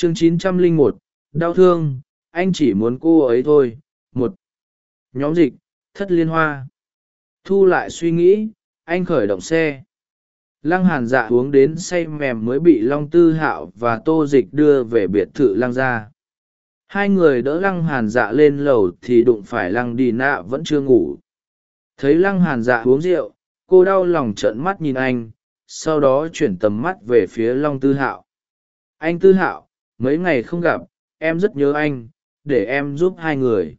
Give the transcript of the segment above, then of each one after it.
chương 901, đau thương anh chỉ muốn cô ấy thôi. Một nhóm dịch thất liên hoa. Thu lại suy nghĩ anh khởi động xe. Lăng hàn dạ uống đến say mềm mới bị long tư hạo và tô dịch đưa về biệt thự lăng gia. Hai người đỡ lăng hàn dạ lên lầu thì đụng phải lăng đi nạ vẫn chưa ngủ. Thấy lăng hàn dạ uống rượu cô đau lòng trợn mắt nhìn anh sau đó chuyển tầm mắt về phía long tư hạo. Anh tư hạo mấy ngày không gặp, em rất nhớ anh, để em giúp hai người.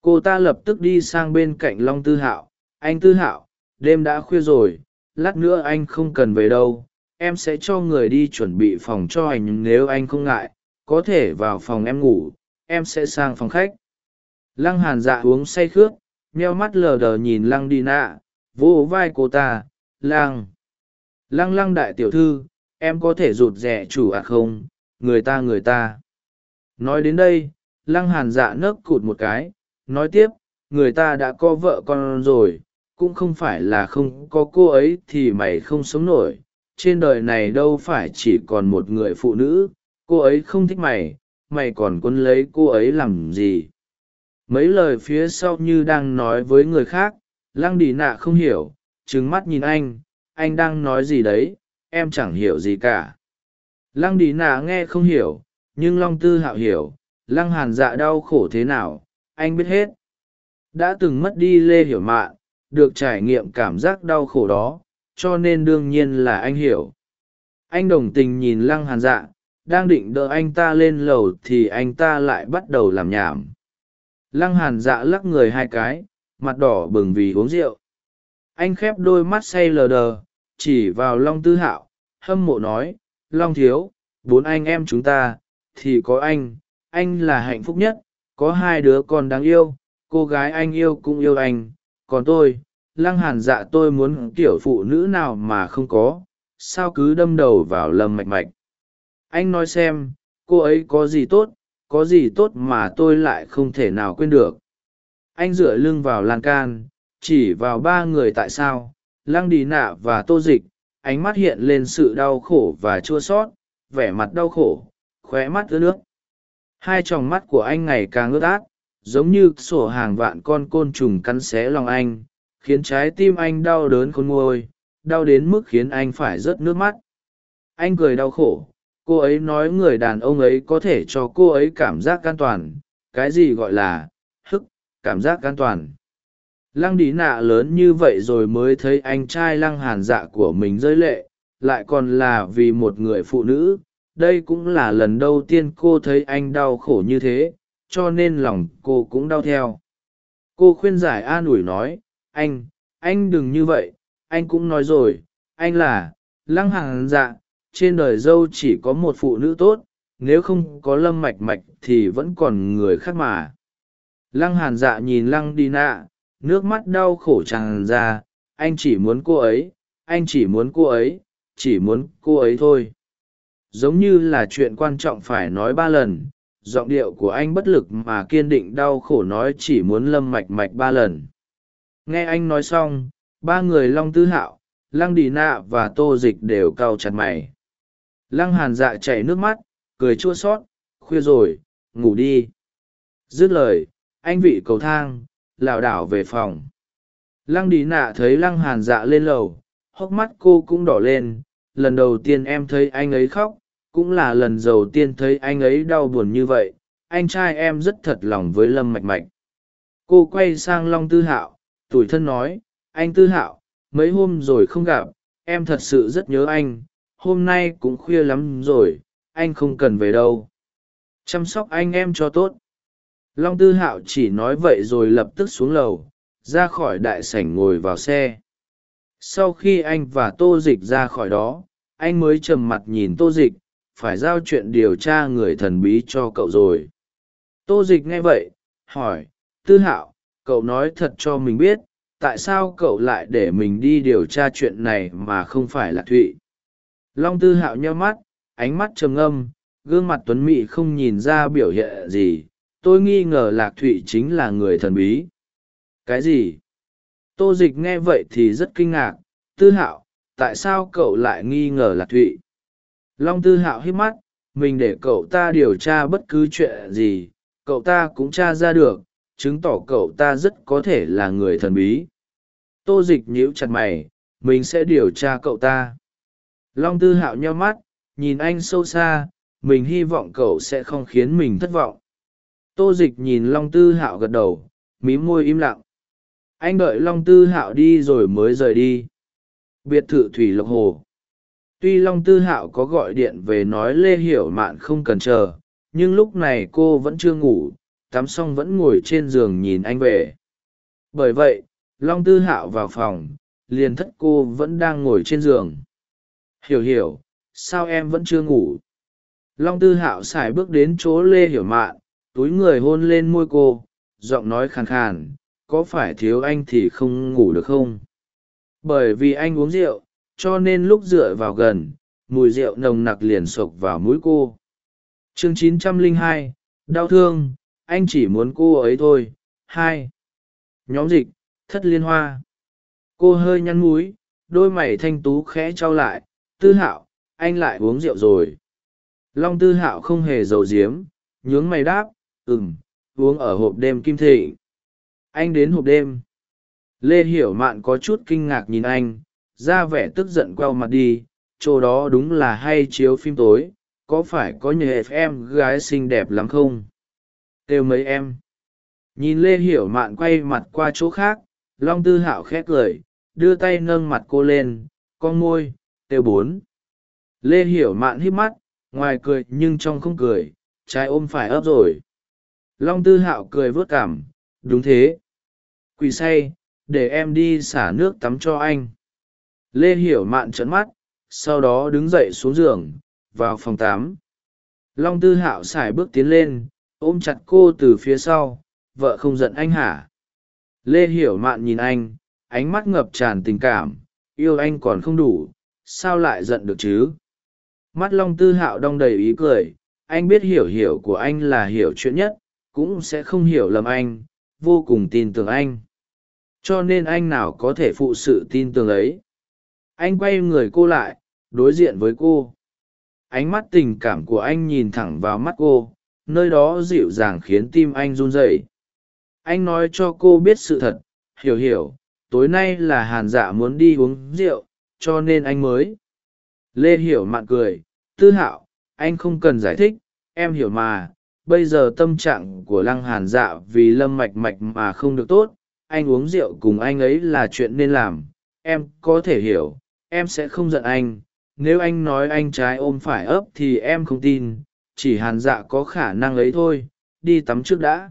Cô ta lập tức đi sang bên cạnh long tư hạo. Anh tư hạo, đêm đã khuya rồi, lát nữa anh không cần về đâu. Em sẽ cho người đi chuẩn bị phòng cho anh nếu anh không ngại. Có thể vào phòng em ngủ, em sẽ sang phòng khách. Lăng hàn dạ uống say khước, nheo mắt lờ đờ nhìn lăng đi nạ, vỗ vai cô ta, lăng lăng lăng đại tiểu thư, em có thể rụt rẻ chủ ạ không? Người ta người ta. Nói đến đây, lăng hàn dạ nấc cụt một cái, nói tiếp, người ta đã có vợ con rồi, cũng không phải là không có cô ấy thì mày không sống nổi. Trên đời này đâu phải chỉ còn một người phụ nữ, cô ấy không thích mày mày còn quân lấy cô ấy làm gì? Mấy lời phía sau như đang nói với người khác, lăng đi nạ không hiểu trứng mắt nhìn anh anh đang nói gì đấy, em chẳng hiểu gì cả lăng đi nạ nghe không hiểu, nhưng long tư hạo hiểu, lăng hàn dạ đau khổ thế nào, anh biết hết. Đã từng mất đi lê hiểu mạn, được trải nghiệm cảm giác đau khổ đó, cho nên đương nhiên là anh hiểu. Anh đồng tình nhìn lăng hàn dạ đang định đỡ anh ta lên lầu thì anh ta lại bắt đầu làm nhảm. Lăng hàn dạ lắc người hai cái, mặt đỏ bừng vì uống rượu. Anh khép đôi mắt say lờ đờ, chỉ vào long tư hạo, hâm mộ nói long thiếu, bốn anh em chúng ta, thì có anh anh là hạnh phúc nhất, có hai đứa con đáng yêu, cô gái anh yêu cũng yêu anh, còn tôi, lăng hàn dạ tôi muốn kiểu phụ nữ nào mà không có, sao cứ đâm đầu vào lâm mạch mạch. Anh nói xem, cô ấy có gì tốt, có gì tốt mà tôi lại không thể nào quên được. Anh dựa lưng vào lan can, chỉ vào ba người tại sao, lăng đi nạ và tô dịch ánh mắt hiện lên sự đau khổ và chua sót, vẻ mặt đau khổ, khóe mắt ướt nước. Hai tròng mắt của anh ngày càng ướt át, giống như sổ hàng vạn con côn trùng cắn xé lòng anh, khiến trái tim anh đau đớn khôn ngôi đau đến mức khiến anh phải rớt nước mắt. Anh cười đau khổ, cô ấy nói người đàn ông ấy có thể cho cô ấy cảm giác an toàn, cái gì gọi là, hức, cảm giác an toàn lăng đi nạ lớn như vậy rồi mới thấy anh trai lăng hàn dạ của mình rơi lệ, lại còn là vì một người phụ nữ. Đây cũng là lần đầu tiên cô thấy anh đau khổ như thế, cho nên lòng cô cũng đau theo. Cô khuyên giải an ủi nói, anh anh đừng như vậy, anh cũng nói rồi, anh là lăng hàn dạ trên đời dâu chỉ có một phụ nữ tốt, nếu không có lâm mạch mạch thì vẫn còn người khác mà. Lăng hàn dạ nhìn lăng đi nạ nước mắt đau khổ tràn ra, anh chỉ muốn cô ấy, anh chỉ muốn cô ấy, chỉ muốn cô ấy thôi. Giống như là chuyện quan trọng phải nói ba lần, giọng điệu của anh bất lực mà kiên định đau khổ nói chỉ muốn lâm mạch mạch ba lần. Nghe anh nói xong, ba người long tư hạo, lăng đi nạ và tô dịch đều cau chặt mày. Lăng hàn dạ chảy nước mắt, cười chua xót, khuya rồi, ngủ đi. Dứt lời, anh vị cầu thang lảo đảo về phòng. Lăng đi nạ thấy lăng hàn dạ lên lầu, hốc mắt cô cũng đỏ lên. Lần đầu tiên em thấy anh ấy khóc, cũng là lần đầu tiên thấy anh ấy đau buồn như vậy. Anh trai em rất thật lòng với lâm mạch mạch. Cô quay sang long tư hạo, tủi thân nói, anh tư hạo, mấy hôm rồi không gặp, em thật sự rất nhớ anh. Hôm nay cũng khuya lắm rồi, anh không cần về đâu. Chăm sóc anh em cho tốt long tư hạo chỉ nói vậy rồi lập tức xuống lầu ra khỏi đại sảnh ngồi vào xe. Sau khi anh và tô dịch ra khỏi đó anh mới trầm mặt nhìn tô dịch phải giao chuyện điều tra người thần bí cho cậu rồi. Tô dịch nghe vậy hỏi tư hạo cậu nói thật cho mình biết tại sao cậu lại để mình đi điều tra chuyện này mà không phải là thụy? Long tư hạo nheo mắt ánh mắt trầm âm, gương mặt tuấn mị không nhìn ra biểu hiện gì tôi nghi ngờ lạc thụy chính là người thần bí. Cái gì? Tô dịch nghe vậy thì rất kinh ngạc. Tư hạo, tại sao cậu lại nghi ngờ lạc thụy? Long tư hạo hít mắt. Mình để cậu ta điều tra bất cứ chuyện gì, cậu ta cũng tra ra được, chứng tỏ cậu ta rất có thể là người thần bí. Tô dịch nhíu chặt mày. Mình sẽ điều tra cậu ta. Long tư hạo nheo mắt, nhìn anh sâu xa. Mình hy vọng cậu sẽ không khiến mình thất vọng tô dịch nhìn long tư hạo gật đầu mí môi im lặng. Anh đợi long tư hạo đi rồi mới rời đi. Biệt thự thủy lộc hồ. Tuy long tư hạo có gọi điện về nói lê hiểu mạn không cần chờ, nhưng lúc này cô vẫn chưa ngủ, tắm xong vẫn ngồi trên giường nhìn anh về. Bởi vậy, long tư hạo vào phòng, liền thất cô vẫn đang ngồi trên giường. Hiểu hiểu, sao em vẫn chưa ngủ? Long tư hạo x à i bước đến chỗ lê hiểu mạn túi người hôn lên môi cô giọng nói khàn khàn có phải thiếu anh thì không ngủ được không? Bởi vì anh uống rượu cho nên lúc dựa vào gần mùi rượu nồng nặc liền sộc vào mũi cô. Chương 902, đau thương anh chỉ muốn cô ấy thôi. Hai nhóm dịch thất liên hoa. Cô hơi nhăn múi đôi mày thanh tú khẽ trao lại. Tư hạo anh lại uống rượu rồi. Long tư hạo không hề giàu diếm nhướng mày đáp ừm, uống ở hộp đêm kim thị. Anh đến hộp đêm. Lê hiểu mạn có chút kinh ngạc nhìn anh, ra vẻ tức giận queo mặt đi, chỗ đó đúng là hay chiếu phim tối, có phải có nhờ em gái xinh đẹp lắm không? Kêu mấy em. Nhìn lê hiểu mạn quay mặt qua chỗ khác, long tư hạo khét cười, đưa tay nâng mặt cô lên, con môi têu bốn. Lê hiểu mạn hít mắt, ngoài cười nhưng trong không cười, trái ôm phải ấp rồi long tư hạo cười vớt cảm, đúng thế. Quỳ say, để em đi xả nước tắm cho anh. Lê hiểu mạn trấn mắt, sau đó đứng dậy xuống giường, vào phòng tám long tư hạo xài bước tiến lên, ôm chặt cô từ phía sau, vợ không giận anh hả? Lê hiểu mạn nhìn anh, ánh mắt ngập tràn tình cảm, yêu anh còn không đủ, sao lại giận được chứ? Mắt long tư hạo đong đầy ý cười, anh biết hiểu hiểu của anh là hiểu chuyện nhất cũng sẽ không hiểu lầm anh, vô cùng tin tưởng anh. Cho nên anh nào có thể phụ sự tin tưởng ấy? Anh quay người cô lại, đối diện với cô. Ánh mắt tình cảm của anh nhìn thẳng vào mắt cô, nơi đó dịu dàng khiến tim anh run rẩy. Anh nói cho cô biết sự thật, hiểu hiểu, tối nay là hàn dạ muốn đi uống rượu, cho nên anh mới. Lê hiểu mạn cười, tư hạo, anh không cần giải thích, em hiểu mà bây giờ tâm trạng của lăng hàn dạ vì lâm mạch mạch mà không được tốt, anh uống rượu cùng anh ấy là chuyện nên làm, em có thể hiểu, em sẽ không giận anh, nếu anh nói anh trái ôm phải ấp thì em không tin, chỉ hàn dạ có khả năng ấy thôi, đi tắm trước đã.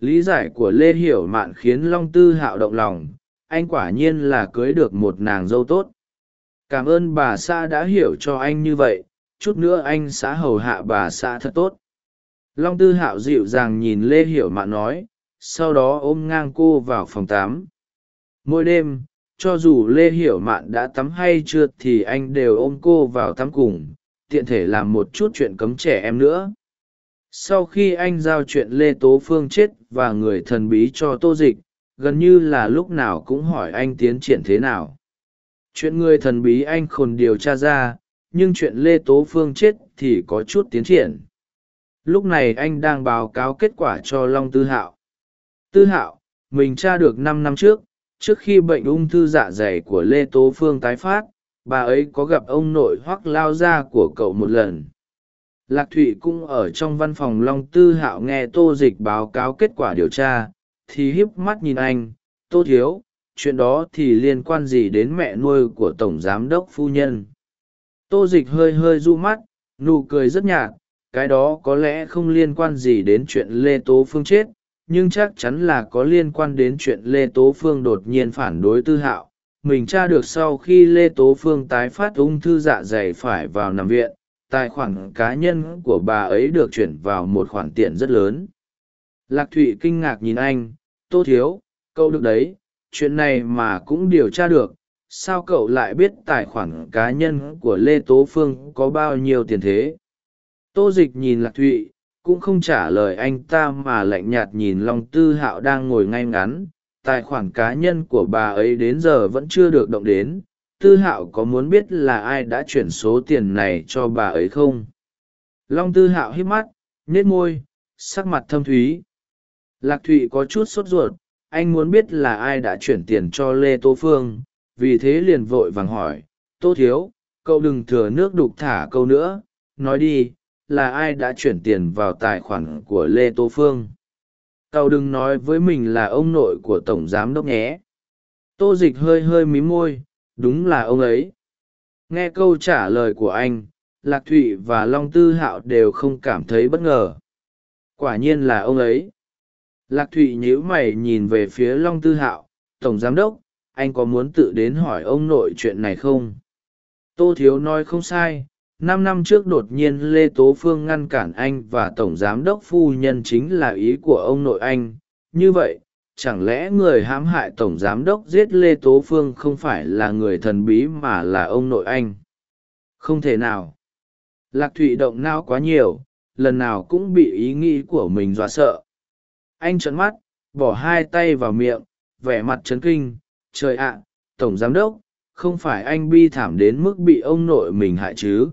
Lý giải của lê hiểu mạn khiến long tư hạo động lòng, anh quả nhiên là cưới được một nàng dâu tốt. Cảm ơn bà xã đã hiểu cho anh như vậy, chút nữa anh xã hầu hạ bà xã thật tốt long tư hạo dịu dàng nhìn lê hiểu mạn nói, sau đó ôm ngang cô vào phòng tám mỗi đêm, cho dù lê hiểu mạn đã tắm hay chưa thì anh đều ôm cô vào tắm cùng, tiện thể làm một chút chuyện cấm trẻ em nữa. Sau khi anh giao chuyện lê tố phương chết và người thần bí cho tô dịch, gần như là lúc nào cũng hỏi anh tiến triển thế nào. Chuyện người thần bí anh khồn điều tra ra, nhưng chuyện lê tố phương chết thì có chút tiến triển lúc này anh đang báo cáo kết quả cho long tư hạo. Tư hạo, mình tra được năm năm trước trước khi bệnh ung thư dạ dày của lê tố phương tái phát, bà ấy có gặp ông nội hoắc lao gia của cậu một lần. Lạc thụy cũng ở trong văn phòng long tư hạo nghe tô dịch báo cáo kết quả điều tra, thì híp mắt nhìn anh, tô thiếu, chuyện đó thì liên quan gì đến mẹ nuôi của tổng giám đốc phu nhân? Tô dịch hơi hơi du mắt, nụ cười rất nhạt cái đó có lẽ không liên quan gì đến chuyện lê tố phương chết, nhưng chắc chắn là có liên quan đến chuyện lê tố phương đột nhiên phản đối tư hạo. Mình tra được sau khi lê tố phương tái phát ung thư dạ dày phải vào nằm viện, tài khoản cá nhân của bà ấy được chuyển vào một khoản tiền rất lớn. Lạc thụy kinh ngạc nhìn anh, tô thiếu, cậu được đấy, chuyện này mà cũng điều tra được, sao cậu lại biết tài khoản cá nhân của lê tố phương có bao nhiêu tiền thế? Tô dịch nhìn lạc thụy, cũng không trả lời anh ta mà lạnh nhạt nhìn long tư hạo đang ngồi ngay ngắn. Tài khoản cá nhân của bà ấy đến giờ vẫn chưa được động đến. Tư hạo có muốn biết là ai đã chuyển số tiền này cho bà ấy không? Long tư hạo hít mắt nhết môi, sắc mặt thâm thúy. Lạc thụy có chút sốt ruột, anh muốn biết là ai đã chuyển tiền cho lê tô phương. Vì thế liền vội vàng hỏi, tô thiếu, cậu đừng thừa nước đục thả câu nữa. Nói đi là ai đã chuyển tiền vào tài khoản của lê tô phương? Cậu đừng nói với mình là ông nội của tổng giám đốc nhé. Tô dịch hơi hơi mí môi, đúng là ông ấy. Nghe câu trả lời của anh, lạc thụy và long tư hạo đều không cảm thấy bất ngờ. Quả nhiên là ông ấy. Lạc thụy nhíu mày nhìn về phía long tư hạo, tổng giám đốc, anh có muốn tự đến hỏi ông nội chuyện này không? Tô thiếu nói không sai năm năm trước đột nhiên lê tố phương ngăn cản anh và tổng giám đốc phu nhân chính là ý của ông nội anh. Như vậy, chẳng lẽ người hãm hại tổng giám đốc giết lê tố phương không phải là người thần bí mà là ông nội anh? Không thể nào. Lạc thụy động não quá nhiều, lần nào cũng bị ý nghĩ của mình dọa sợ. Anh trợn mắt, bỏ hai tay vào miệng, vẻ mặt trấn kinh. Trời ạ, tổng giám đốc, không phải anh bi thảm đến mức bị ông nội mình hại chứ?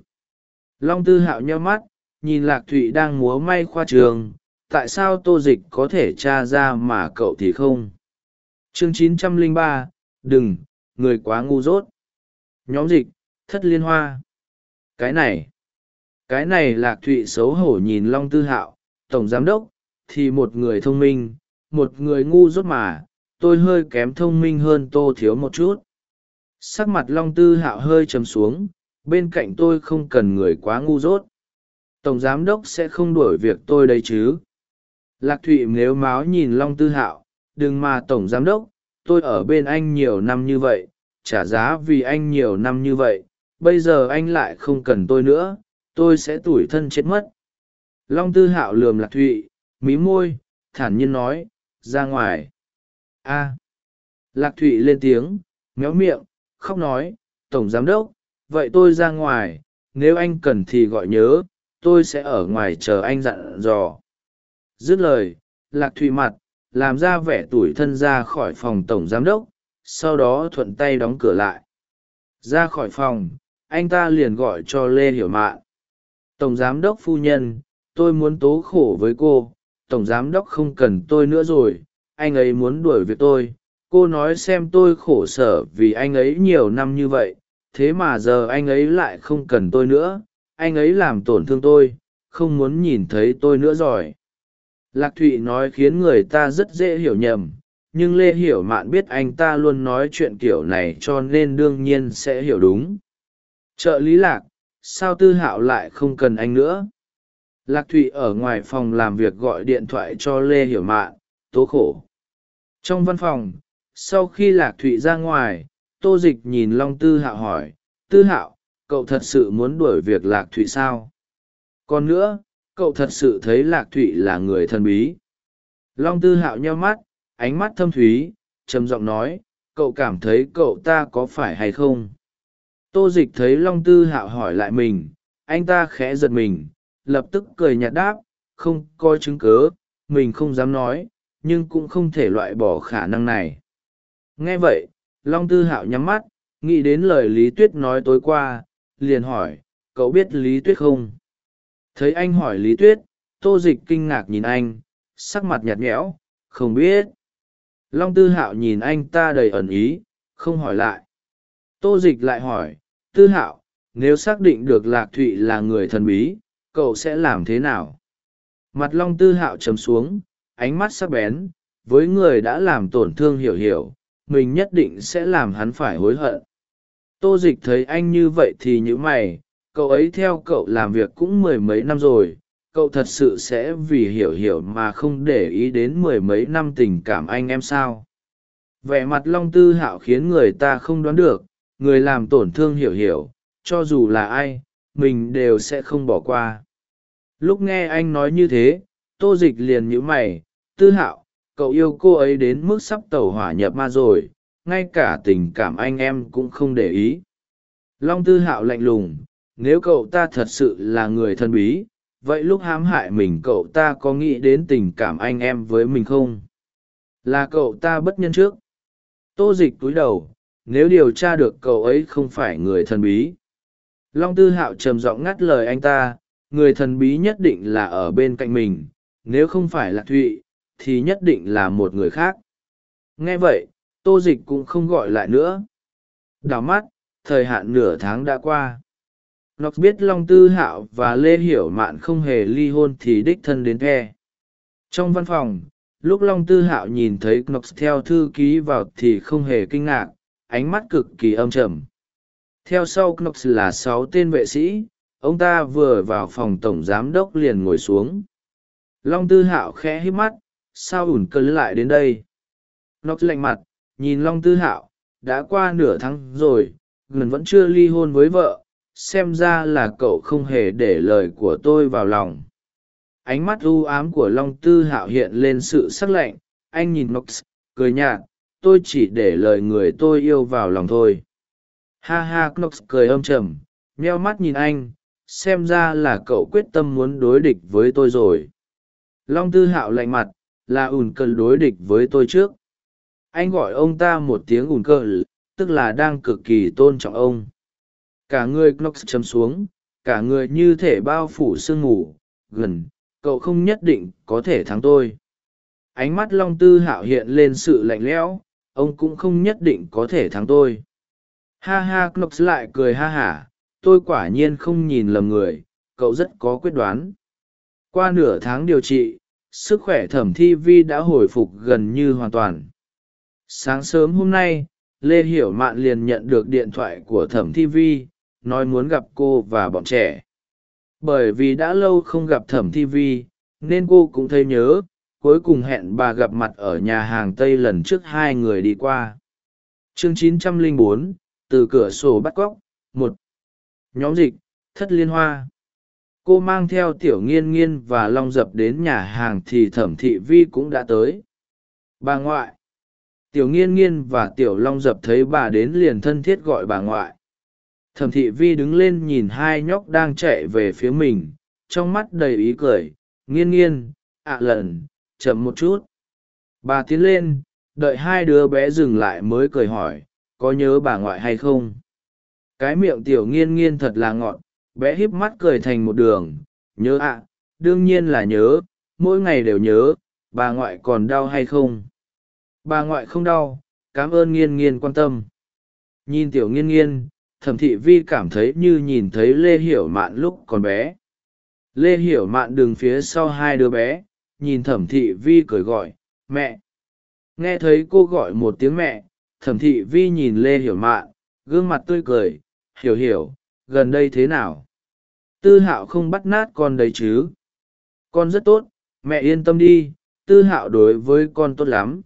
Long tư hạo nheo mắt nhìn lạc thụy đang múa may khoa trường tại sao tô dịch có thể tra ra mà cậu thì không? Chương 903, đừng người quá ngu dốt. Nhóm dịch thất liên hoa. Cái này cái này lạc thụy xấu hổ nhìn long tư hạo tổng giám đốc thì một người thông minh một người ngu dốt mà tôi hơi kém thông minh hơn tô thiếu một chút. Sắc mặt long tư hạo hơi trầm xuống bên cạnh tôi không cần người quá ngu dốt. Tổng giám đốc sẽ không đuổi việc tôi đấy chứ. Lạc thụy nếu máo nhìn long tư hạo, đừng mà tổng giám đốc, tôi ở bên anh nhiều năm như vậy, trả giá vì anh nhiều năm như vậy, bây giờ anh lại không cần tôi nữa, tôi sẽ tủi thân chết mất. Long tư hạo lườm lạc thụy, mí môi, thản nhiên nói, ra ngoài. A. Lạc thụy lên tiếng, méo miệng, khóc nói, tổng giám đốc vậy tôi ra ngoài, nếu anh cần thì gọi nhớ, tôi sẽ ở ngoài chờ anh dặn dò. Dứt lời, lạc thụy mặt làm ra vẻ tủi thân ra khỏi phòng tổng giám đốc, sau đó thuận tay đóng cửa lại. Ra khỏi phòng, anh ta liền gọi cho lê hiểu mạn. Tổng giám đốc phu nhân, tôi muốn tố khổ với cô, tổng giám đốc không cần tôi nữa rồi, anh ấy muốn đuổi việc tôi. Cô nói xem tôi khổ sở vì anh ấy nhiều năm như vậy thế mà giờ anh ấy lại không cần tôi nữa, anh ấy làm tổn thương tôi, không muốn nhìn thấy tôi nữa rồi. Lạc thụy nói khiến người ta rất dễ hiểu nhầm, nhưng lê hiểu mạn biết anh ta luôn nói chuyện kiểu này cho nên đương nhiên sẽ hiểu đúng. Trợ lý lạc, sao tư hạo lại không cần anh nữa? Lạc thụy ở ngoài phòng làm việc gọi điện thoại cho lê hiểu mạn, tố khổ. Trong văn phòng, sau khi lạc thụy ra ngoài tô dịch nhìn long tư hạo hỏi, tư hạo, cậu thật sự muốn đuổi việc lạc thụy sao? Còn nữa, cậu thật sự thấy lạc thụy là người thần bí. Long tư hạo nheo mắt, ánh mắt thâm thúy, trầm giọng nói, cậu cảm thấy cậu ta có phải hay không? Tô dịch thấy long tư hạo hỏi lại mình, anh ta khẽ giật mình, lập tức cười nhạt đáp, không coi chứng cớ mình không dám nói, nhưng cũng không thể loại bỏ khả năng này. Nghe vậy long tư hạo nhắm mắt, nghĩ đến lời lý tuyết nói tối qua, liền hỏi, cậu biết lý tuyết không? Thấy anh hỏi lý tuyết, tô dịch kinh ngạc nhìn anh, sắc mặt nhạt nhẽo, không biết. Long tư hạo nhìn anh ta đầy ẩn ý, không hỏi lại. Tô dịch lại hỏi, tư hạo, nếu xác định được lạc thụy là người thần bí, cậu sẽ làm thế nào? Mặt long tư hạo trầm xuống, ánh mắt sắc bén, với người đã làm tổn thương hiểu hiểu mình nhất định sẽ làm hắn phải hối hận. Tô dịch thấy anh như vậy thì nhữ mày, cậu ấy theo cậu làm việc cũng mười mấy năm rồi, cậu thật sự sẽ vì hiểu hiểu mà không để ý đến mười mấy năm tình cảm anh em sao? Vẻ mặt long tư hạo khiến người ta không đoán được, người làm tổn thương hiểu hiểu, cho dù là ai, mình đều sẽ không bỏ qua. Lúc nghe anh nói như thế, tô dịch liền nhíu mày, tư hạo cậu yêu cô ấy đến mức sắp tẩu hỏa nhập ma rồi, ngay cả tình cảm anh em cũng không để ý. Long tư hạo lạnh lùng, nếu cậu ta thật sự là người thân bí, vậy lúc hãm hại mình cậu ta có nghĩ đến tình cảm anh em với mình không? Là cậu ta bất nhân trước. Tô dịch túi đầu, nếu điều tra được cậu ấy không phải người thân bí. Long tư hạo trầm giọng ngắt lời anh ta, người thần bí nhất định là ở bên cạnh mình, nếu không phải là thụy thì nhất định là một người khác nghe vậy tô dịch cũng không gọi lại nữa đào mắt thời hạn nửa tháng đã qua Nox biết Long Tư Hạo và Lê Hiểu Mạn không hề ly hôn thì đích thân đến the. Trong văn phòng, lúc Long Tư Hạo nhìn thấy Nox theo thư ký vào thì không hề kinh ngạc, ánh mắt cực kỳ âm trầm. Theo sau Knox là sáu tên vệ sĩ, ông ta vừa vào phòng tổng giám đốc liền ngồi xuống. Long Tư Hạo khẽ hít mắt, sao ủn cơ lại đến đây? Knox lạnh mặt, nhìn Long Tư Hạo, đã qua nửa tháng rồi, gần vẫn chưa ly hôn với vợ, xem ra là cậu không hề để lời của tôi vào lòng. Ánh mắt u ám của Long Tư Hạo hiện lên sự sắc lạnh, anh nhìn Knox, cười nhạt, tôi chỉ để lời người tôi yêu vào lòng thôi ha ha knox cười âm trầm meo mắt nhìn anh xem ra là cậu quyết tâm muốn đối địch với tôi rồi long tư hạo lạnh mặt là ùn cờ đối địch với tôi trước. Anh gọi ông ta một tiếng ùn cờ, tức là đang cực kỳ tôn trọng ông. Cả người knox chấm xuống, cả người như thể bao phủ sương mù, gần, cậu không nhất định có thể thắng tôi. Ánh mắt long tư hạo hiện lên sự lạnh lẽo, ông cũng không nhất định có thể thắng tôi. Ha ha, knox lại cười ha hả, tôi quả nhiên không nhìn lầm người, cậu rất có quyết đoán. Qua nửa tháng điều trị sức khỏe thẩm thi vi đã hồi phục gần như hoàn toàn. Sáng sớm hôm nay lê hiểu mạn liền nhận được điện thoại của thẩm thi vi nói muốn gặp cô và bọn trẻ. Bởi vì đã lâu không gặp thẩm thi vi nên cô cũng thấy nhớ cuối cùng hẹn bà gặp mặt ở nhà hàng tây lần trước hai người đi qua. Chương 904, từ cửa sổ bắt cóc một. Nhóm dịch thất liên hoa cô mang theo tiểu nghiên nghiên và long dập đến nhà hàng thì thẩm thị vi cũng đã tới. Bà ngoại. Tiểu nghiên nghiên và tiểu long dập thấy bà đến liền thân thiết gọi bà ngoại. Thẩm thị vi đứng lên nhìn hai nhóc đang chạy về phía mình, trong mắt đầy ý cười. Nghiên nghiên, ạ lần, chậm một chút. Bà tiến lên, đợi hai đứa bé dừng lại mới cười hỏi, có nhớ bà ngoại hay không? Cái miệng tiểu nghiên nghiên thật là ngọn bé híp mắt cười thành một đường, nhớ ạ, đương nhiên là nhớ, mỗi ngày đều nhớ, bà ngoại còn đau hay không? Bà ngoại không đau, cảm ơn nghiên nghiên quan tâm. Nhìn tiểu nghiên nghiên, thẩm thị vi cảm thấy như nhìn thấy lê hiểu mạn lúc còn bé. Lê hiểu mạn đường phía sau hai đứa bé, nhìn thẩm thị vi cười gọi, mẹ. Nghe thấy cô gọi một tiếng mẹ, thẩm thị vi nhìn lê hiểu mạn, gương mặt tươi cười, hiểu hiểu gần đây thế nào? Tư hạo không bắt nát con đấy chứ? Con rất tốt, mẹ yên tâm đi, tư hạo đối với con tốt lắm.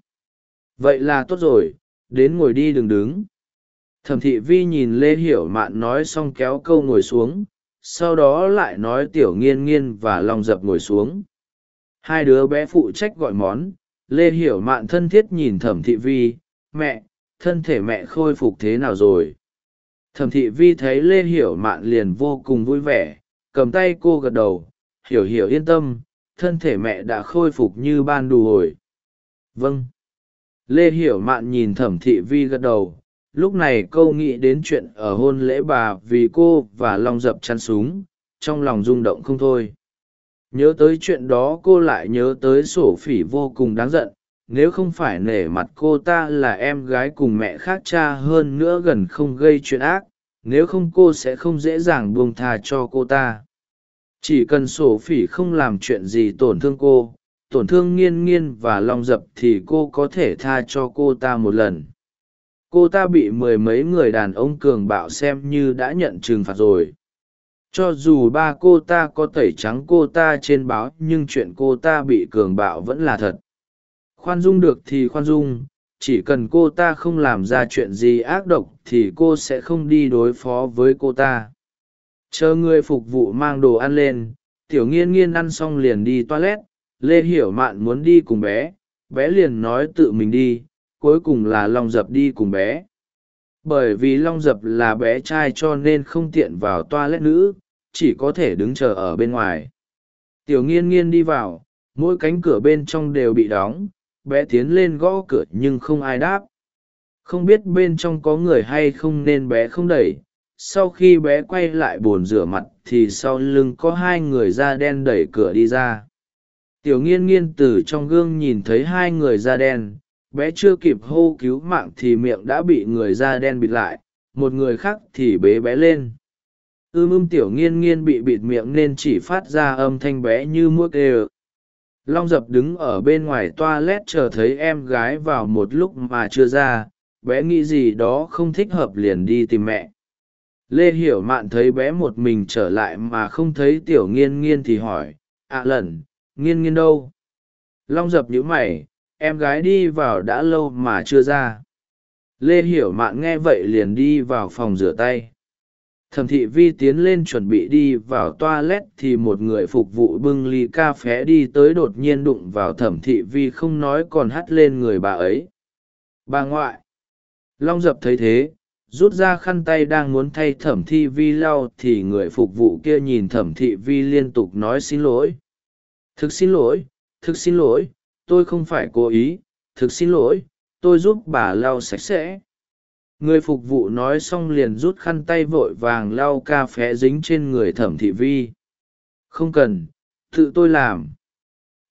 Vậy là tốt rồi, đến ngồi đi đừng đứng. Thẩm thị vi nhìn lê hiểu mạn nói xong kéo câu ngồi xuống, sau đó lại nói tiểu nghiên nghiên và lòng dập ngồi xuống. Hai đứa bé phụ trách gọi món, lê hiểu mạn thân thiết nhìn thẩm thị vi, mẹ, thân thể mẹ khôi phục thế nào rồi? Thẩm thị vi thấy lê hiểu mạn liền vô cùng vui vẻ, cầm tay cô gật đầu, hiểu hiểu yên tâm, thân thể mẹ đã khôi phục như ban đù hồi. Vâng. Lê hiểu mạn nhìn thẩm thị vi gật đầu, lúc này câu nghĩ đến chuyện ở hôn lễ bà vì cô và long dập chăn súng, trong lòng rung động không thôi. Nhớ tới chuyện đó cô lại nhớ tới sổ phỉ vô cùng đáng giận nếu không phải nể mặt cô ta là em gái cùng mẹ khác cha hơn nữa gần không gây chuyện ác, nếu không cô sẽ không dễ dàng buông tha cho cô ta. Chỉ cần sổ phỉ không làm chuyện gì tổn thương cô, tổn thương nghiên nghiên và long dập thì cô có thể tha cho cô ta một lần. Cô ta bị mười mấy người đàn ông cường bạo xem như đã nhận trừng phạt rồi. Cho dù ba cô ta có tẩy trắng cô ta trên báo, nhưng chuyện cô ta bị cường bạo vẫn là thật khoan dung được thì khoan dung, chỉ cần cô ta không làm ra chuyện gì ác độc thì cô sẽ không đi đối phó với cô ta. Chờ người phục vụ mang đồ ăn lên, tiểu nghiên nghiên ăn xong liền đi toilet, lê hiểu mạn muốn đi cùng bé bé liền nói tự mình đi, cuối cùng là long dập đi cùng bé. Bởi vì long dập là bé trai cho nên không tiện vào toilet nữ, chỉ có thể đứng chờ ở bên ngoài. Tiểu nghiên nghiên đi vào, mỗi cánh cửa bên trong đều bị đóng bé tiến lên gõ cửa nhưng không ai đáp. Không biết bên trong có người hay không nên bé không đẩy. Sau khi bé quay lại bồn rửa mặt thì sau lưng có hai người da đen đẩy cửa đi ra. Tiểu nghiên nghiên từ trong gương nhìn thấy hai người da đen. Bé chưa kịp hô cứu mạng thì miệng đã bị người da đen bịt lại. Một người khác thì bế bé lên. Ưm ưm, tiểu nghiên nghiên bị bịt miệng nên chỉ phát ra âm thanh bé như muốc ê long dập đứng ở bên ngoài toilet chờ thấy em gái vào một lúc mà chưa ra, bé nghĩ gì đó không thích hợp liền đi tìm mẹ. Lê hiểu mạn thấy bé một mình trở lại mà không thấy tiểu nghiên nghiên thì hỏi ạ à lần, nghiên nghiên đâu? Long dập nhíu mày, em gái đi vào đã lâu mà chưa ra. Lê hiểu mạn nghe vậy liền đi vào phòng rửa tay thẩm thị vi tiến lên chuẩn bị đi vào toilet thì một người phục vụ bưng ly ca phé đi tới đột nhiên đụng vào thẩm thị vi không nói còn hắt lên người bà ấy. Bà ngoại. Long dập thấy thế, rút ra khăn tay đang muốn thay thẩm thị vi lau thì người phục vụ kia nhìn thẩm thị vi liên tục nói xin lỗi. Thực xin lỗi, thực xin lỗi, tôi không phải cố ý, thực xin lỗi, tôi giúp bà lau sạch sẽ người phục vụ nói xong liền rút khăn tay vội vàng lau ca phé dính trên người thẩm thị vi. Không cần, tự tôi làm.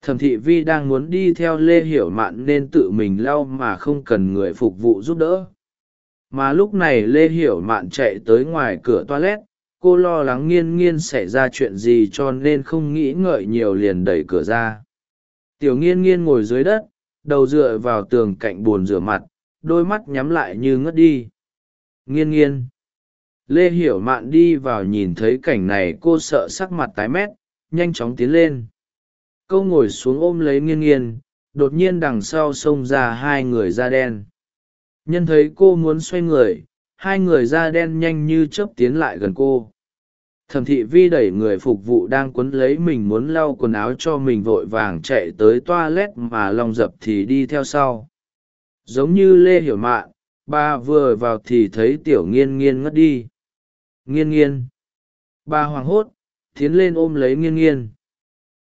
Thẩm thị vi đang muốn đi theo lê hiểu mạn nên tự mình lau mà không cần người phục vụ giúp đỡ. Mà lúc này lê hiểu mạn chạy tới ngoài cửa toilet, cô lo lắng nghiên nghiên xảy ra chuyện gì cho nên không nghĩ ngợi nhiều liền đẩy cửa ra. Tiểu nghiên nghiên ngồi dưới đất, đầu dựa vào tường cạnh bồn rửa mặt đôi mắt nhắm lại như ngất đi. Nghiên nghiên. Lê hiểu mạn đi vào nhìn thấy cảnh này, cô sợ sắc mặt tái mét, nhanh chóng tiến lên. Câu ngồi xuống ôm lấy nghiên nghiên, đột nhiên đằng sau xông ra hai người da đen. Nhân thấy cô muốn xoay người, hai người da đen nhanh như chớp tiến lại gần cô. Thẩm thị vi đẩy người phục vụ đang quấn lấy mình muốn lau quần áo cho mình vội vàng chạy tới toa lét mà long dập thì đi theo sau giống như lê hiểu mạn, bà vừa vào thì thấy tiểu nghiên nghiên ngất đi. Nghiên nghiên. Bà hoảng hốt, tiến lên ôm lấy nghiên nghiên.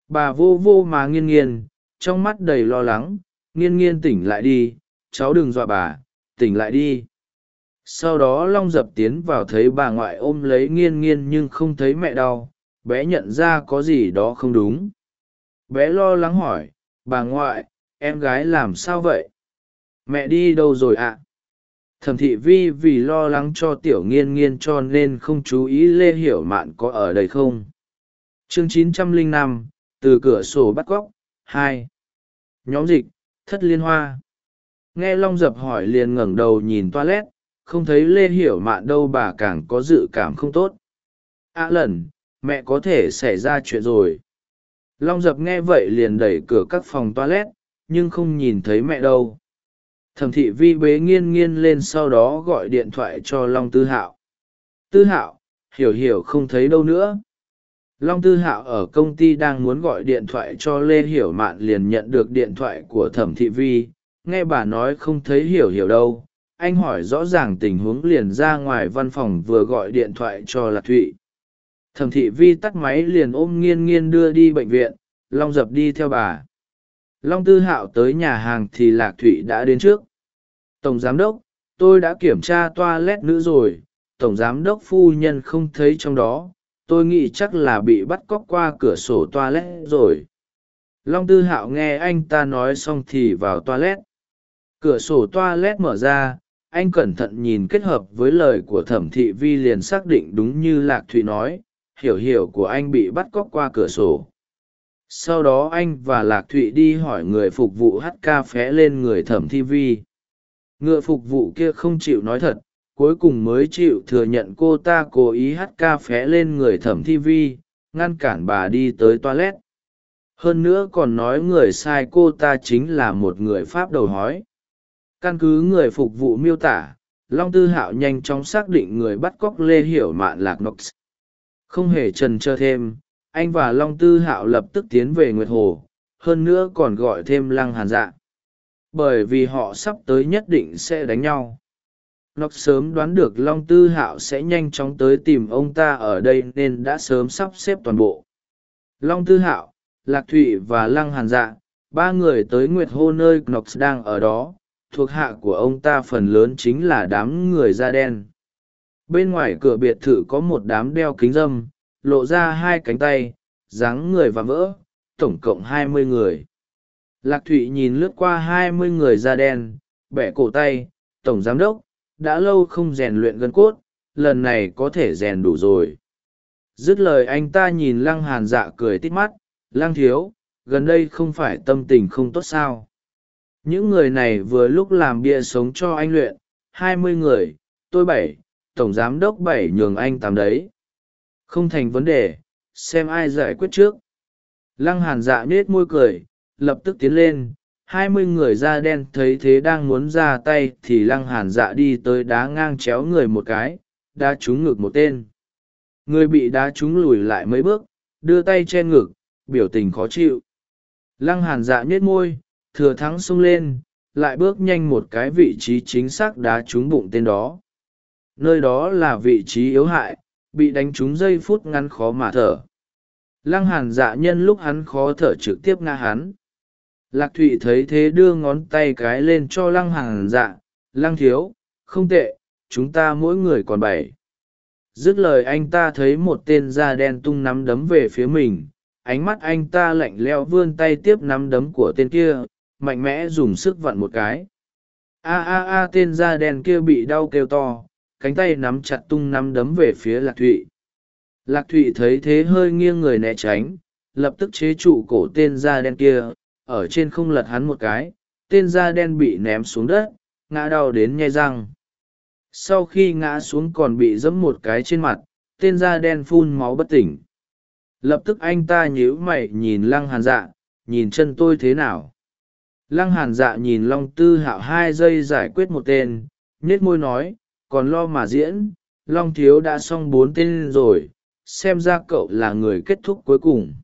Bà vô vô mà nghiên nghiên, trong mắt đầy lo lắng. Nghiên nghiên tỉnh lại đi, cháu đừng dọa bà, tỉnh lại đi. Sau đó long dập tiến vào thấy bà ngoại ôm lấy nghiên nghiên nhưng không thấy mẹ đau, bé nhận ra có gì đó không đúng. Bé lo lắng hỏi, bà ngoại, em gái làm sao vậy? Mẹ đi đâu rồi ạ? Thẩm thị vi vì lo lắng cho tiểu nghiên nghiên cho nên không chú ý lê hiểu mạn có ở đây không? Chương 905, từ cửa sổ bắt cóc hai. Nhóm dịch thất liên hoa. Nghe long dập hỏi liền ngẩng đầu nhìn toilet không thấy lê hiểu mạn đâu bà càng có dự cảm không tốt. À lần mẹ có thể xảy ra chuyện rồi. Long dập nghe vậy liền đẩy cửa các phòng toilet nhưng không nhìn thấy mẹ đâu thẩm thị vi bế nghiên nghiên lên sau đó gọi điện thoại cho long tư hạo. Tư hạo, hiểu hiểu không thấy đâu nữa. Long tư hạo ở công ty đang muốn gọi điện thoại cho lê hiểu mạn liền nhận được điện thoại của thẩm thị vi. Nghe bà nói không thấy hiểu hiểu đâu. Anh hỏi rõ ràng tình huống liền ra ngoài văn phòng vừa gọi điện thoại cho lạc thụy. Thẩm thị vi tắt máy liền ôm nghiên nghiên đưa đi bệnh viện. Long dập đi theo bà long tư hạo tới nhà hàng thì lạc thụy đã đến trước. Tổng giám đốc, tôi đã kiểm tra toilet nữ rồi. Tổng giám đốc phu nhân không thấy trong đó. Tôi nghĩ chắc là bị bắt cóc qua cửa sổ toilet rồi. Long tư hạo nghe anh ta nói xong thì vào toilet. cửa sổ toilet mở ra. Anh cẩn thận nhìn kết hợp với lời của thẩm thị vi liền xác định đúng như lạc thụy nói. Hiểu hiểu của anh bị bắt cóc qua cửa sổ sau đó anh và lạc thụy đi hỏi người phục vụ hát ca phé lên người thẩm thi vi. Ngựa phục vụ kia không chịu nói thật, cuối cùng mới chịu thừa nhận cô ta cố ý hát ca phé lên người thẩm thi vi, ngăn cản bà đi tới toilet. Hơn nữa còn nói người sai cô ta chính là một người pháp đầu hói. Căn cứ người phục vụ miêu tả, long tư hạo nhanh chóng xác định người bắt cóc lê hiểu mạn lạc nox không hề trần trơ thêm anh và long tư hạo lập tức tiến về nguyệt hồ, hơn nữa còn gọi thêm lăng hàn dạ. Bởi vì họ sắp tới nhất định sẽ đánh nhau. Nó sớm đoán được long tư hạo sẽ nhanh chóng tới tìm ông ta ở đây nên đã sớm sắp xếp toàn bộ. Long tư hạo, lạc thụy và lăng hàn dạ ba người tới nguyệt hô nơi knox đang ở đó, thuộc hạ của ông ta phần lớn chính là đám người da đen. Bên ngoài cửa biệt thự có một đám đeo kính dâm lộ ra hai cánh tay, dáng người và vỡ tổng cộng hai mươi người. Lạc thụy nhìn lướt qua hai mươi người da đen, bẻ cổ tay, tổng giám đốc, đã lâu không rèn luyện gân cốt, lần này có thể rèn đủ rồi. Dứt lời anh ta nhìn lăng hàn dạ cười tít mắt, lăng thiếu, gần đây không phải tâm tình không tốt sao? Những người này vừa lúc làm bia sống cho anh luyện, hai mươi người, tôi bảy, tổng giám đốc bảy nhường anh tám đấy không thành vấn đề, xem ai giải quyết trước. Lăng hàn dạ nết môi cười, lập tức tiến lên, hai mươi người da đen thấy thế đang muốn ra tay thì lăng hàn dạ đi tới đá ngang chéo người một cái, đá trúng ngực một tên. Người bị đá trúng lùi lại mấy bước, đưa tay che ngực, biểu tình khó chịu. Lăng hàn dạ nhếch môi, thừa thắng xông lên, lại bước nhanh một cái vị trí chính xác đá trúng bụng tên đó. Nơi đó là vị trí yếu hại bị đánh trúng giây phút ngắn khó mà thở. Lăng hàn dạ nhân lúc hắn khó thở trực tiếp ngã hắn. Lạc thụy thấy thế đưa ngón tay cái lên cho lăng hàn dạ. Lăng thiếu, không tệ, chúng ta mỗi người còn bảy. Dứt lời anh ta thấy một tên da đen tung nắm đấm về phía mình. Ánh mắt anh ta lạnh leo vươn tay tiếp nắm đấm của tên kia, mạnh mẽ dùng sức vặn một cái. A a a, tên da đen kia bị đau kêu to cánh tay nắm chặt tung nắm đấm về phía lạc thụy. Lạc thụy thấy thế hơi nghiêng người né tránh, lập tức chế trụ cổ tên da đen kia, ở trên không lật hắn một cái, tên da đen bị ném xuống đất, ngã đau đến nhai răng. Sau khi ngã xuống còn bị dẫm một cái trên mặt, tên da đen phun máu bất tỉnh. Lập tức anh ta nhíu mày nhìn lăng hàn dạ nhìn chân tôi thế nào? Lăng hàn dạ nhìn long tư hạo hai giây giải quyết một tên nhết môi nói còn lo mà diễn, long thiếu đã xong bốn tên rồi, xem ra cậu là người kết thúc cuối cùng.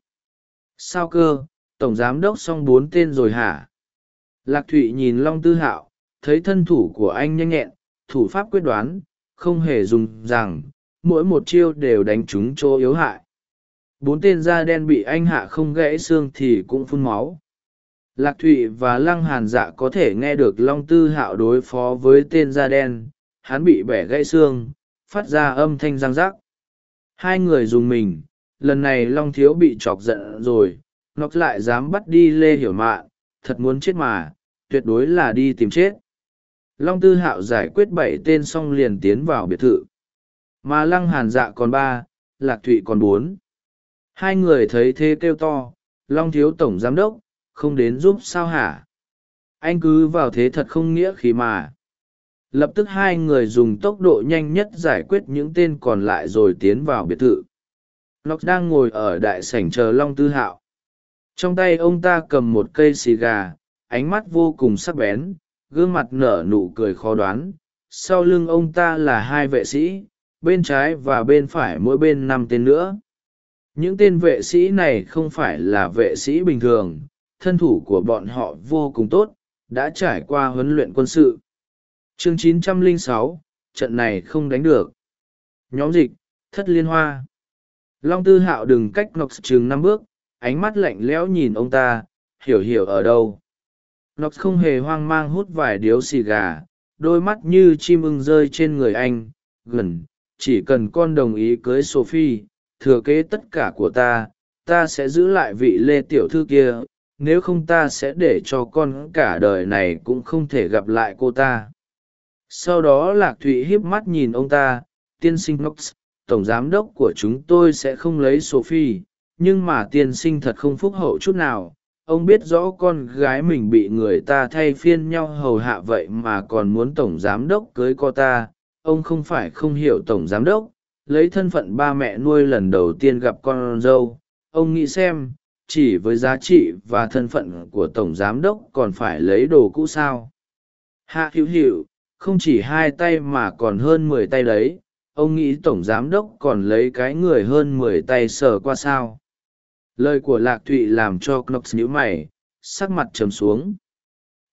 Sao cơ, tổng giám đốc xong bốn tên rồi hả? Lạc thụy nhìn long tư hạo, thấy thân thủ của anh nhanh nhẹn, thủ pháp quyết đoán, không hề dùng rằng, mỗi một chiêu đều đánh trúng chỗ yếu hại. Bốn tên da đen bị anh hạ không gãy xương thì cũng phun máu. Lạc thụy và lăng hàn dạ có thể nghe được long tư hạo đối phó với tên da đen hắn bị bẻ gãy xương, phát ra âm thanh răng rắc. Hai người dùng mình, lần này long thiếu bị chọc giận rồi nó lại dám bắt đi lê hiểu mạn, thật muốn chết mà, tuyệt đối là đi tìm chết. Long tư hạo giải quyết bảy tên xong liền tiến vào biệt thự. Mà lăng hàn dạ còn ba, lạc thụy còn bốn. Hai người thấy thế kêu to, long thiếu tổng giám đốc, không đến giúp sao hả? Anh cứ vào thế thật không nghĩa khi mà lập tức hai người dùng tốc độ nhanh nhất giải quyết những tên còn lại rồi tiến vào biệt thự. Lộc đang ngồi ở đại sảnh chờ long tư hạo. Trong tay ông ta cầm một cây xì gà, ánh mắt vô cùng sắc bén, gương mặt nở nụ cười khó đoán. Sau lưng ông ta là hai vệ sĩ, bên trái và bên phải mỗi bên năm tên nữa. Những tên vệ sĩ này không phải là vệ sĩ bình thường, thân thủ của bọn họ vô cùng tốt, đã trải qua huấn luyện quân sự chương 906, trận này không đánh được. Nhóm dịch thất liên hoa. Long tư hạo đừng cách nox chừng năm bước ánh mắt lạnh lẽo nhìn ông ta hiểu hiểu ở đâu. Nox không hề hoang mang hút vài điếu xì gà đôi mắt như chim ưng rơi trên người anh gần chỉ cần con đồng ý cưới sophie thừa kế tất cả của ta ta sẽ giữ lại vị lê tiểu thư kia nếu không ta sẽ để cho con cả đời này cũng không thể gặp lại cô ta sau đó lạc thụy híp mắt nhìn ông ta, tiên sinh knox, tổng giám đốc của chúng tôi sẽ không lấy sophie, nhưng mà tiên sinh thật không phúc hậu chút nào. Ông biết rõ con gái mình bị người ta thay phiên nhau hầu hạ vậy mà còn muốn tổng giám đốc cưới cô ta. Ông không phải không hiểu tổng giám đốc, lấy thân phận ba mẹ nuôi lần đầu tiên gặp con dâu. Ông nghĩ xem, chỉ với giá trị và thân phận của tổng giám đốc còn phải lấy đồ cũ sao? Hạ hữu hữu không chỉ hai tay mà còn hơn mười tay đấy. Ông nghĩ tổng giám đốc còn lấy cái người hơn mười tay sờ qua sao? Lời của lạc thụy làm cho knox nhíu mày, sắc mặt trầm xuống.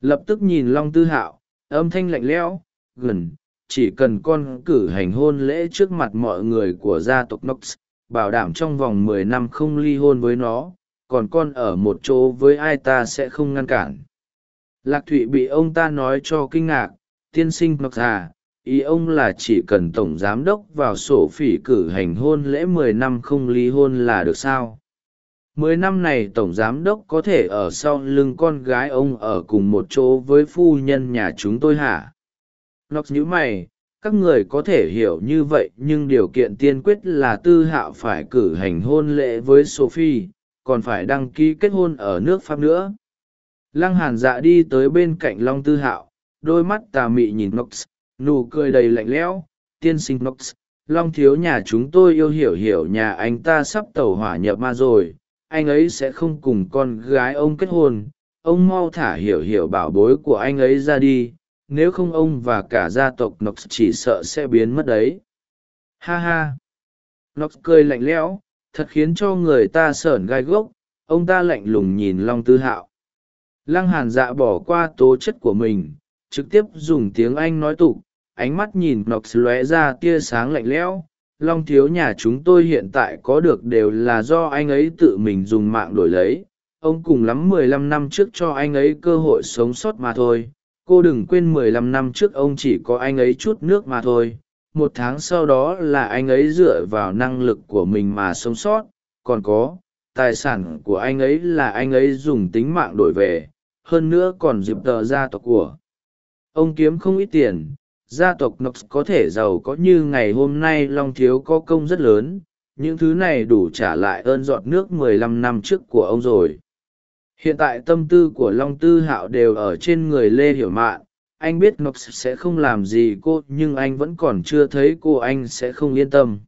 Lập tức nhìn long tư hạo, âm thanh lạnh lẽo, gần, chỉ cần con cử hành hôn lễ trước mặt mọi người của gia tộc knox, bảo đảm trong vòng mười năm không ly hôn với nó, còn con ở một chỗ với ai ta sẽ không ngăn cản. Lạc thụy bị ông ta nói cho kinh ngạc tiên sinh mặc già, ý ông là chỉ cần tổng giám đốc vào sổ phỉ cử hành hôn lễ mười năm không ly hôn là được sao? Mười năm này tổng giám đốc có thể ở sau lưng con gái ông ở cùng một chỗ với phu nhân nhà chúng tôi hả? Nox nhữ mày, các người có thể hiểu như vậy nhưng điều kiện tiên quyết là tư hạo phải cử hành hôn lễ với sophie, còn phải đăng ký kết hôn ở nước pháp nữa. Lăng hàn dạ đi tới bên cạnh long tư hạo đôi mắt tà mị nhìn nox, nụ cười đầy lạnh lẽo, tiên sinh nox, long thiếu nhà chúng tôi yêu hiểu hiểu nhà anh ta sắp tàu hỏa nhập ma rồi, anh ấy sẽ không cùng con gái ông kết hôn, ông mau thả hiểu hiểu bảo bối của anh ấy ra đi, nếu không ông và cả gia tộc nox chỉ sợ sẽ biến mất đấy. Ha ha. Nox cười lạnh lẽo, thật khiến cho người ta sởn gai gốc ông ta lạnh lùng nhìn long tư hạo. Lăng hàn dạ bỏ qua tố chất của mình trực tiếp dùng tiếng anh nói tục, ánh mắt nhìn nox lóe ra tia sáng lạnh lẽo. Long thiếu nhà chúng tôi hiện tại có được đều là do anh ấy tự mình dùng mạng đổi lấy. Ông cùng lắm mười lăm năm trước cho anh ấy cơ hội sống sót mà thôi. Cô đừng quên mười lăm năm trước ông chỉ có anh ấy chút nước mà thôi. Một tháng sau đó là anh ấy dựa vào năng lực của mình mà sống sót. Còn có, tài sản của anh ấy là anh ấy dùng tính mạng đổi về. Hơn nữa còn dịp tờ gia tộc của ông kiếm không ít tiền, gia tộc nox có thể giàu có như ngày hôm nay long thiếu có công rất lớn, những thứ này đủ trả lại ơn giọt nước mười lăm năm trước của ông rồi. Hiện tại tâm tư của long tư hạo đều ở trên người lê hiểu mạn, anh biết nox sẽ không làm gì cô, nhưng anh vẫn còn chưa thấy cô, anh sẽ không yên tâm.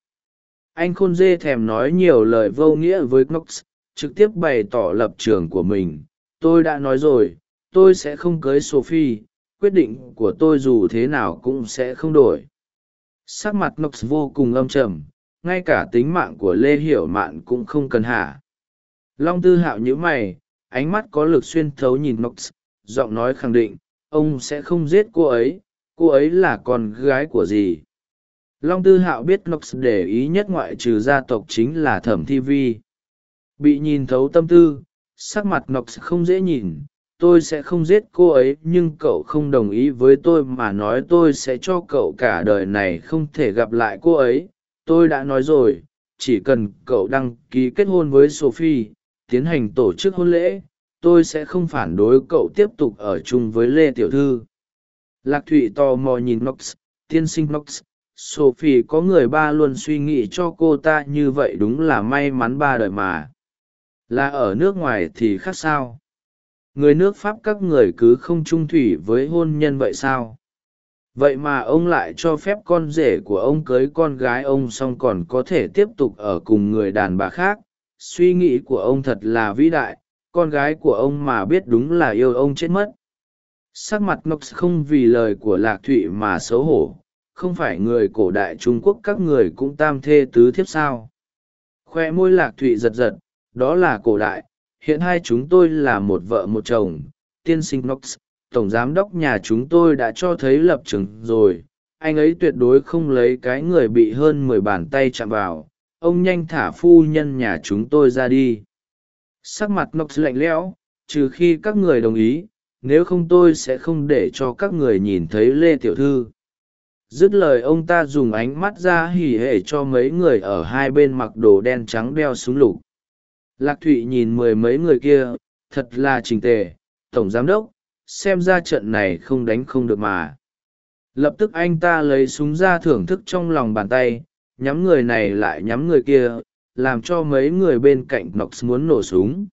Anh khôn dê thèm nói nhiều lời vô nghĩa với nox, trực tiếp bày tỏ lập trường của mình. Tôi đã nói rồi, tôi sẽ không cưới sophie quyết định của tôi dù thế nào cũng sẽ không đổi. Sắc mặt nox vô cùng âm trầm, ngay cả tính mạng của lê hiểu mạn cũng không cần hả long tư hạo nhíu mày, ánh mắt có lực xuyên thấu nhìn nox giọng nói khẳng định, ông sẽ không giết cô ấy cô ấy là con gái của gì? Long tư hạo biết nox để ý nhất ngoại trừ gia tộc chính là thẩm thi vi. Bị nhìn thấu tâm tư, sắc mặt nox không dễ nhìn tôi sẽ không giết cô ấy, nhưng cậu không đồng ý với tôi mà nói tôi sẽ cho cậu cả đời này không thể gặp lại cô ấy. Tôi đã nói rồi, chỉ cần cậu đăng ký kết hôn với sophie, tiến hành tổ chức hôn lễ, tôi sẽ không phản đối cậu tiếp tục ở chung với lê tiểu thư. Lạc thụy tò mò nhìn knox, tiên sinh knox, sophie có người ba luôn suy nghĩ cho cô ta như vậy đúng là may mắn ba đời mà. Là ở nước ngoài thì khác sao? Người nước pháp các người cứ không trung thủy với hôn nhân vậy sao? Vậy mà ông lại cho phép con rể của ông cưới con gái ông xong còn có thể tiếp tục ở cùng người đàn bà khác. Suy nghĩ của ông thật là vĩ đại, con gái của ông mà biết đúng là yêu ông chết mất. Sắc mặt nox không vì lời của lạc thụy mà xấu hổ, không phải người cổ đại trung quốc các người cũng tam thê tứ thiếp sao? Khoe môi lạc thụy giật giật, đó là cổ đại hiện hai chúng tôi là một vợ một chồng tiên sinh Knox, tổng giám đốc nhà chúng tôi đã cho thấy lập trường rồi. Anh ấy tuyệt đối không lấy cái người bị hơn mười bàn tay chạm vào. Ông nhanh thả phu nhân nhà chúng tôi ra đi. Sắc mặt Knox lạnh lẽo trừ khi các người đồng ý nếu không tôi sẽ không để cho các người nhìn thấy lê tiểu thư. Dứt lời ông ta dùng ánh mắt ra hỉ hệ cho mấy người ở hai bên mặc đồ đen trắng đeo súng lục lạc thụy nhìn mười mấy người kia, thật là trình tề, tổng giám đốc, xem ra trận này không đánh không được mà. Lập tức anh ta lấy súng ra thưởng thức trong lòng bàn tay, nhắm người này lại nhắm người kia, làm cho mấy người bên cạnh nox muốn nổ súng.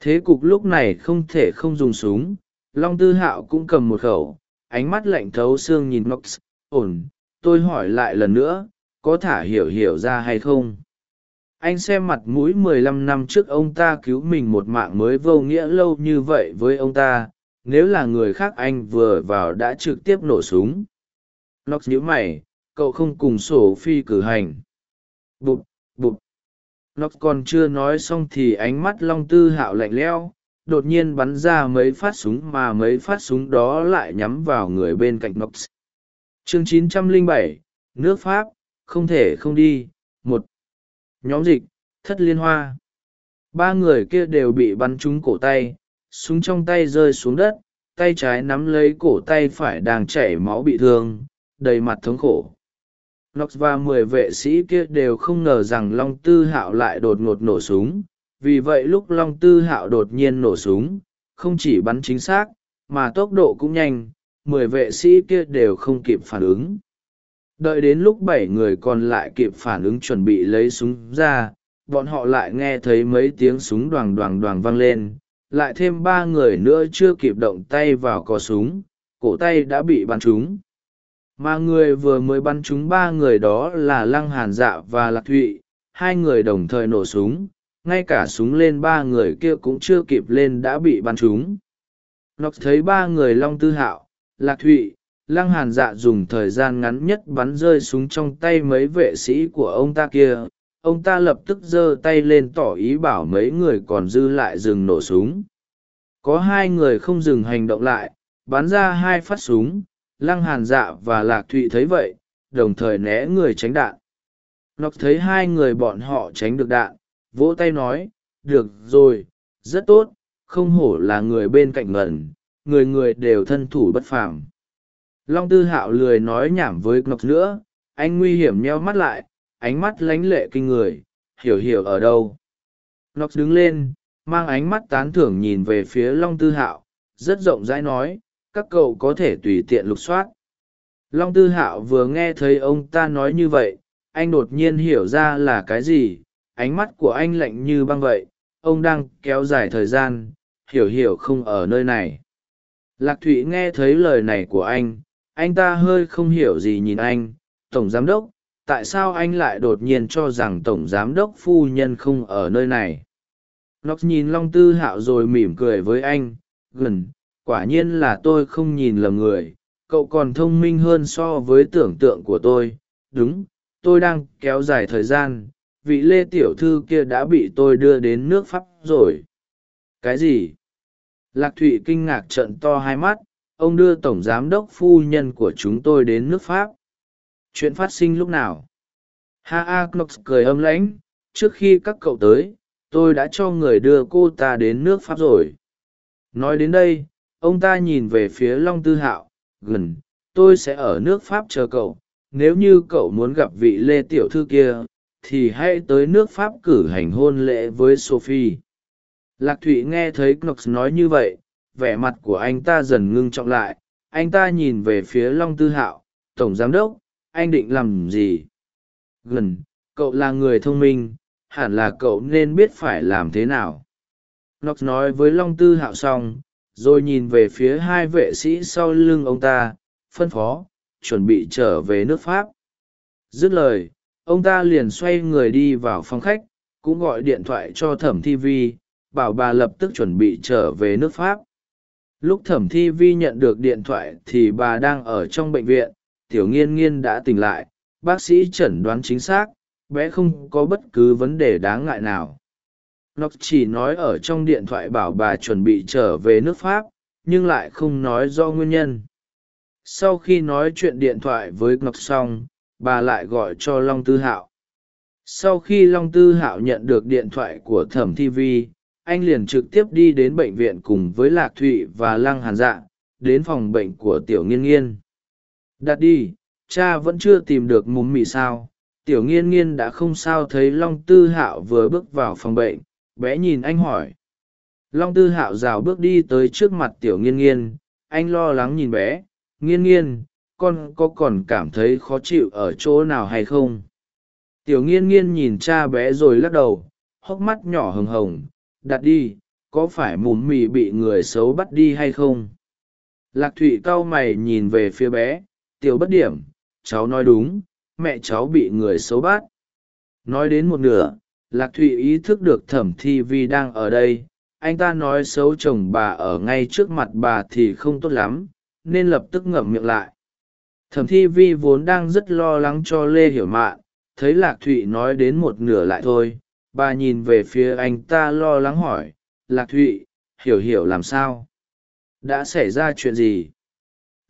Thế cục lúc này không thể không dùng súng, long tư hạo cũng cầm một khẩu, ánh mắt lạnh thấu xương nhìn nox ổn, tôi hỏi lại lần nữa, có thả hiểu hiểu ra hay không? Anh xem mặt mũi mười lăm năm trước ông ta cứu mình một mạng mới vô nghĩa lâu như vậy với ông ta nếu là người khác anh vừa vào đã trực tiếp nổ súng. Nox nhíu mày cậu không cùng sổ phi cử hành. Bụp bụp. Nox còn chưa nói xong thì ánh mắt long tư hạo lạnh lẽo đột nhiên bắn ra mấy phát súng mà mấy phát súng đó lại nhắm vào người bên cạnh nox chương 907, nước pháp không thể không đi một nhóm dịch, thất liên hoa. Ba người kia đều bị bắn trúng cổ tay, súng trong tay rơi xuống đất, tay trái nắm lấy cổ tay phải đang chảy máu bị thương, đầy mặt thống khổ. Nox và mười vệ sĩ kia đều không ngờ rằng long tư hạo lại đột ngột nổ súng. Vì vậy lúc long tư hạo đột nhiên nổ súng, không chỉ bắn chính xác, mà tốc độ cũng nhanh, mười vệ sĩ kia đều không kịp phản ứng đợi đến lúc bảy người còn lại kịp phản ứng chuẩn bị lấy súng ra, bọn họ lại nghe thấy mấy tiếng súng đoàng đoàng đoàng vang lên. Lại thêm ba người nữa chưa kịp động tay vào cò súng, cổ tay đã bị bắn trúng. Mà người vừa mới bắn trúng ba người đó là lăng hàn dạ và lạc thụy, hai người đồng thời nổ súng. Ngay cả súng lên ba người kia cũng chưa kịp lên đã bị bắn trúng. Nọc thấy ba người long tư hạo, lạc thụy lăng hàn dạ dùng thời gian ngắn nhất bắn rơi súng trong tay mấy vệ sĩ của ông ta kia. Ông ta lập tức giơ tay lên tỏ ý bảo mấy người còn dư lại dừng nổ súng. Có hai người không dừng hành động lại, bắn ra hai phát súng. Lăng hàn dạ và lạc thụy thấy vậy, đồng thời né người tránh đạn. Nọc thấy hai người bọn họ tránh được đạn, vỗ tay nói, được rồi, rất tốt, không hổ là người bên cạnh ngẩn, người người đều thân thủ bất phàm long tư hạo lười nói nhảm với ngọc nữa, anh nguy hiểm nheo mắt lại, ánh mắt lánh lệ kinh người, hiểu hiểu ở đâu. Ngọc đứng lên, mang ánh mắt tán thưởng nhìn về phía long tư hạo, rất rộng rãi nói, các cậu có thể tùy tiện lục soát. Long tư hạo vừa nghe thấy ông ta nói như vậy, anh đột nhiên hiểu ra là cái gì, ánh mắt của anh lạnh như băng vậy, ông đang kéo dài thời gian, hiểu hiểu không ở nơi này. Lạc thụy nghe thấy lời này của anh anh ta hơi không hiểu gì nhìn anh, tổng giám đốc, tại sao anh lại đột nhiên cho rằng tổng giám đốc phu nhân không ở nơi này? Nox nhìn long tư hạo rồi mỉm cười với anh, gần, quả nhiên là tôi không nhìn lầm người, cậu còn thông minh hơn so với tưởng tượng của tôi, đúng, tôi đang kéo dài thời gian, vị lê tiểu thư kia đã bị tôi đưa đến nước pháp rồi. Cái gì? Lạc thụy kinh ngạc trận to hai mắt ông đưa tổng giám đốc phu nhân của chúng tôi đến nước pháp. Chuyện phát sinh lúc nào? Ha a knox cười âm lãnh. Trước khi các cậu tới, tôi đã cho người đưa cô ta đến nước pháp rồi. Nói đến đây, ông ta nhìn về phía long tư hạo, gần, tôi sẽ ở nước pháp chờ cậu. Nếu như cậu muốn gặp vị lê tiểu thư kia, thì hãy tới nước pháp cử hành hôn lễ với sophie. Lạc thụy nghe thấy knox nói như vậy vẻ mặt của anh ta dần ngưng trọng lại. Anh ta nhìn về phía long tư hạo, tổng giám đốc, anh định làm gì? Gần, cậu là người thông minh, hẳn là cậu nên biết phải làm thế nào. Knox nói với long tư hạo xong, rồi nhìn về phía hai vệ sĩ sau lưng ông ta, phân phó, chuẩn bị trở về nước pháp. Dứt lời, ông ta liền xoay người đi vào phòng khách, cũng gọi điện thoại cho thẩm thi vi, bảo bà lập tức chuẩn bị trở về nước pháp lúc thẩm thi vi nhận được điện thoại thì bà đang ở trong bệnh viện, tiểu nghiên nghiên đã tỉnh lại, bác sĩ chẩn đoán chính xác, bé không có bất cứ vấn đề đáng ngại nào. Nó chỉ nói ở trong điện thoại bảo bà chuẩn bị trở về nước pháp, nhưng lại không nói do nguyên nhân. Sau khi nói chuyện điện thoại với ngọc xong, bà lại gọi cho long tư hạo. Sau khi long tư hạo nhận được điện thoại của thẩm thi vi anh liền trực tiếp đi đến bệnh viện cùng với lạc thụy và lăng hàn dạ đến phòng bệnh của tiểu nghiên nghiên. Đặt đi, cha vẫn chưa tìm được mùm mị sao. Tiểu nghiên nghiên đã không sao thấy long tư hạo vừa bước vào phòng bệnh. Bé nhìn anh hỏi. Long tư hạo rào bước đi tới trước mặt tiểu nghiên nghiên. Anh lo lắng nhìn bé. Nghiên nghiên, con có còn cảm thấy khó chịu ở chỗ nào hay không? Tiểu nghiên nghiên nhìn cha bé rồi lắc đầu, hốc mắt nhỏ hừng hồng đặt đi, có phải mùm mì bị người xấu bắt đi hay không? Lạc thụy cau mày nhìn về phía bé, tiểu bất điểm, cháu nói đúng, mẹ cháu bị người xấu bắt. Nói đến một nửa, lạc thụy ý thức được thẩm thi vi đang ở đây. Anh ta nói xấu chồng bà ở ngay trước mặt bà thì không tốt lắm, nên lập tức ngậm miệng lại. Thẩm thi vi vốn đang rất lo lắng cho lê hiểu mạn, thấy lạc thụy nói đến một nửa lại thôi bà nhìn về phía anh ta lo lắng hỏi, lạc thụy, hiểu hiểu làm sao? Đã xảy ra chuyện gì?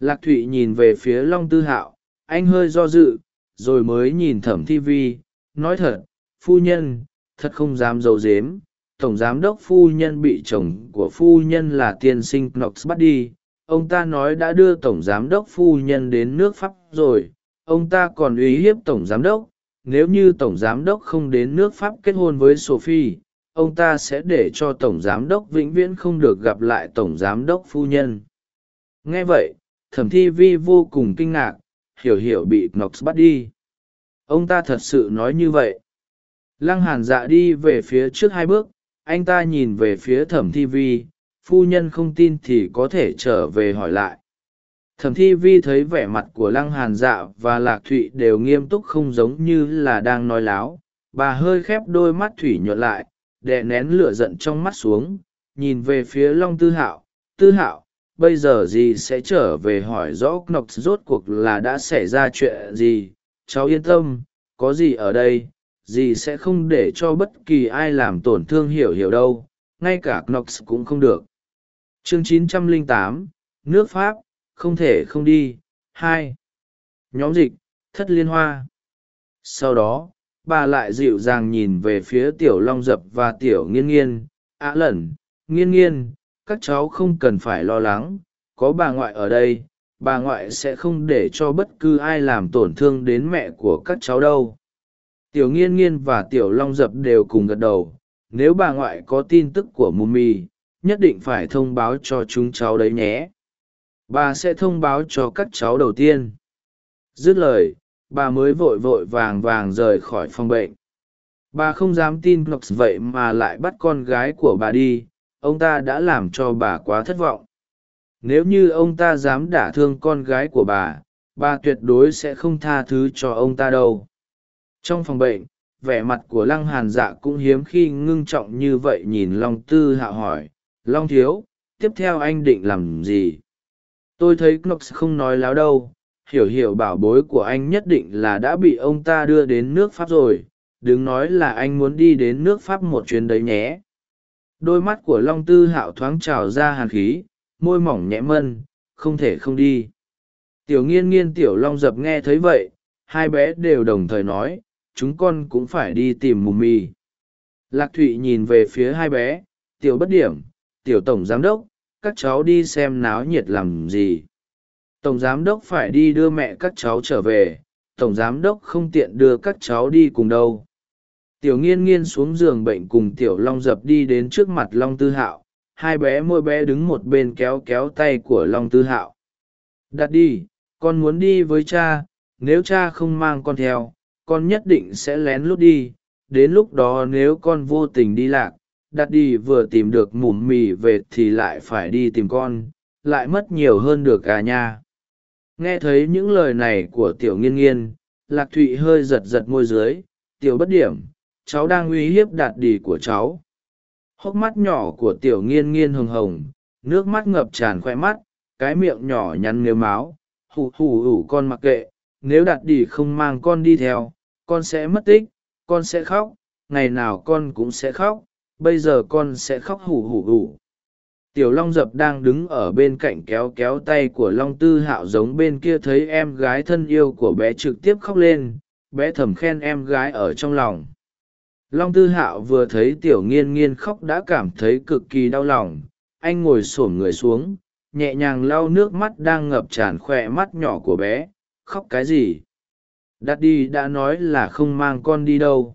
Lạc thụy nhìn về phía long tư hạo, anh hơi do dự, rồi mới nhìn thẩm thi vi, nói thật, phu nhân, thật không dám d i ấ u dếm tổng giám đốc phu nhân bị chồng của phu nhân là tiên sinh knox bắt đi, ông ta nói đã đưa tổng giám đốc phu nhân đến nước pháp rồi, ông ta còn uy hiếp tổng giám đốc nếu như tổng giám đốc không đến nước pháp kết hôn với sophie, ông ta sẽ để cho tổng giám đốc vĩnh viễn không được gặp lại tổng giám đốc phu nhân. Nghe vậy, thẩm thi vi vô cùng kinh ngạc, hiểu hiểu bị knox bắt đi. Ông ta thật sự nói như vậy. Lăng hàn dạ đi về phía trước hai bước, anh ta nhìn về phía thẩm thi vi, phu nhân không tin thì có thể trở về hỏi lại thẩm thi vi thấy vẻ mặt của lăng hàn dạ và lạc thụy đều nghiêm túc không giống như là đang nói láo. Bà hơi khép đôi mắt thủy nhuận lại đè nén lửa giận trong mắt xuống nhìn về phía long tư hạo. Tư hạo bây giờ dì sẽ trở về hỏi rõ knox rốt cuộc là đã xảy ra chuyện gì? Cháu yên tâm có gì ở đây dì sẽ không để cho bất kỳ ai làm tổn thương hiểu hiểu đâu ngay cả knox cũng không được. Chương 908, nước pháp không thể không đi. Hai. Nhóm dịch, thất liên hoa. Sau đó, bà lại dịu dàng nhìn về phía tiểu long dập và tiểu nghiên nghiên. Á lẩn, nghiên nghiên, các cháu không cần phải lo lắng. Có bà ngoại ở đây, bà ngoại sẽ không để cho bất cứ ai làm tổn thương đến mẹ của các cháu đâu. Tiểu nghiên nghiên và tiểu long dập đều cùng gật đầu. Nếu bà ngoại có tin tức của mù mì, nhất định phải thông báo cho chúng cháu đấy nhé bà sẽ thông báo cho các cháu đầu tiên. Dứt lời, bà mới vội vội vàng vàng rời khỏi phòng bệnh. Bà không dám tin knox vậy mà lại bắt con gái của bà đi. Ông ta đã làm cho bà quá thất vọng. Nếu như ông ta dám đả thương con gái của bà bà tuyệt đối sẽ không tha thứ cho ông ta đâu. Trong phòng bệnh, vẻ mặt của lăng hàn dạ cũng hiếm khi ngưng trọng như vậy nhìn long tư hạ hỏi, long thiếu, tiếp theo anh định làm gì? Tôi thấy knox không nói láo đâu. Hiểu hiểu bảo bối của anh nhất định là đã bị ông ta đưa đến nước pháp rồi. Đừng nói là anh muốn đi đến nước pháp một chuyến đấy nhé. Đôi mắt của long tư hạo thoáng trào ra hàn khí, môi mỏng nhẹ mân, không thể không đi. Tiểu nghiên nghiên tiểu long dập nghe thấy vậy, hai bé đều đồng thời nói, chúng con cũng phải đi tìm mù mì. Lạc thụy nhìn về phía hai bé, tiểu bất điểm, tiểu tổng giám đốc các cháu đi xem náo nhiệt làm gì? Tổng giám đốc phải đi đưa mẹ các cháu trở về, tổng giám đốc không tiện đưa các cháu đi cùng đâu. Tiểu nghiên nghiên xuống giường bệnh cùng tiểu long dập đi đến trước mặt long tư hạo, hai bé môi bé đứng một bên kéo kéo tay của long tư hạo. Đặt đi, con muốn đi với cha, nếu cha không mang con theo, con nhất định sẽ lén lút đi, đến lúc đó nếu con vô tình đi lạc đặt đi vừa tìm được mủm mì về thì lại phải đi tìm con, lại mất nhiều hơn được cả nha. Nghe thấy những lời này của tiểu nghiên nghiên, lạc thụy hơi giật giật môi dưới, tiểu bất điểm, cháu đang uy hiếp đạt đì của cháu. Hốc mắt nhỏ của tiểu nghiên nghiên hừng hồng, nước mắt ngập tràn khoe mắt, cái miệng nhỏ nhắn nếu máu, hù hù hù, con mặc kệ, nếu đạt đì không mang con đi theo, con sẽ mất tích, con sẽ khóc, ngày nào con cũng sẽ khóc bây giờ con sẽ khóc hủ hủ hủ tiểu long dập đang đứng ở bên cạnh kéo kéo tay của long tư hạo giống bên kia thấy em gái thân yêu của bé trực tiếp khóc lên, bé thầm khen em gái ở trong lòng. Long tư hạo vừa thấy tiểu nghiên nghiên khóc đã cảm thấy cực kỳ đau lòng. Anh ngồi s ổ m người xuống, nhẹ nhàng lau nước mắt đang ngập tràn khoe mắt nhỏ của bé. Khóc cái gì? Đặt đi đã nói là không mang con đi đâu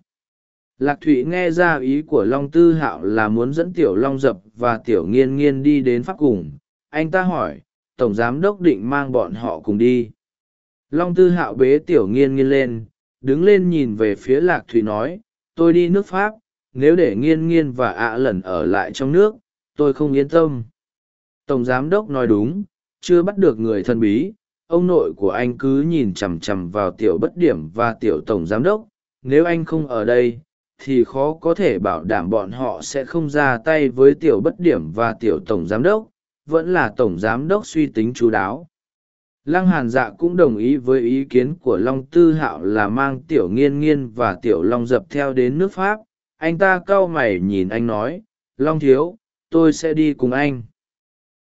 lạc thụy nghe ra ý của long tư hạo là muốn dẫn tiểu long dập và tiểu nghiên nghiên đi đến pháp cùng. Anh ta hỏi, tổng giám đốc định mang bọn họ cùng đi. Long tư hạo bế tiểu nghiên nghiên lên, đứng lên nhìn về phía lạc thụy nói, tôi đi nước pháp, nếu để nghiên nghiên và ạ à ở lại trong nước, tôi không yên tâm. Tổng giám đốc nói đúng, chưa bắt được người thân bí. Ông nội của anh cứ nhìn chằm chằm vào tiểu bất điểm và tiểu tổng giám đốc, nếu anh không ở đây thì khó có thể bảo đảm bọn họ sẽ không ra tay với tiểu bất điểm và tiểu tổng giám đốc, vẫn là tổng giám đốc suy tính chú đáo. Lăng hàn dạ cũng đồng ý với ý kiến của long tư hạo là mang tiểu nghiên nghiên và tiểu long dập theo đến nước pháp. Anh ta cau mày nhìn anh nói, long thiếu, tôi sẽ đi cùng anh.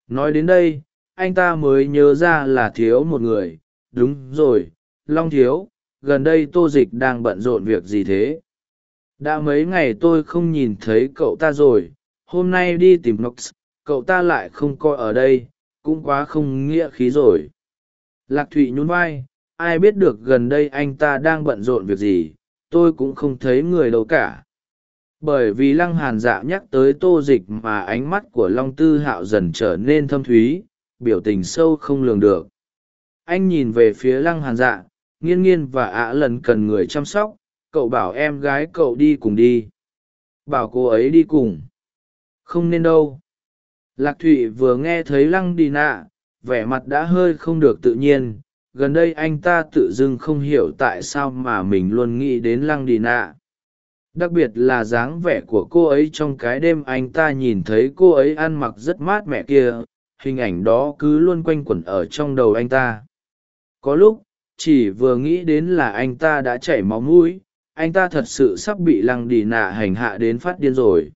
Nói đến đây, anh ta mới nhớ ra là thiếu một người. Đúng rồi, long thiếu, gần đây tô dịch đang bận rộn việc gì thế? Đã mấy ngày tôi không nhìn thấy cậu ta rồi, hôm nay đi tìm nox cậu ta lại không coi ở đây, cũng quá không nghĩa khí rồi. Lạc thụy nhún vai, ai biết được gần đây anh ta đang bận rộn việc gì, tôi cũng không thấy người đâu cả. Bởi vì lăng hàn dạ nhắc tới tô dịch mà ánh mắt của long tư hạo dần trở nên thâm thúy, biểu tình sâu không lường được. Anh nhìn về phía lăng hàn dạ nghiên nghiên và ạ lần cần người chăm sóc cậu bảo em gái cậu đi cùng đi. Bảo cô ấy đi cùng. Không nên đâu. Lạc thụy vừa nghe thấy lăng đi nạ, vẻ mặt đã hơi không được tự nhiên. Gần đây anh ta tự dưng không hiểu tại sao mà mình luôn nghĩ đến lăng đi nạ. Đặc biệt là dáng vẻ của cô ấy trong cái đêm anh ta nhìn thấy cô ấy ăn mặc rất mát mẻ kia, hình ảnh đó cứ luôn quanh quẩn ở trong đầu anh ta. Có lúc, chỉ vừa nghĩ đến là anh ta đã chảy máu mũi anh ta thật sự sắp bị lăng đi nạ hành hạ đến phát điên rồi.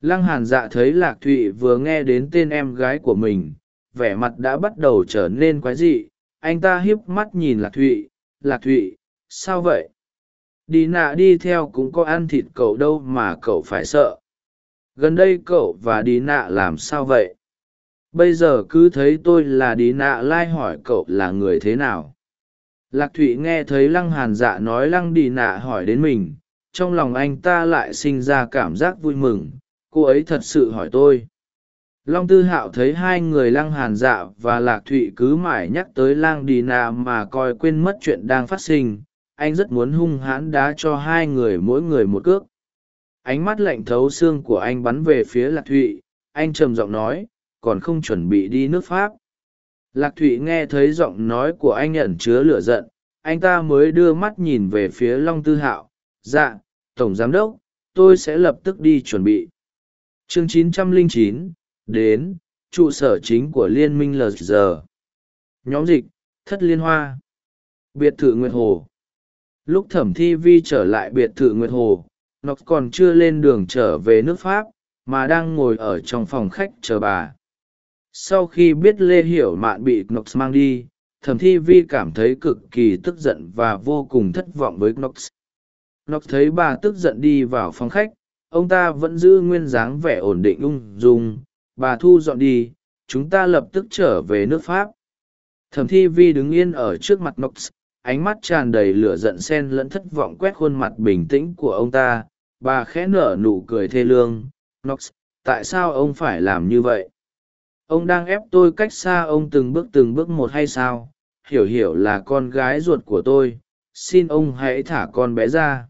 Lăng hàn dạ thấy lạc thụy vừa nghe đến tên em gái của mình, vẻ mặt đã bắt đầu trở nên quái dị. Anh ta hiếp mắt nhìn lạc thụy lạc thụy, sao vậy? Đi nạ đi theo cũng có ăn thịt cậu đâu mà cậu phải sợ. Gần đây cậu và đi nạ làm sao vậy? Bây giờ cứ thấy tôi là đi nạ lai hỏi cậu là người thế nào? Lạc thụy nghe thấy lăng hàn dạ nói lăng đi nạ hỏi đến mình, trong lòng anh ta lại sinh ra cảm giác vui mừng, cô ấy thật sự hỏi tôi. Long tư hạo thấy hai người lăng hàn dạ và lạc thụy cứ mãi nhắc tới lang đi nạ mà coi quên mất chuyện đang phát sinh, anh rất muốn hung hãn đá cho hai người mỗi người một cước. Ánh mắt lạnh thấu xương của anh bắn về phía lạc thụy, anh trầm giọng nói, còn không chuẩn bị đi nước pháp? Lạc thụy nghe thấy giọng nói của anh ẩn chứa lửa giận anh ta mới đưa mắt nhìn về phía long tư hạo. Dạ tổng giám đốc tôi sẽ lập tức đi chuẩn bị. Chương 909, đến trụ sở chính của liên minh lg nhóm dịch thất liên hoa. Biệt thự nguyệt hồ. Lúc thẩm thi vi trở lại biệt thự nguyệt hồ nó còn chưa lên đường trở về nước pháp mà đang ngồi ở trong phòng khách chờ bà sau khi biết lê hiểu mạn bị knox mang đi, thẩm thi vi cảm thấy cực kỳ tức giận và vô cùng thất vọng với knox. Knox thấy bà tức giận đi vào phòng khách, ông ta vẫn giữ nguyên dáng vẻ ổn định ung dung. Bà thu dọn đi, chúng ta lập tức trở về nước pháp. Thẩm thi vi đứng yên ở trước mặt knox, ánh mắt tràn đầy lửa giận sen lẫn thất vọng quét khuôn mặt bình tĩnh của ông ta. Bà khẽ nở nụ cười thê lương. Knox, tại sao ông phải làm như vậy? Ông đang ép tôi cách xa ông từng bước từng bước một hay sao? Hiểu hiểu là con gái ruột của tôi. Xin ông hãy thả con bé ra.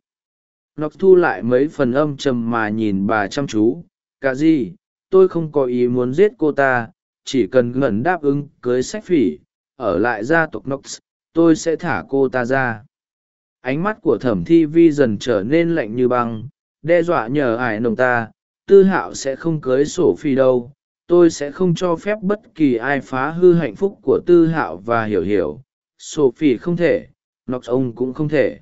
Nó thu lại mấy phần âm trầm mà nhìn bà chăm chú. Cả gì? Tôi không có ý muốn giết cô ta. Chỉ cần ngẩn đáp ứng cưới sách phỉ. Ở lại gia tộc nox tôi sẽ thả cô ta ra. Ánh mắt của thẩm thi vi dần trở nên lạnh như băng. Đe dọa nhờ ải nồng ta. Tư hạo sẽ không cưới sổ phi đâu tôi sẽ không cho phép bất kỳ ai phá hư hạnh phúc của tư hạo và hiểu hiểu. Sophie không thể, nox ông cũng không thể.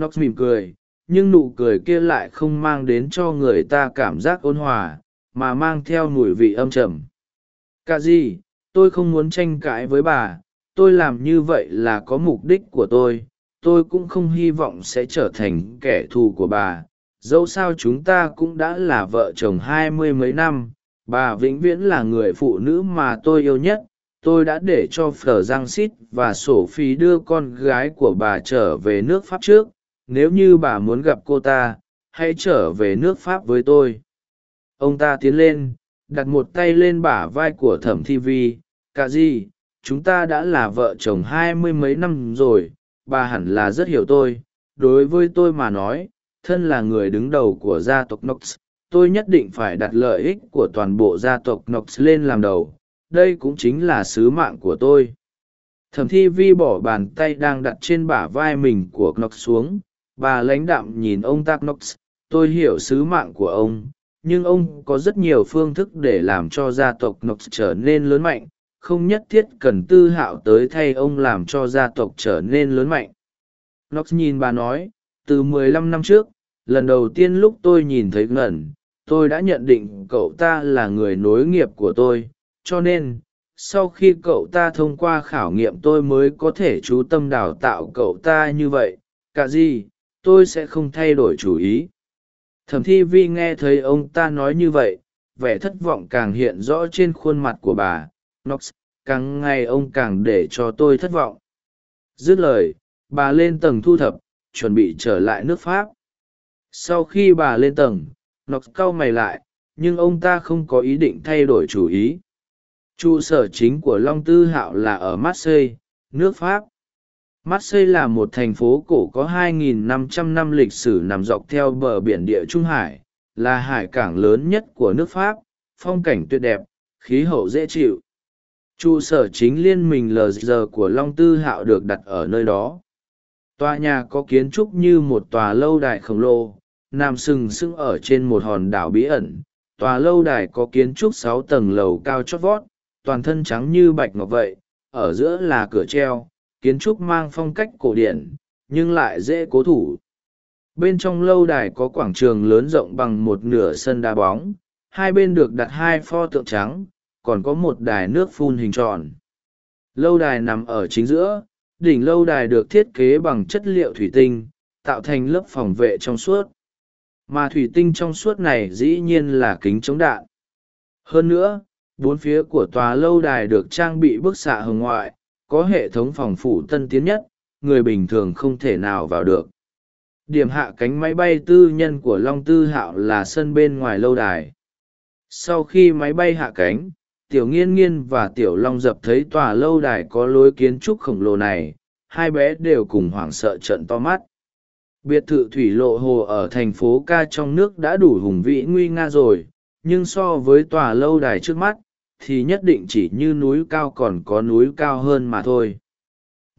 Nox mỉm cười, nhưng nụ cười kia lại không mang đến cho người ta cảm giác ôn hòa, mà mang theo mùi vị âm trầm. Cả gì, tôi không muốn tranh cãi với bà. Tôi làm như vậy là có mục đích của tôi. Tôi cũng không hy vọng sẽ trở thành kẻ thù của bà. Dẫu sao chúng ta cũng đã là vợ chồng hai mươi mấy năm bà vĩnh viễn là người phụ nữ mà tôi yêu nhất. Tôi đã để cho phở giang xít và sổ phi đưa con gái của bà trở về nước pháp trước. Nếu như bà muốn gặp cô ta, hãy trở về nước pháp với tôi. Ông ta tiến lên, đặt một tay lên bả vai của thẩm thi vi. Cả gì chúng ta đã là vợ chồng hai mươi mấy năm rồi. Bà hẳn là rất hiểu tôi. Đối với tôi mà nói, thân là người đứng đầu của gia tộc nox tôi nhất định phải đặt lợi ích của toàn bộ gia tộc nox lên làm đầu. Đây cũng chính là sứ mạng của tôi. Thẩm thi vi bỏ bàn tay đang đặt trên bả vai mình của nox xuống. Bà lãnh đạm nhìn ông tak nox tôi hiểu sứ mạng của ông, nhưng ông có rất nhiều phương thức để làm cho gia tộc nox trở nên lớn mạnh. Không nhất thiết cần tư hạo tới thay ông làm cho gia tộc trở nên lớn mạnh. Nox nhìn bà nói, từ mười lăm năm trước, lần đầu tiên lúc tôi nhìn thấy ngẩn tôi đã nhận định cậu ta là người nối nghiệp của tôi, cho nên, sau khi cậu ta thông qua khảo nghiệm tôi mới có thể chú tâm đào tạo cậu ta như vậy, cả gì, tôi sẽ không thay đổi chủ ý. Thẩm thi vi nghe thấy ông ta nói như vậy, vẻ thất vọng càng hiện rõ trên khuôn mặt của bà. Nox càng ngày ông càng để cho tôi thất vọng. Dứt lời, bà lên tầng thu thập, chuẩn bị trở lại nước pháp. Sau khi bà lên tầng Nọc cau mày lại, nhưng ông ta không có ý định thay đổi chủ ý. Trụ sở chính của long tư hạo là ở marseille, nước pháp. Marseille là một thành phố cổ có 2.500 năm lịch sử nằm dọc theo bờ biển địa trung hải, là hải cảng lớn nhất của nước pháp, phong cảnh tuyệt đẹp, khí hậu dễ chịu. Trụ sở chính liên minh lg của long tư hạo được đặt ở nơi đó. Tòa nhà có kiến trúc như một tòa lâu đài khổng lồ nằm sừng sững ở trên một hòn đảo bí ẩn, tòa lâu đài có kiến trúc sáu tầng lầu cao chót vót, toàn thân trắng như bạch ngọc vậy, ở giữa là cửa treo, kiến trúc mang phong cách cổ điển, nhưng lại dễ cố thủ. Bên trong lâu đài có quảng trường lớn rộng bằng một nửa sân đá bóng, hai bên được đặt hai pho tượng trắng, còn có một đài nước phun hình tròn. Lâu đài nằm ở chính giữa, đỉnh lâu đài được thiết kế bằng chất liệu thủy tinh, tạo thành lớp phòng vệ trong suốt mà thủy tinh trong suốt này dĩ nhiên là kính chống đạn. Hơn nữa, bốn phía của tòa lâu đài được trang bị bức xạ hồng ngoại, có hệ thống phòng phủ tân tiến nhất, người bình thường không thể nào vào được. Điểm hạ cánh máy bay tư nhân của long tư hạo là sân bên ngoài lâu đài. Sau khi máy bay hạ cánh, tiểu nghiên nghiên và tiểu long dập thấy tòa lâu đài có lối kiến trúc khổng lồ này, hai bé đều cùng hoảng sợ trận to mắt biệt thự thủy lộ hồ ở thành phố ca trong nước đã đủ hùng vĩ nguy nga rồi, nhưng so với tòa lâu đài trước mắt, thì nhất định chỉ như núi cao còn có núi cao hơn mà thôi.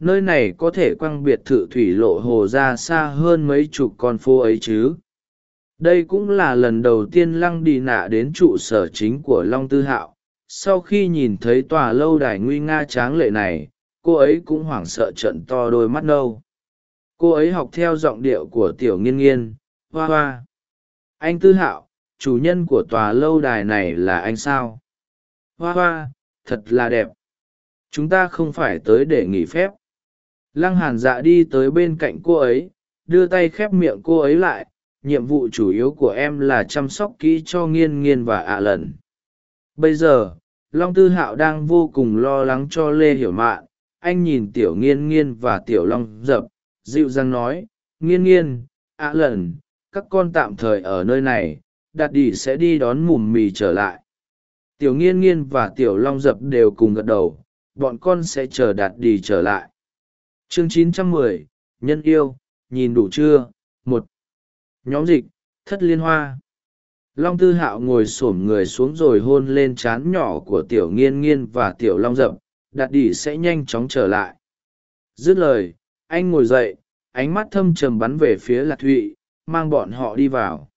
Nơi này có thể quăng biệt thự thủy lộ hồ ra xa hơn mấy chục con phố ấy chứ? Đây cũng là lần đầu tiên lăng đi nạ đến trụ sở chính của long tư hạo. Sau khi nhìn thấy tòa lâu đài nguy nga tráng lệ này, cô ấy cũng hoảng sợ trận to đôi mắt nâu cô ấy học theo giọng điệu của tiểu nghiên nghiên, hoa hoa. Anh tư hạo, chủ nhân của tòa lâu đài này là anh sao? Hoa hoa, thật là đẹp. Chúng ta không phải tới để nghỉ phép. Lăng hàn dạ đi tới bên cạnh cô ấy, đưa tay khép miệng cô ấy lại. Nhiệm vụ chủ yếu của em là chăm sóc kỹ cho nghiên nghiên và ạ lần. Bây giờ, long tư hạo đang vô cùng lo lắng cho lê hiểu mạn. Anh nhìn tiểu nghiên nghiên và tiểu long dập dịu dàng nói nghiên nghiên ạ lần các con tạm thời ở nơi này đạt đỉ sẽ đi đón mùm mì trở lại. Tiểu nghiên nghiên và tiểu long dập đều cùng gật đầu bọn con sẽ chờ đạt đỉ trở lại. Chương 910, nhân yêu nhìn đủ chưa? Một. Nhóm dịch thất liên hoa. Long tư hạo ngồi s ổ m người xuống rồi hôn lên trán nhỏ của tiểu nghiên nghiên và tiểu long dập đạt đỉ sẽ nhanh chóng trở lại. Dứt lời anh ngồi dậy, ánh mắt thâm trầm bắn về phía lạc thụy, mang bọn họ đi vào.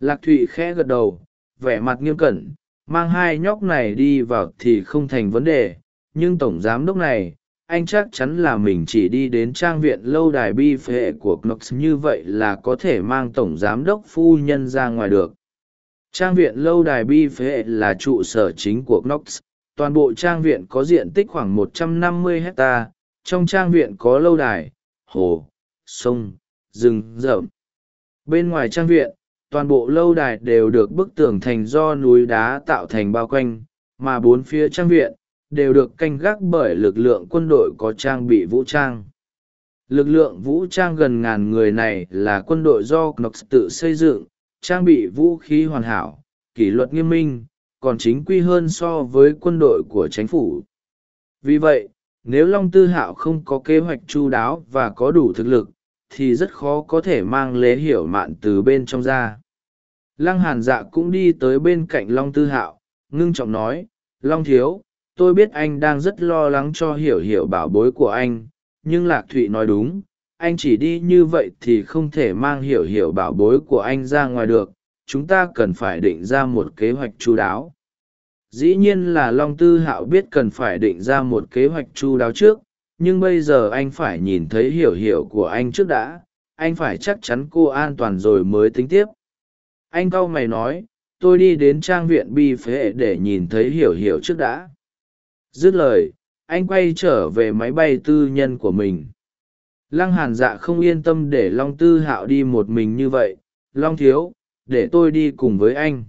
Lạc thụy khẽ gật đầu, vẻ mặt nghiêm cẩn, mang hai nhóc này đi vào thì không thành vấn đề, nhưng tổng giám đốc này, anh chắc chắn là mình chỉ đi đến trang viện lâu đài bi phệ của knox như vậy là có thể mang tổng giám đốc phu nhân ra ngoài được. Trang viện lâu đài bi phệ là trụ sở chính của knox, toàn bộ trang viện có diện tích khoảng 150 hectare trong trang viện có lâu đài, hồ, sông, rừng rậm. Bên ngoài trang viện, toàn bộ lâu đài đều được bức tường thành do núi đá tạo thành bao quanh, mà bốn phía trang viện đều được canh gác bởi lực lượng quân đội có trang bị vũ trang. Lực lượng vũ trang gần ngàn người này là quân đội do knox tự xây dựng, trang bị vũ khí hoàn hảo, kỷ luật nghiêm minh, còn chính quy hơn so với quân đội của chính phủ. Vì vậy nếu long tư hạo không có kế hoạch chu đáo và có đủ thực lực, thì rất khó có thể mang lễ hiểu mạn từ bên trong ra. Lăng hàn dạ cũng đi tới bên cạnh long tư hạo, ngưng trọng nói, long thiếu, tôi biết anh đang rất lo lắng cho hiểu hiểu bảo bối của anh, nhưng lạc thụy nói đúng, anh chỉ đi như vậy thì không thể mang hiểu hiểu bảo bối của anh ra ngoài được, chúng ta cần phải định ra một kế hoạch chú đáo dĩ nhiên là long tư hạo biết cần phải định ra một kế hoạch chu đáo trước, nhưng bây giờ anh phải nhìn thấy hiểu hiểu của anh trước đã, anh phải chắc chắn cô an toàn rồi mới tính tiếp. Anh cau mày nói, tôi đi đến trang viện bi phế để nhìn thấy hiểu hiểu trước đã. Dứt lời, anh quay trở về máy bay tư nhân của mình. Lăng hàn dạ không yên tâm để long tư hạo đi một mình như vậy. Long thiếu, để tôi đi cùng với anh.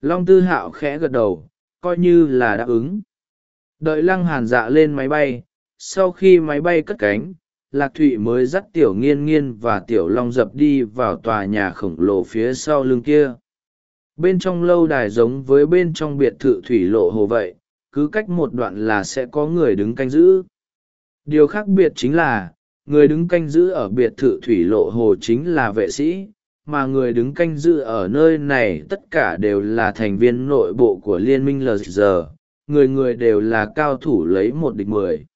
Long tư hạo khẽ gật đầu coi như là đáp ứng. Đợi lăng hàn dạ lên máy bay, sau khi máy bay cất cánh, lạc thụy mới dắt tiểu nghiên nghiên và tiểu long dập đi vào tòa nhà khổng lồ phía sau lưng kia. Bên trong lâu đài giống với bên trong biệt thự thủy lộ hồ vậy, cứ cách một đoạn là sẽ có người đứng canh giữ. Điều khác biệt chính là, người đứng canh giữ ở biệt thự thủy lộ hồ chính là vệ sĩ mà người đứng canh giữ ở nơi này tất cả đều là thành viên nội bộ của liên minh lg người người đều là cao thủ lấy một địch mười.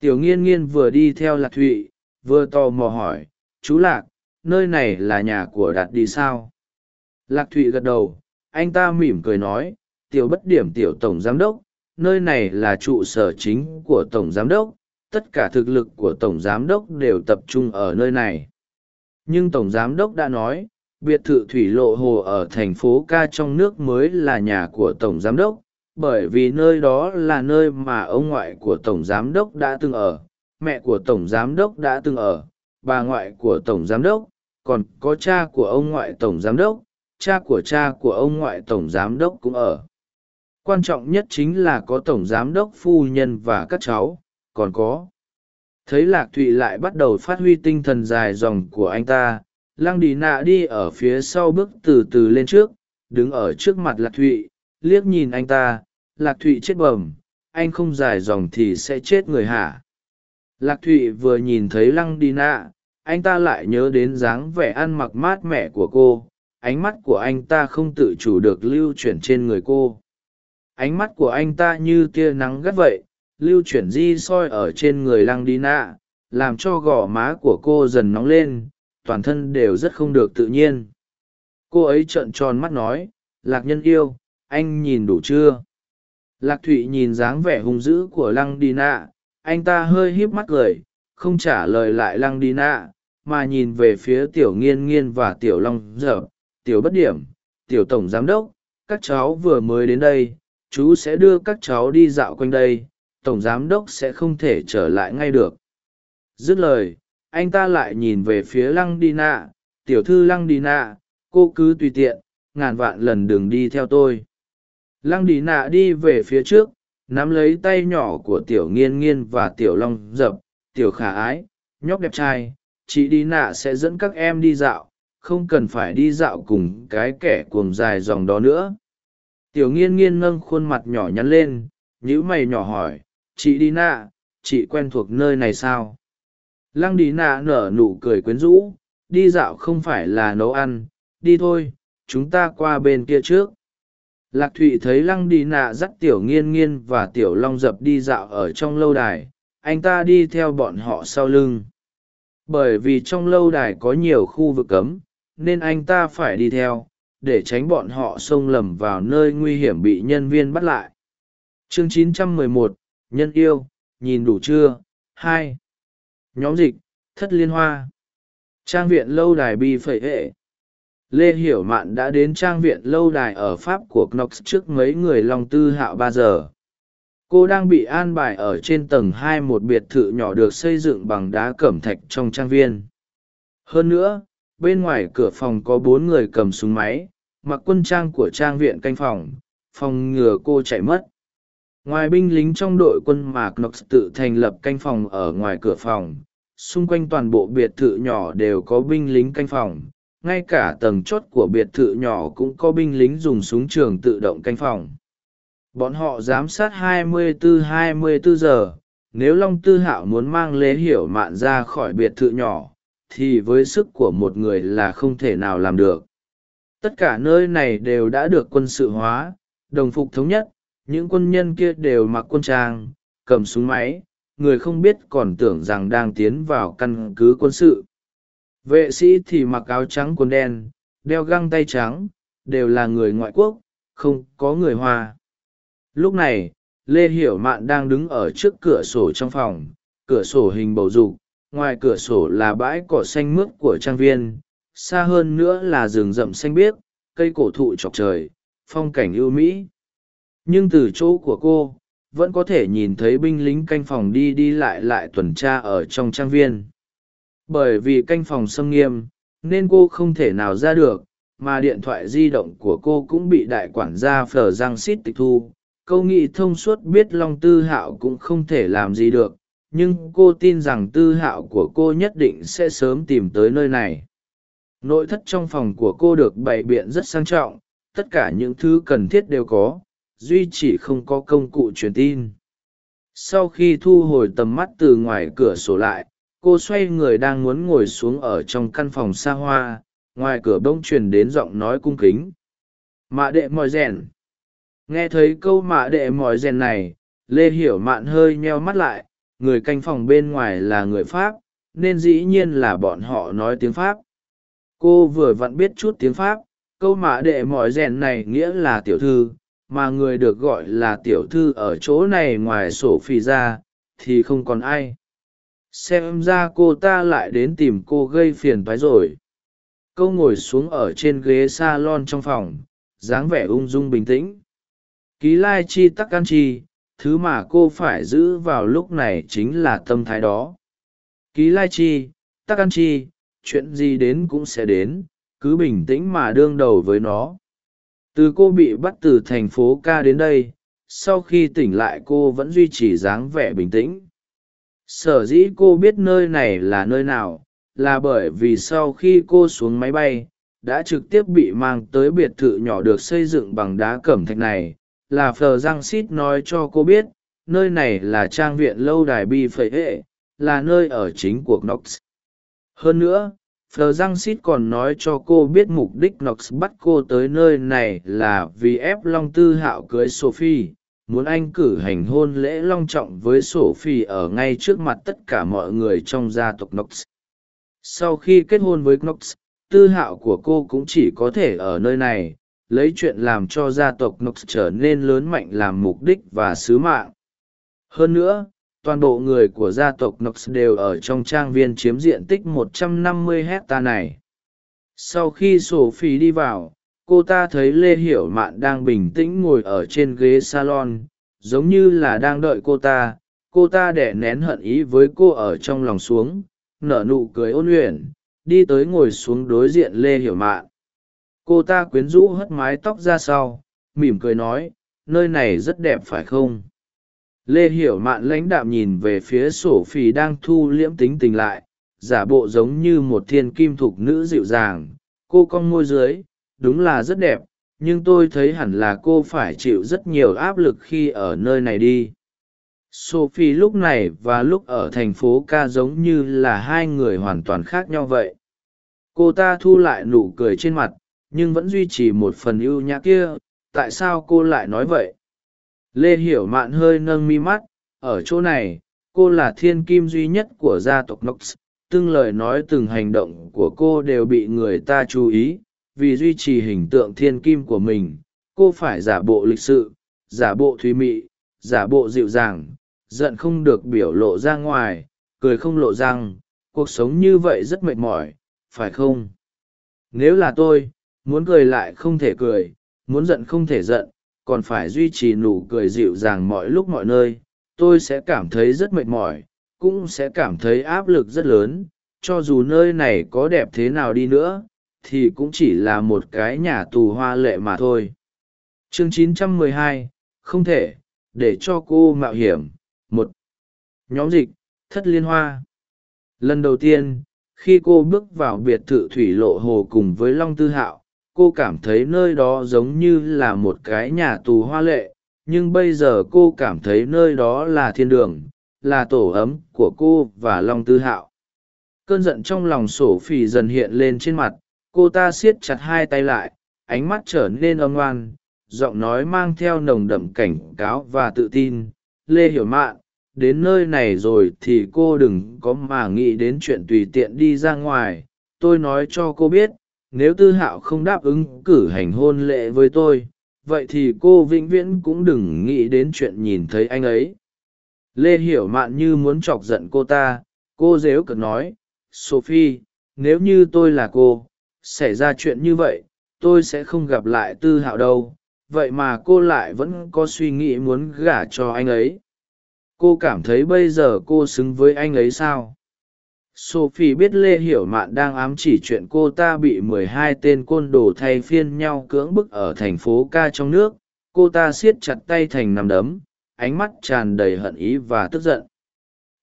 Tiểu nghiên nghiên vừa đi theo lạc thụy, vừa tò mò hỏi, chú lạc, nơi này là nhà của đạt đi sao? Lạc thụy gật đầu, anh ta mỉm cười nói, tiểu bất điểm tiểu tổng giám đốc, nơi này là trụ sở chính của tổng giám đốc, tất cả thực lực của tổng giám đốc đều tập trung ở nơi này nhưng tổng giám đốc đã nói, biệt thự thủy lộ hồ ở thành phố ca trong nước mới là nhà của tổng giám đốc, bởi vì nơi đó là nơi mà ông ngoại của tổng giám đốc đã từng ở, mẹ của tổng giám đốc đã từng ở, bà ngoại của tổng giám đốc, còn có cha của ông ngoại tổng giám đốc, cha của cha của ông ngoại tổng giám đốc cũng ở. Quan trọng nhất chính là có tổng giám đốc phu nhân và các cháu, còn có thấy lạc thụy lại bắt đầu phát huy tinh thần dài dòng của anh ta, lăng đi nạ đi ở phía sau bước từ từ lên trước, đứng ở trước mặt lạc thụy, liếc nhìn anh ta, lạc thụy chết bẩm, anh không dài dòng thì sẽ chết người hả? Lạc thụy vừa nhìn thấy lăng đi nạ, anh ta lại nhớ đến dáng vẻ ăn mặc mát mẻ của cô, ánh mắt của anh ta không tự chủ được lưu chuyển trên người cô. Ánh mắt của anh ta như tia nắng gắt vậy lưu chuyển di soi ở trên người lăng đi nạ làm cho gò má của cô dần nóng lên, toàn thân đều rất không được tự nhiên. Cô ấy trợn tròn mắt nói, lạc nhân yêu, anh nhìn đủ chưa? Lạc thụy nhìn dáng vẻ hung dữ của lăng đi nạ anh ta hơi híp mắt cười, không trả lời lại lăng đi nạ mà nhìn về phía tiểu nghiên nghiên và tiểu long dở, tiểu bất điểm, tiểu tổng giám đốc, các cháu vừa mới đến đây, chú sẽ đưa các cháu đi dạo quanh đây tổng giám đốc sẽ không thể trở lại ngay được. Dứt lời, anh ta lại nhìn về phía lăng đi nạ tiểu thư lăng đi nạ cô cứ tùy tiện, ngàn vạn lần đừng đi theo tôi. Lăng đi nạ đi về phía trước, nắm lấy tay nhỏ của tiểu nghiên nghiên và tiểu long dập, tiểu khả ái, nhóc đẹp trai, chị đi nạ sẽ dẫn các em đi dạo, không cần phải đi dạo cùng cái kẻ cuồng dài dòng đó nữa. Tiểu nghiên nghiên nâng khuôn mặt nhỏ nhắn lên nhữ mày nhỏ hỏi chị đi nạ chị quen thuộc nơi này sao? Lăng đi nạ nở nụ cười quyến rũ đi dạo không phải là nấu ăn đi thôi chúng ta qua bên kia trước. Lạc thụy thấy lăng đi nạ dắt tiểu nghiên nghiên và tiểu long dập đi dạo ở trong lâu đài anh ta đi theo bọn họ sau lưng. Bởi vì trong lâu đài có nhiều khu vực cấm nên anh ta phải đi theo để tránh bọn họ xông lầm vào nơi nguy hiểm bị nhân viên bắt lại. Chương 911, nhân yêu, nhìn đủ chưa? Hai. Nhóm dịch, thất liên hoa. Trang viện lâu đài bi phẩy hệ. Lê hiểu mạn đã đến trang viện lâu đài ở pháp của knox trước mấy người long tư hạo ba giờ. Cô đang bị an bài ở trên tầng hai một biệt thự nhỏ được xây dựng bằng đá cẩm thạch trong trang viên. Hơn nữa, bên ngoài cửa phòng có bốn người cầm súng máy, mặc quân trang của trang viện canh phòng phòng ngừa cô chạy mất ngoài binh lính trong đội quân mà knox tự thành lập canh phòng ở ngoài cửa phòng, xung quanh toàn bộ biệt thự nhỏ đều có binh lính canh phòng. Ngay cả tầng chốt của biệt thự nhỏ cũng có binh lính dùng súng trường tự động canh phòng. Bọn họ giám sát 24-24 giờ. Nếu long tư hạo muốn mang lễ hiểu mạn ra khỏi biệt thự nhỏ, thì với sức của một người là không thể nào làm được. Tất cả nơi này đều đã được quân sự hóa, đồng phục thống nhất những quân nhân kia đều mặc quân trang, cầm súng máy, người không biết còn tưởng rằng đang tiến vào căn cứ quân sự. Vệ sĩ thì mặc áo trắng quần đen, đeo găng tay trắng, đều là người ngoại quốc, không có người hoa. Lúc này, lê hiểu mạn đang đứng ở trước cửa sổ trong phòng, cửa sổ hình bầu dục, ngoài cửa sổ là bãi cỏ xanh mướt của trang viên, xa hơn nữa là rừng rậm xanh biếc, cây cổ thụ chọc trời, phong cảnh ưu mỹ nhưng từ chỗ của cô, vẫn có thể nhìn thấy binh lính canh phòng đi đi lại lại tuần tra ở trong trang viên. Bởi vì canh phòng xâm nghiêm, nên cô không thể nào ra được, mà điện thoại di động của cô cũng bị đại quản gia phở giang xít tịch thu. Câu nghị thông suốt biết long tư hạo cũng không thể làm gì được, nhưng cô tin rằng tư hạo của cô nhất định sẽ sớm tìm tới nơi này. Nội thất trong phòng của cô được bày biện rất sang trọng, tất cả những thứ cần thiết đều có duy chỉ không có công cụ truyền tin. Sau khi thu hồi tầm mắt từ ngoài cửa sổ lại, cô xoay người đang muốn ngồi xuống ở trong căn phòng xa hoa, ngoài cửa bông truyền đến giọng nói cung kính. Mạ đệ mòi rèn. Nghe thấy câu mạ đệ mòi rèn này, lê hiểu mạn hơi nheo mắt lại, người canh phòng bên ngoài là người pháp, nên dĩ nhiên là bọn họ nói tiếng pháp. Cô vừa vặn biết chút tiếng pháp, câu mạ đệ mọi rèn này nghĩa là tiểu thư mà người được gọi là tiểu thư ở chỗ này ngoài sổ phi ra, thì không còn ai. Xem ra cô ta lại đến tìm cô gây phiền phái rồi. Câu ngồi xuống ở trên ghế s a lon trong phòng, dáng vẻ ung dung bình tĩnh. Ký lai chi tắc can chi, thứ mà cô phải giữ vào lúc này chính là tâm thái đó. Ký lai chi, tắc can chi, chuyện gì đến cũng sẽ đến, cứ bình tĩnh mà đương đầu với nó từ cô bị bắt từ thành phố ca đến đây, sau khi tỉnh lại cô vẫn duy trì dáng vẻ bình tĩnh. Sở dĩ cô biết nơi này là nơi nào, là bởi vì sau khi cô xuống máy bay, đã trực tiếp bị mang tới biệt thự nhỏ được xây dựng bằng đá cẩm thạch này. Là phờ giang xít nói cho cô biết, nơi này là trang viện lâu đài bi phẩy hệ, là nơi ở chính của knox. Hơn nữa phờ giang Sít còn nói cho cô biết mục đích nox bắt cô tới nơi này là vì ép long tư hạo cưới sophie. Muốn anh cử hành hôn lễ long trọng với sophie ở ngay trước mặt tất cả mọi người trong gia tộc nox sau khi kết hôn với nox tư hạo của cô cũng chỉ có thể ở nơi này, lấy chuyện làm cho gia tộc nox trở nên lớn mạnh làm mục đích và sứ mạng. Hơn nữa toàn bộ người của gia tộc nox đều ở trong trang viên chiếm diện tích 150 hecta này. Sau khi sophie đi vào, cô ta thấy lê hiểu mạn đang bình tĩnh ngồi ở trên ghế salon, giống như là đang đợi cô ta. Cô ta đẻ nén hận ý với cô ở trong lòng xuống, nở nụ cười ôn luyện, đi tới ngồi xuống đối diện lê hiểu mạn. Cô ta quyến rũ hất mái tóc ra sau, mỉm cười nói, nơi này rất đẹp phải không? Lê hiểu mạn lãnh đạm nhìn về phía sổ phì đang thu liễm tính tình lại, giả bộ giống như một thiên kim thục nữ dịu dàng. Cô cong môi dưới, đúng là rất đẹp, nhưng tôi thấy hẳn là cô phải chịu rất nhiều áp lực khi ở nơi này đi. Sophie lúc này và lúc ở thành phố ca giống như là hai người hoàn toàn khác nhau vậy. Cô ta thu lại nụ cười trên mặt, nhưng vẫn duy trì một phần ưu nhã kia. Tại sao cô lại nói vậy? Lê hiểu mạn hơi nâng mi mắt, ở chỗ này, cô là thiên kim duy nhất của gia tộc nox, từng lời nói từng hành động của cô đều bị người ta chú ý, vì duy trì hình tượng thiên kim của mình, cô phải giả bộ lịch sự, giả bộ thùy mị, giả bộ dịu dàng, giận không được biểu lộ ra ngoài, cười không lộ răng, cuộc sống như vậy rất mệt mỏi, phải không? Nếu là tôi, muốn cười lại không thể cười, muốn giận không thể giận còn phải duy trì nụ cười dịu dàng mọi lúc mọi nơi tôi sẽ cảm thấy rất mệt mỏi cũng sẽ cảm thấy áp lực rất lớn cho dù nơi này có đẹp thế nào đi nữa thì cũng chỉ là một cái nhà tù hoa lệ mà thôi. Chương 912, không thể để cho cô mạo hiểm. Một nhóm dịch thất liên hoa. Lần đầu tiên khi cô bước vào biệt thự thủy lộ hồ cùng với long tư hạo cô cảm thấy nơi đó giống như là một cái nhà tù hoa lệ, nhưng bây giờ cô cảm thấy nơi đó là thiên đường, là tổ ấm của cô và long tư hạo. Cơn giận trong lòng sổ phì dần hiện lên trên mặt, cô ta siết chặt hai tay lại, ánh mắt trở nên âm oan, giọng nói mang theo nồng đậm cảnh cáo và tự tin. Lê hiểu mạn, đến nơi này rồi thì cô đừng có mà nghĩ đến chuyện tùy tiện đi ra ngoài, tôi nói cho cô biết nếu tư hạo không đáp ứng cử hành hôn lễ với tôi, vậy thì cô vĩnh viễn cũng đừng nghĩ đến chuyện nhìn thấy anh ấy. Lê hiểu mạn như muốn chọc giận cô ta, cô dếu cợt nói, sophie, nếu như tôi là cô, xảy ra chuyện như vậy, tôi sẽ không gặp lại tư hạo đâu, vậy mà cô lại vẫn có suy nghĩ muốn gả cho anh ấy. Cô cảm thấy bây giờ cô xứng với anh ấy sao? Sophie biết lê hiểu mạn đang ám chỉ chuyện cô ta bị mười hai tên côn đồ thay phiên nhau cưỡng bức ở thành phố ca trong nước. Cô ta siết chặt tay thành nằm đấm, ánh mắt tràn đầy hận ý và tức giận.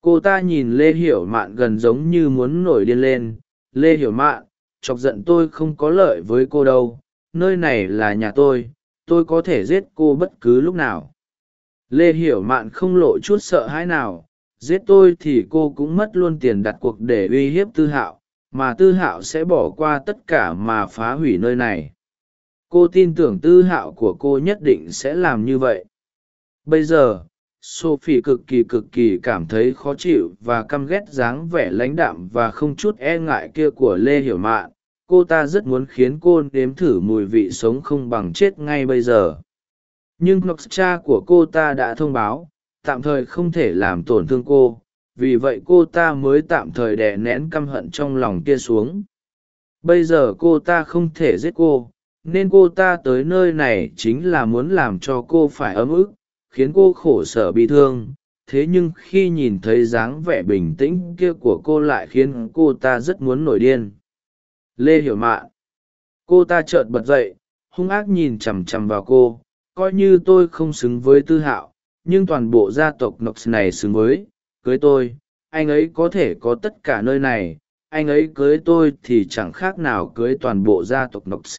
Cô ta nhìn lê hiểu mạn gần giống như muốn nổi điên lên. Lê hiểu mạn, chọc giận tôi không có lợi với cô đâu. Nơi này là nhà tôi tôi có thể giết cô bất cứ lúc nào. Lê hiểu mạn không lộ chút sợ hãi nào giết tôi thì cô cũng mất luôn tiền đặt cuộc để uy hiếp tư hạo, mà tư hạo sẽ bỏ qua tất cả mà phá hủy nơi này. Cô tin tưởng tư hạo của cô nhất định sẽ làm như vậy. Bây giờ, sophie cực kỳ cực kỳ cảm thấy khó chịu và căm ghét dáng vẻ lãnh đạm và không chút e ngại kia của lê hiểu mạn. Cô ta rất muốn khiến cô nếm thử mùi vị sống không bằng chết ngay bây giờ. Nhưng nox cha của cô ta đã thông báo tạm thời không thể làm tổn thương cô, vì vậy cô ta mới tạm thời đè nén căm hận trong lòng kia xuống. Bây giờ cô ta không thể giết cô, nên cô ta tới nơi này chính là muốn làm cho cô phải ấm ức, khiến cô khổ sở bị thương. Thế nhưng khi nhìn thấy dáng vẻ bình tĩnh kia của cô lại khiến cô ta rất muốn nổi điên. Lê hiểu mạn, cô ta chợt bật dậy, hung ác nhìn chằm chằm vào cô, coi như tôi không xứng với tư hạo nhưng toàn bộ gia tộc nox này xứng với, cưới tôi, anh ấy có thể có tất cả nơi này, anh ấy cưới tôi thì chẳng khác nào cưới toàn bộ gia tộc nox.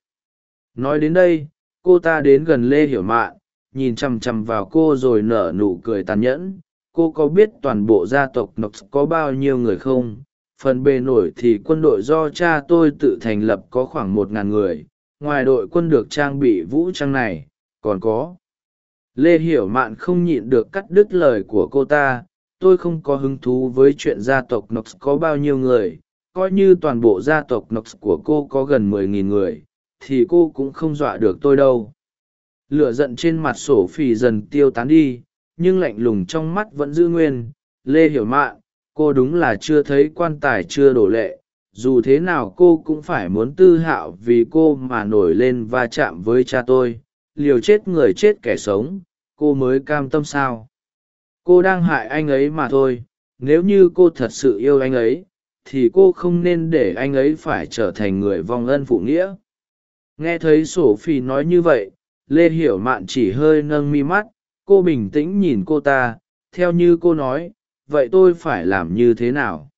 Nói đến đây, cô ta đến gần lê hiểu mạn, nhìn chằm chằm vào cô rồi nở nụ cười tàn nhẫn. Cô có biết toàn bộ gia tộc nox có bao nhiêu người không? Phần bề nổi thì quân đội do cha tôi tự thành lập có khoảng một ngàn người. Ngoài đội quân được trang bị vũ trang này, còn có lê hiểu mạn không nhịn được cắt đứt lời của cô ta, tôi không có hứng thú với chuyện gia tộc nox có bao nhiêu người, coi như toàn bộ gia tộc nox của cô có gần mười nghìn người, thì cô cũng không dọa được tôi đâu. Lửa giận trên mặt sổ phì dần tiêu tán đi, nhưng lạnh lùng trong mắt vẫn giữ nguyên. Lê hiểu mạn, cô đúng là chưa thấy quan tài chưa đổ lệ, dù thế nào cô cũng phải muốn tư hạo vì cô mà nổi lên va chạm với cha tôi. Liều chết người chết kẻ sống cô mới cam tâm sao? Cô đang hại anh ấy mà thôi, nếu như cô thật sự yêu anh ấy, thì cô không nên để anh ấy phải trở thành người vong ân phụ nghĩa. Nghe thấy sổ phi nói như vậy, lê hiểu mạn chỉ hơi nâng mi mắt, cô bình tĩnh nhìn cô ta, theo như cô nói, vậy tôi phải làm như thế nào?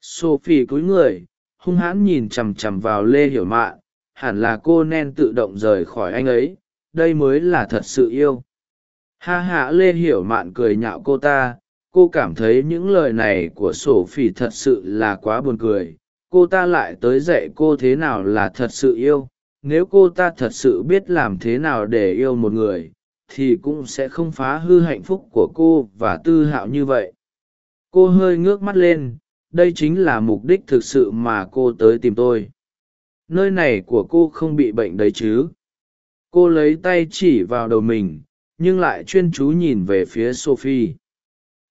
Sophie cúi người, hung hãn nhìn chằm chằm vào lê hiểu mạn, hẳn là cô nên tự động rời khỏi anh ấy, đây mới là thật sự yêu ha hạ lê hiểu mạn cười nhạo cô ta, cô cảm thấy những lời này của sổ phỉ thật sự là quá buồn cười. Cô ta lại tới dạy cô thế nào là thật sự yêu. Nếu cô ta thật sự biết làm thế nào để yêu một người, thì cũng sẽ không phá hư hạnh phúc của cô và tư hạo như vậy. Cô hơi ngước mắt lên, đây chính là mục đích thực sự mà cô tới tìm tôi. Nơi này của cô không bị bệnh đấy chứ? Cô lấy tay chỉ vào đầu mình nhưng lại chuyên chú nhìn về phía sophie.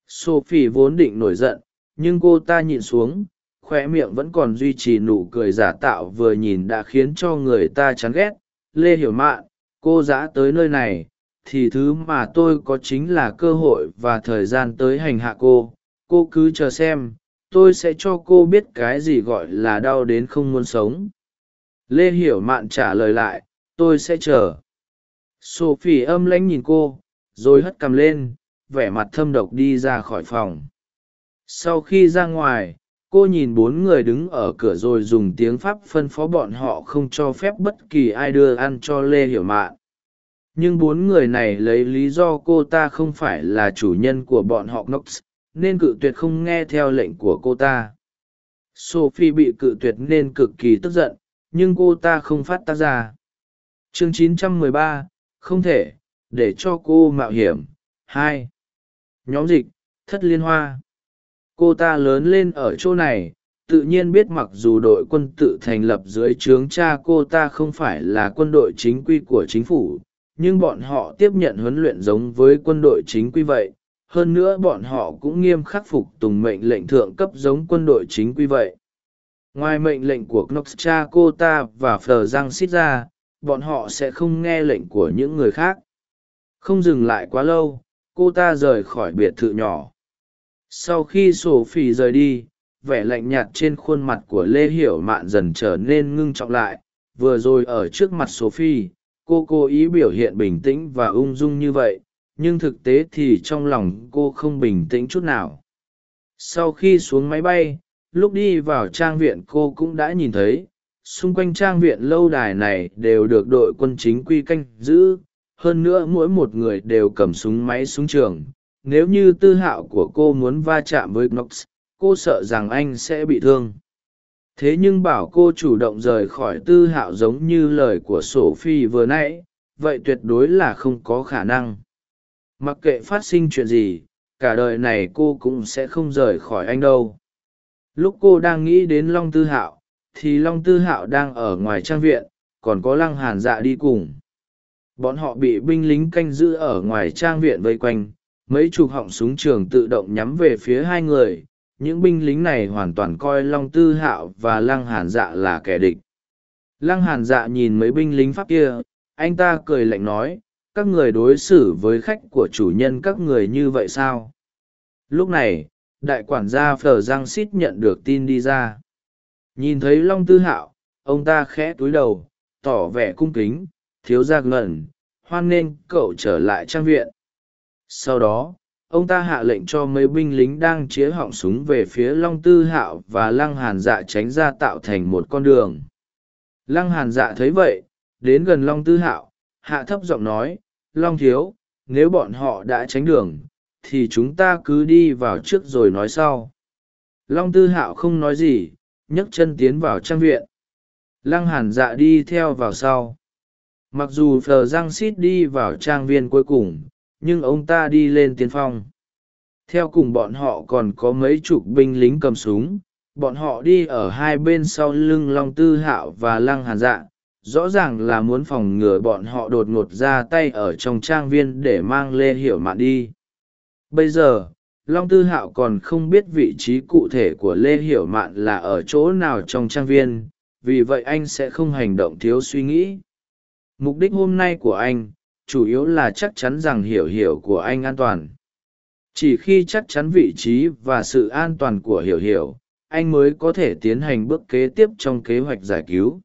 Sophie vốn định nổi giận, nhưng cô ta nhìn xuống khoe miệng vẫn còn duy trì nụ cười giả tạo vừa nhìn đã khiến cho người ta chán ghét. Lê hiểu mạn, cô giã tới nơi này, thì thứ mà tôi có chính là cơ hội và thời gian tới hành hạ cô. Cô cứ chờ xem, tôi sẽ cho cô biết cái gì gọi là đau đến không muốn sống. Lê hiểu mạn trả lời lại, tôi sẽ chờ sophie âm lãnh nhìn cô rồi hất cằm lên vẻ mặt thâm độc đi ra khỏi phòng. Sau khi ra ngoài cô nhìn bốn người đứng ở cửa rồi dùng tiếng pháp phân phó bọn họ không cho phép bất kỳ ai đưa ăn cho lê hiểu mạn. Nhưng bốn người này lấy lý do cô ta không phải là chủ nhân của bọn họ knox nên cự tuyệt không nghe theo lệnh của cô ta. Sophie bị cự tuyệt nên cực kỳ tức giận nhưng cô ta không phát tác ra. Chương 913, không thể, để cho cô mạo hiểm. Hai. Nhóm dịch, thất liên hoa. Cô ta lớn lên ở chỗ này, tự nhiên biết mặc dù đội quân tự thành lập dưới trướng cha cô ta không phải là quân đội chính quy của chính phủ, nhưng bọn họ tiếp nhận huấn luyện giống với quân đội chính quy vậy. Hơn nữa bọn họ cũng nghiêm khắc phục tùng mệnh lệnh thượng cấp giống quân đội chính quy vậy. Ngoài mệnh lệnh của knox, cha cô ta và phờ giang xít ra bọn họ sẽ không nghe lệnh của những người khác. Không dừng lại quá lâu, cô ta rời khỏi biệt thự nhỏ. Sau khi sổ phỉ rời đi, vẻ lạnh nhạt trên khuôn mặt của lê hiểu mạn dần trở nên ngưng trọng lại. Vừa rồi ở trước mặt sophie, cô cố ý biểu hiện bình tĩnh và ung dung như vậy, nhưng thực tế thì trong lòng cô không bình tĩnh chút nào. Sau khi xuống máy bay, lúc đi vào trang viện cô cũng đã nhìn thấy xung quanh trang viện lâu đài này đều được đội quân chính quy canh giữ, hơn nữa mỗi một người đều cầm súng máy súng trường. Nếu như tư hạo của cô muốn va chạm với knox, cô sợ rằng anh sẽ bị thương. Thế nhưng bảo cô chủ động rời khỏi tư hạo giống như lời của sophie vừa nãy, vậy tuyệt đối là không có khả năng. Mặc kệ phát sinh chuyện gì, cả đời này cô cũng sẽ không rời khỏi anh đâu. Lúc cô đang nghĩ đến long tư hạo thì long tư hạo đang ở ngoài trang viện, còn có lăng hàn dạ đi cùng. Bọn họ bị binh lính canh giữ ở ngoài trang viện vây quanh, mấy chục họng súng trường tự động nhắm về phía hai người. Những binh lính này hoàn toàn coi long tư hạo và lăng hàn dạ là kẻ địch. Lăng hàn dạ nhìn mấy binh lính pháp kia, anh ta cười lạnh nói, các người đối xử với khách của chủ nhân các người như vậy sao? Lúc này, đại quản gia phờ giang xít nhận được tin đi ra nhìn thấy long tư hạo, ông ta khẽ túi đầu, tỏ vẻ cung kính, thiếu gia ngẩn, hoan nghênh cậu trở lại trang viện. Sau đó, ông ta hạ lệnh cho mấy binh lính đang chĩa họng súng về phía long tư hạo và lăng hàn dạ tránh ra tạo thành một con đường. Lăng hàn dạ thấy vậy, đến gần long tư hạo, hạ thấp giọng nói, long thiếu, nếu bọn họ đã tránh đường, thì chúng ta cứ đi vào trước rồi nói sau. Long tư hạo không nói gì nhấc chân tiến vào trang viện. Lăng hàn dạ đi theo vào sau. Mặc dù phờ giang xít đi vào trang viên cuối cùng, nhưng ông ta đi lên tiên phong. Theo cùng bọn họ còn có mấy chục binh lính cầm súng, bọn họ đi ở hai bên sau lưng long tư hạo và lăng hàn dạ rõ ràng là muốn phòng ngừa bọn họ đột ngột ra tay ở trong trang viên để mang lê hiểu mạn đi. Bây giờ long tư hạo còn không biết vị trí cụ thể của lê hiểu mạn là ở chỗ nào trong trang viên, vì vậy anh sẽ không hành động thiếu suy nghĩ. Mục đích hôm nay của anh, chủ yếu là chắc chắn rằng hiểu hiểu của anh an toàn. Chỉ khi chắc chắn vị trí và sự an toàn của hiểu hiểu, anh mới có thể tiến hành bước kế tiếp trong kế hoạch giải cứu.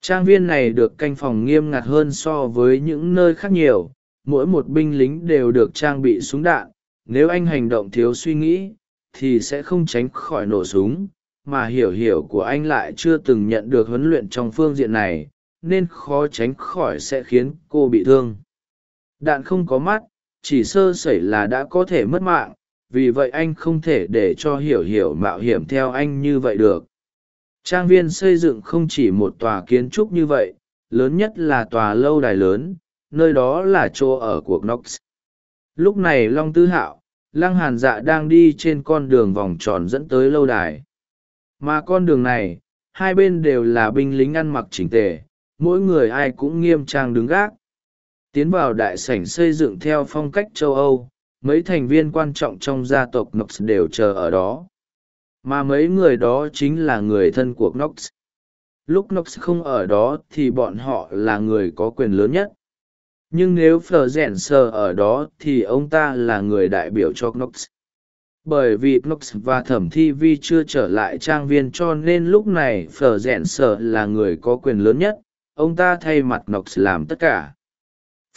Trang viên này được canh phòng nghiêm ngặt hơn so với những nơi khác nhiều, mỗi một binh lính đều được trang bị súng đạn nếu anh hành động thiếu suy nghĩ, thì sẽ không tránh khỏi nổ súng, mà hiểu hiểu của anh lại chưa từng nhận được huấn luyện trong phương diện này, nên khó tránh khỏi sẽ khiến cô bị thương. Đạn không có mắt, chỉ sơ sẩy là đã có thể mất mạng, vì vậy anh không thể để cho hiểu hiểu mạo hiểm theo anh như vậy được. Trang viên xây dựng không chỉ một tòa kiến trúc như vậy, lớn nhất là tòa lâu đài lớn, nơi đó là chỗ ở của knox lúc này long tư hạo, lăng hàn dạ đang đi trên con đường vòng tròn dẫn tới lâu đài. Mà con đường này, hai bên đều là binh lính ăn mặc chỉnh tề, mỗi người ai cũng nghiêm trang đứng gác. Tiến vào đại sảnh xây dựng theo phong cách châu âu, mấy thành viên quan trọng trong gia tộc knox đều chờ ở đó. Mà mấy người đó chính là người thân của knox. Lúc knox không ở đó thì bọn họ là người có quyền lớn nhất nhưng nếu phờ rẽn sờ ở đó thì ông ta là người đại biểu cho knox. Bởi vì knox và thẩm thi vi chưa trở lại trang viên cho nên lúc này phờ rẽn sờ là người có quyền lớn nhất. Ông ta thay mặt knox làm tất cả.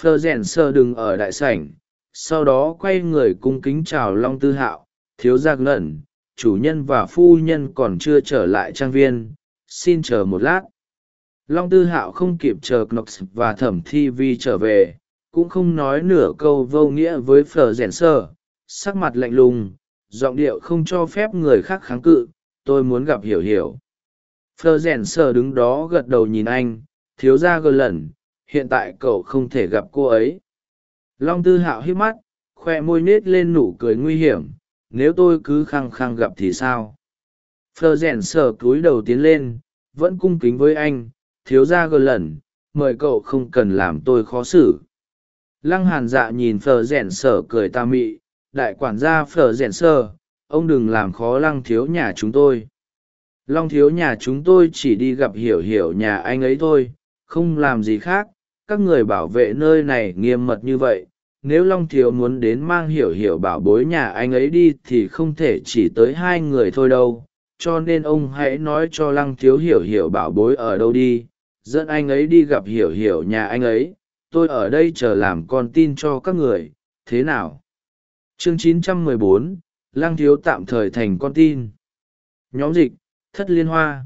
Phờ rẽn sờ đừng ở đại sảnh, sau đó quay người cung kính chào long tư hạo, thiếu gia ngẩn chủ nhân và phu nhân còn chưa trở lại trang viên. Xin chờ một lát long tư hạo không kịp chờ knox và thẩm thi vi trở về, cũng không nói nửa câu vô nghĩa với phờ rèn sơ. Sắc mặt lạnh lùng, giọng điệu không cho phép người khác kháng cự, tôi muốn gặp hiểu hiểu. Phờ rèn sơ đứng đó gật đầu nhìn anh, thiếu ra gờ lần hiện tại cậu không thể gặp cô ấy. Long tư hạo hít mắt, khoe môi nết lên nụ cười nguy hiểm, nếu tôi cứ khăng khăng gặp thì sao? Phờ rèn Sơ cúi đầu tiến lên, vẫn cung kính với anh thiếu ra gờ lần, mời cậu không cần làm tôi khó xử. Lăng hàn dạ nhìn phờ rèn sở cười ta mị, đại quản gia phờ rèn sơ ông đừng làm khó lăng thiếu nhà chúng tôi. Long thiếu nhà chúng tôi chỉ đi gặp hiểu hiểu nhà anh ấy thôi, không làm gì khác, các người bảo vệ nơi này nghiêm mật như vậy. Nếu long thiếu muốn đến mang hiểu hiểu bảo bối nhà anh ấy đi thì không thể chỉ tới hai người thôi đâu, cho nên ông hãy nói cho lăng thiếu hiểu hiểu bảo bối ở đâu đi dẫn anh ấy đi gặp hiểu hiểu nhà anh ấy tôi ở đây chờ làm con tin cho các người thế nào? Chương 914, lăng thiếu tạm thời thành con tin. Nhóm dịch thất liên hoa.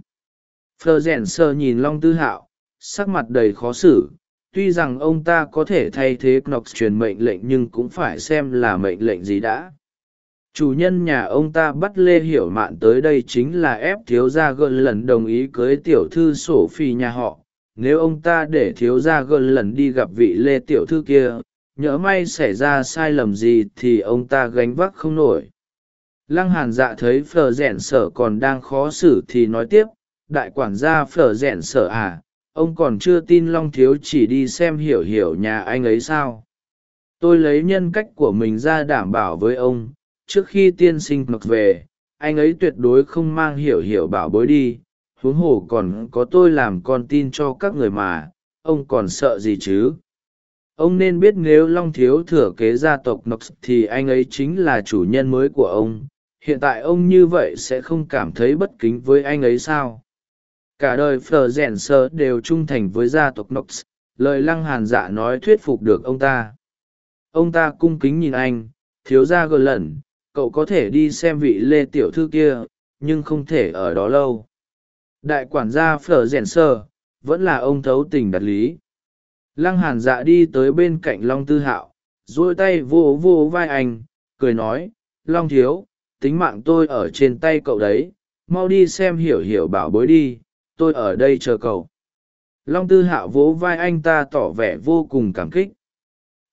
Phờ rẽn sơ nhìn long tư hạo sắc mặt đầy khó xử tuy rằng ông ta có thể thay thế knox truyền mệnh lệnh nhưng cũng phải xem là mệnh lệnh gì đã. Chủ nhân nhà ông ta bắt lê hiểu mạn tới đây chính là ép thiếu gia gợn lần đồng ý cưới tiểu thư sổ phi nhà họ nếu ông ta để thiếu gia gần lần đi gặp vị lê tiểu thư kia, nhỡ may xảy ra sai lầm gì thì ông ta gánh vác không nổi. Lăng hàn dạ thấy phờ rẽn sở còn đang khó xử thì nói tiếp, đại quản gia phở rẽn sở à ông còn chưa tin long thiếu chỉ đi xem hiểu hiểu nhà anh ấy sao? Tôi lấy nhân cách của mình ra đảm bảo với ông, trước khi tiên sinh mặc về, anh ấy tuyệt đối không mang hiểu hiểu bảo bối đi huống hồ còn có tôi làm con tin cho các người mà, ông còn sợ gì chứ? Ông nên biết nếu long thiếu thừa kế gia tộc nox thì anh ấy chính là chủ nhân mới của ông. Hiện tại ông như vậy sẽ không cảm thấy bất kính với anh ấy sao? Cả đời phờ rèn sơ đều trung thành với gia tộc nox, lời lăng hàn dạ nói thuyết phục được ông ta. Ông ta cung kính nhìn anh, thiếu gia gờ lẩn, cậu có thể đi xem vị lê tiểu thư kia, nhưng không thể ở đó lâu đại quản gia phở rèn sơ vẫn là ông thấu tình đạt lý. Lăng hàn dạ đi tới bên cạnh long tư hạo, duỗi tay vô vô vai anh, cười nói, long thiếu, tính mạng tôi ở trên tay cậu đấy, mau đi xem hiểu hiểu bảo bối đi, tôi ở đây chờ cậu. Long tư hạo vỗ vai anh ta tỏ vẻ vô cùng cảm kích.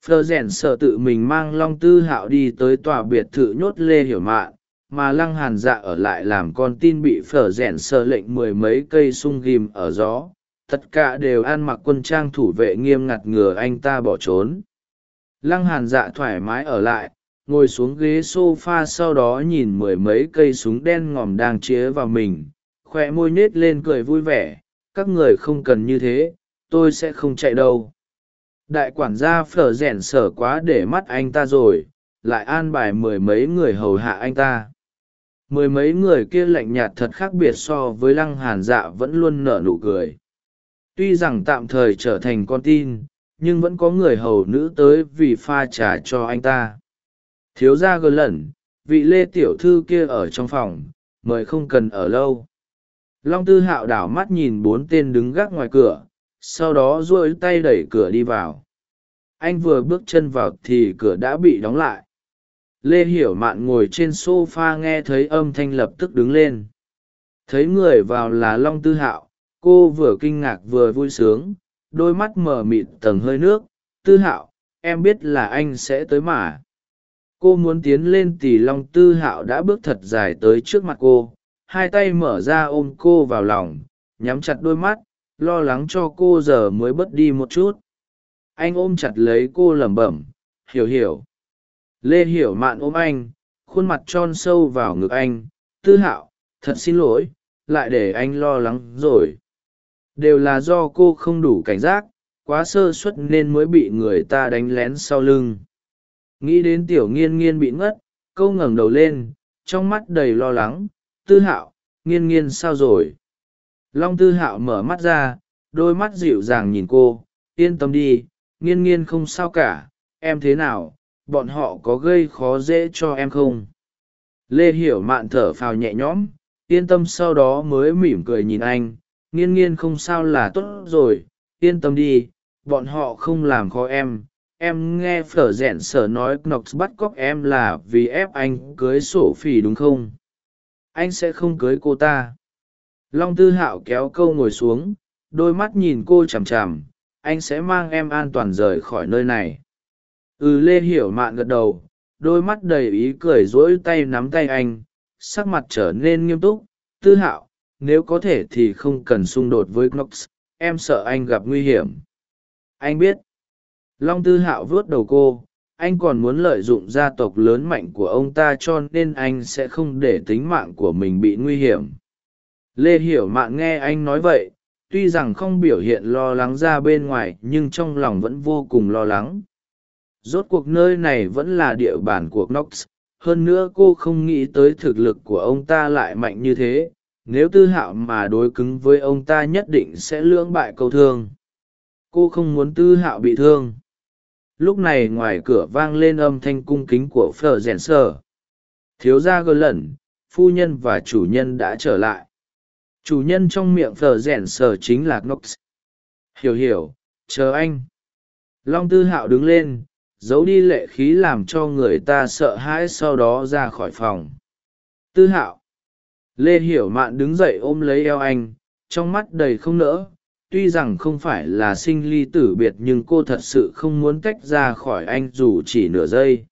Phờ rèn sợ tự mình mang long tư hạo đi tới tòa biệt thự nhốt lê hiểu mạn mà lăng hàn dạ ở lại làm con tin bị phở rèn sợ lệnh mười mấy cây sung ghim ở gió. Tất cả đều ăn mặc quân trang thủ vệ nghiêm ngặt ngừa anh ta bỏ trốn. Lăng hàn dạ thoải mái ở lại, ngồi xuống ghế s o f a sau đó nhìn mười mấy cây súng đen ngòm đang chế vào mình. Khoe môi nết lên cười vui vẻ, các người không cần như thế, tôi sẽ không chạy đâu. Đại quản gia phở rèn sở quá để mắt anh ta rồi, lại an bài mười mấy người hầu hạ anh ta mười mấy người kia lạnh nhạt thật khác biệt so với lăng hàn dạ vẫn luôn nở nụ cười. Tuy rằng tạm thời trở thành con tin, nhưng vẫn có người hầu nữ tới vì pha trà cho anh ta. Thiếu gia gờ lẩn, vị lê tiểu thư kia ở trong phòng, mời không cần ở lâu. Long tư hạo đảo mắt nhìn bốn tên đứng gác ngoài cửa, sau đó duỗi tay đẩy cửa đi vào. Anh vừa bước chân vào thì cửa đã bị đóng lại lê hiểu mạn ngồi trên s o f a nghe thấy âm thanh lập tức đứng lên. Thấy người vào là long tư hạo, cô vừa kinh ngạc vừa vui sướng, đôi mắt mờ mịt tầng hơi nước. Tư hạo, em biết là anh sẽ tới mà. Cô muốn tiến lên thì long tư hạo đã bước thật dài tới trước mặt cô, hai tay mở ra ôm cô vào lòng, nhắm chặt đôi mắt, lo lắng cho cô giờ mới bớt đi một chút. Anh ôm chặt lấy cô lẩm bẩm, hiểu hiểu lê hiểu mạn ôm anh, khuôn mặt tròn sâu vào ngực anh, tư hạo, thật xin lỗi, lại để anh lo lắng rồi. Đều là do cô không đủ cảnh giác, quá sơ suất nên mới bị người ta đánh lén sau lưng. Nghĩ đến tiểu nghiên nghiên bị ngất câu ngẩng đầu lên, trong mắt đầy lo lắng, tư hạo, nghiên nghiên sao rồi? Long tư hạo mở mắt ra, đôi mắt dịu dàng nhìn cô, yên tâm đi, nghiên nghiên không sao cả, em thế nào bọn họ có gây khó dễ cho em không? Lê hiểu mạn thở phào nhẹ nhõm, yên tâm sau đó mới mỉm cười nhìn anh, nghiên nghiên không sao là tốt rồi, yên tâm đi, bọn họ không làm khó em. Em nghe phở rẽn sở nói knox bắt cóc em là vì ép anh cưới sổ phỉ đúng không? Anh sẽ không cưới cô ta. Long tư hạo kéo câu ngồi xuống, đôi mắt nhìn cô chằm chằm, anh sẽ mang em an toàn rời khỏi nơi này ừ lê hiểu mạn gật đầu, đôi mắt đầy ý cười rỗi tay nắm tay anh, sắc mặt trở nên nghiêm túc. Tư hạo, nếu có thể thì không cần xung đột với knox, em sợ anh gặp nguy hiểm. Anh biết. Long tư hạo vớt đầu cô, anh còn muốn lợi dụng gia tộc lớn mạnh của ông ta cho nên anh sẽ không để tính mạng của mình bị nguy hiểm. Lê hiểu mạn nghe anh nói vậy, tuy rằng không biểu hiện lo lắng ra bên ngoài nhưng trong lòng vẫn vô cùng lo lắng rốt cuộc nơi này vẫn là địa bàn của knox. Hơn nữa cô không nghĩ tới thực lực của ông ta lại mạnh như thế. Nếu tư hạo mà đối cứng với ông ta nhất định sẽ lưỡng bại câu thương. Cô không muốn tư hạo bị thương. Lúc này ngoài cửa vang lên âm thanh cung kính của phờ rèn Sờ. thiếu gia gờ lẩn, phu nhân và chủ nhân đã trở lại. Chủ nhân trong miệng phờ rèn sờ chính là knox. Hiểu hiểu, chờ anh. Long tư hạo đứng lên giấu đi lệ khí làm cho người ta sợ hãi sau đó ra khỏi phòng. Tư hạo. Lê hiểu mạn đứng dậy ôm lấy eo anh, trong mắt đầy không nỡ, tuy rằng không phải là sinh ly tử biệt nhưng cô thật sự không muốn tách ra khỏi anh dù chỉ nửa giây.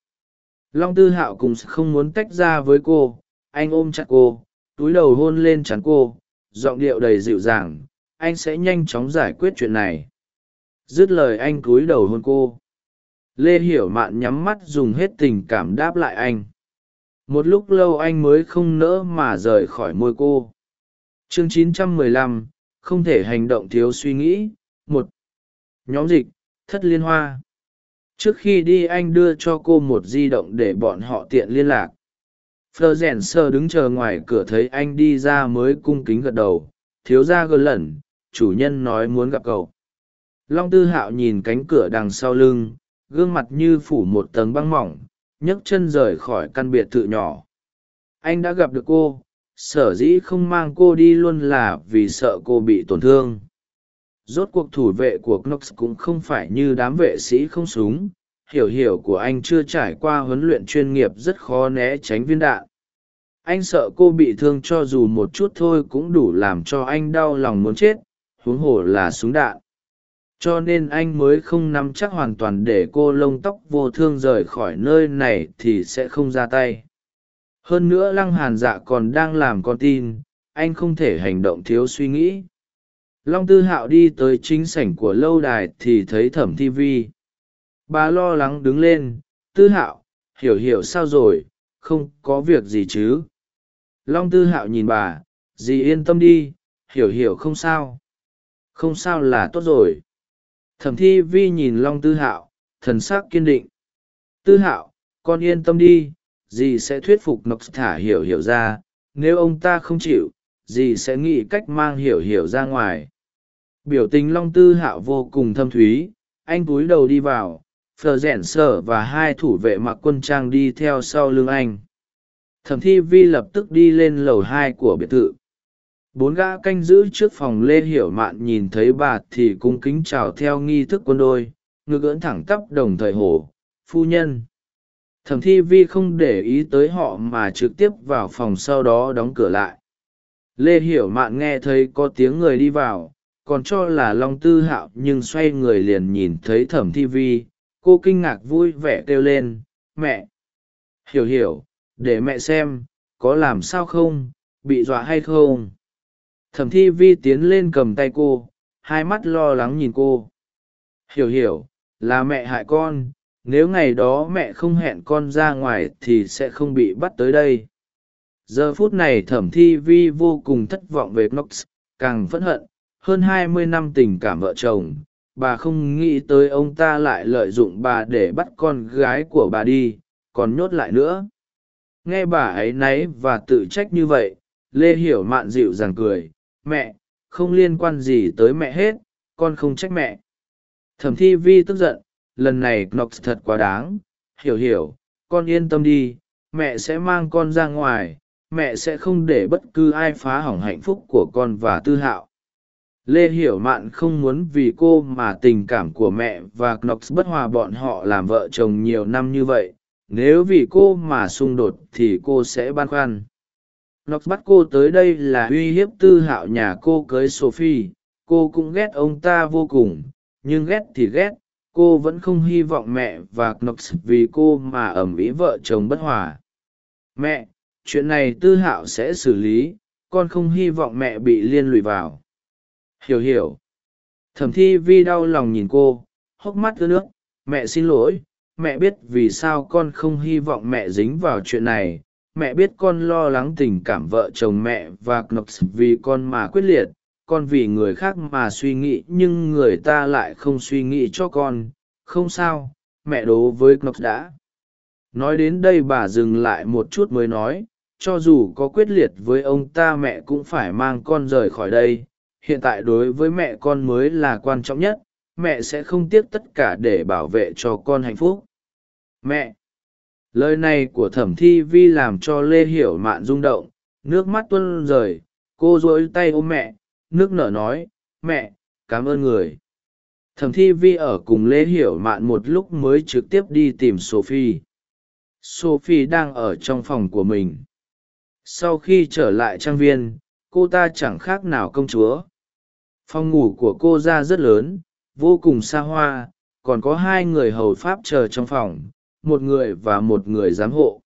Long tư hạo cũng không muốn tách ra với cô, anh ôm chặt cô, túi đầu hôn lên chắn cô, giọng điệu đầy dịu dàng, anh sẽ nhanh chóng giải quyết chuyện này. Dứt lời anh cúi đầu hôn cô lê hiểu mạn nhắm mắt dùng hết tình cảm đáp lại anh. Một lúc lâu anh mới không nỡ mà rời khỏi môi cô. Chương 915, không thể hành động thiếu suy nghĩ. Một nhóm dịch thất liên hoa. Trước khi đi anh đưa cho cô một di động để bọn họ tiện liên lạc. Phờ rèn sơ đứng chờ ngoài cửa thấy anh đi ra mới cung kính gật đầu. Thiếu ra gờ lẩn chủ nhân nói muốn gặp cậu. Long tư hạo nhìn cánh cửa đằng sau lưng gương mặt như phủ một tầng băng mỏng, nhấc chân rời khỏi căn biệt thự nhỏ. Anh đã gặp được cô, sở dĩ không mang cô đi luôn là vì sợ cô bị tổn thương. Rốt cuộc thủ vệ của knox cũng không phải như đám vệ sĩ không súng, hiểu hiểu của anh chưa trải qua huấn luyện chuyên nghiệp rất khó né tránh viên đạn. Anh sợ cô bị thương cho dù một chút thôi cũng đủ làm cho anh đau lòng muốn chết, huống hồ là súng đạn cho nên anh mới không nắm chắc hoàn toàn để cô lông tóc vô thương rời khỏi nơi này thì sẽ không ra tay. Hơn nữa lăng hàn dạ còn đang làm con tin, anh không thể hành động thiếu suy nghĩ. Long tư hạo đi tới chính sảnh của lâu đài thì thấy thẩm thi vi. Bà lo lắng đứng lên, tư hạo, hiểu hiểu sao rồi? Không có việc gì chứ? Long tư hạo nhìn bà, dì yên tâm đi, hiểu hiểu không sao. Không sao là tốt rồi thẩm thi vi nhìn long tư hạo, thần s ắ c kiên định. Tư hạo, con yên tâm đi, dì sẽ thuyết phục nox thả hiểu hiểu ra, nếu ông ta không chịu, dì sẽ nghĩ cách mang hiểu hiểu ra ngoài. Biểu tình long tư hạo vô cùng thâm thúy, anh cúi đầu đi vào, phờ rẽn sở và hai thủ vệ mặc quân trang đi theo sau lưng anh. Thẩm thi vi lập tức đi lên lầu hai của biệt thự bốn gã canh giữ trước phòng lê hiểu mạn nhìn thấy bà thì cung kính chào theo nghi thức quân đôi, ngực ưỡn thẳng tắp đồng thời hổ, phu nhân. Thẩm thi vi không để ý tới họ mà trực tiếp vào phòng sau đó đóng cửa lại. Lê hiểu mạn nghe thấy có tiếng người đi vào, còn cho là long tư hạo nhưng xoay người liền nhìn thấy thẩm thi vi, cô kinh ngạc vui vẻ kêu lên, mẹ! Hiểu hiểu, để mẹ xem, có làm sao không? Bị dọa hay không? Thẩm thi vi tiến lên cầm tay cô, hai mắt lo lắng nhìn cô. Hiểu hiểu, là mẹ hại con, nếu ngày đó mẹ không hẹn con ra ngoài thì sẽ không bị bắt tới đây. Giờ phút này thẩm thi vi vô cùng thất vọng về knox, càng phẫn hận, hơn hai mươi năm tình cảm vợ chồng, bà không nghĩ tới ông ta lại lợi dụng bà để bắt con gái của bà đi, còn nhốt lại nữa. Nghe bà ấy náy và tự trách như vậy, lê hiểu mạn dịu dàng cười mẹ, không liên quan gì tới mẹ hết, con không trách mẹ. Thẩm thi vi tức giận, lần này knox thật quá đáng. Hiểu hiểu, con yên tâm đi, mẹ sẽ mang con ra ngoài, mẹ sẽ không để bất cứ ai phá hỏng hạnh phúc của con và tư hạo. Lê hiểu mạn không muốn vì cô mà tình cảm của mẹ và knox bất hòa bọn họ làm vợ chồng nhiều năm như vậy. Nếu vì cô mà xung đột thì cô sẽ băn khoăn nox bắt cô tới đây là uy hiếp tư hạo nhà cô cưới sophie. Cô cũng ghét ông ta vô cùng, nhưng ghét thì ghét. Cô vẫn không hy vọng mẹ và knox vì cô mà ẩm ý vợ chồng bất hòa. Mẹ, chuyện này tư hạo sẽ xử lý. Con không hy vọng mẹ bị liên lụy vào. Hiểu hiểu. Thẩm thi vi đau lòng nhìn cô, hốc mắt ướt nước. Mẹ xin lỗi. Mẹ biết vì sao con không hy vọng mẹ dính vào chuyện này mẹ biết con lo lắng tình cảm vợ chồng mẹ và knox vì con mà quyết liệt, con vì người khác mà suy nghĩ nhưng người ta lại không suy nghĩ cho con. Không sao, mẹ đố với knox đã. Nói đến đây bà dừng lại một chút mới nói, cho dù có quyết liệt với ông ta mẹ cũng phải mang con rời khỏi đây. Hiện tại đối với mẹ con mới là quan trọng nhất, mẹ sẽ không tiếc tất cả để bảo vệ cho con hạnh phúc. Mẹ lời này của thẩm thi vi làm cho lê hiểu mạn rung động, nước mắt tuân rời, cô dối tay ôm mẹ, nước nở nói, mẹ, cảm ơn người. Thẩm thi vi ở cùng lê hiểu mạn một lúc mới trực tiếp đi tìm sophie. Sophie đang ở trong phòng của mình. Sau khi trở lại trang viên, cô ta chẳng khác nào công chúa. Phòng ngủ của cô ra rất lớn, vô cùng xa hoa, còn có hai người hầu pháp chờ trong phòng một người và một người giám hộ.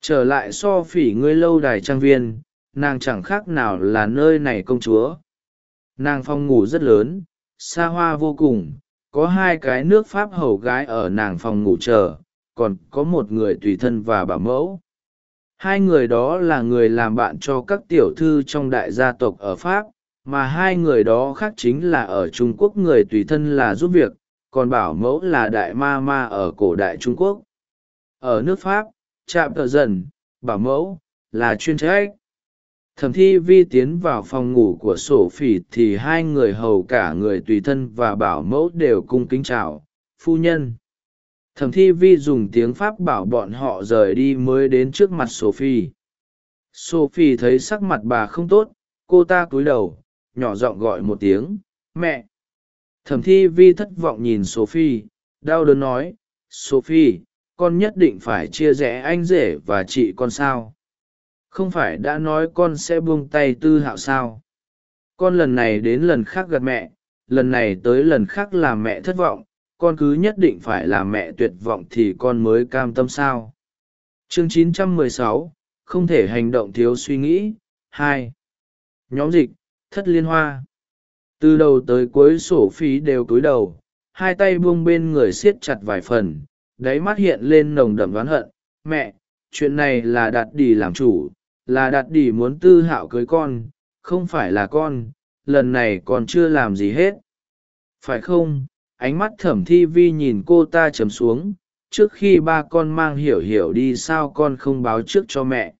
Trở lại so phỉ ngươi lâu đài trang viên, nàng chẳng khác nào là nơi này công chúa. Nàng phòng ngủ rất lớn, xa hoa vô cùng, có hai cái nước pháp hầu gái ở nàng phòng ngủ chờ, còn có một người tùy thân và bảo mẫu. Hai người đó là người làm bạn cho các tiểu thư trong đại gia tộc ở pháp, mà hai người đó khác chính là ở trung quốc người tùy thân là giúp việc còn bảo mẫu là đại ma ma ở cổ đại trung quốc. Ở nước pháp chạm tờ dần, bảo mẫu là chuyên trách. Thẩm thi vi tiến vào phòng ngủ của sổ phỉ thì hai người hầu cả người tùy thân và bảo mẫu đều cung kính chào, phu nhân. Thẩm thi vi dùng tiếng pháp bảo bọn họ rời đi mới đến trước mặt sophie sophie thấy sắc mặt bà không tốt, cô ta cúi đầu, nhỏ giọng gọi một tiếng, mẹ thẩm thi vi thất vọng nhìn sophie đau đớn nói sophie con nhất định phải chia rẽ anh rể và chị con sao? Không phải đã nói con sẽ buông tay tư hạo sao? Con lần này đến lần khác gặp mẹ lần này tới lần khác làm mẹ thất vọng con cứ nhất định phải làm mẹ tuyệt vọng thì con mới cam tâm sao? Chương 916, không thể hành động thiếu suy nghĩ hai. Nhóm dịch thất liên hoa từ đầu tới cuối sổ phí đều cúi đầu, hai tay buông bên người siết chặt vài phần, đáy mắt hiện lên nồng đậm oán hận. Mẹ, chuyện này là đạt đi làm chủ, là đạt đi muốn tư hạo cưới con, không phải là con, lần này còn chưa làm gì hết. Phải không? Ánh mắt thẩm thi vi nhìn cô ta trầm xuống, trước khi ba con mang hiểu hiểu đi sao con không báo trước cho mẹ.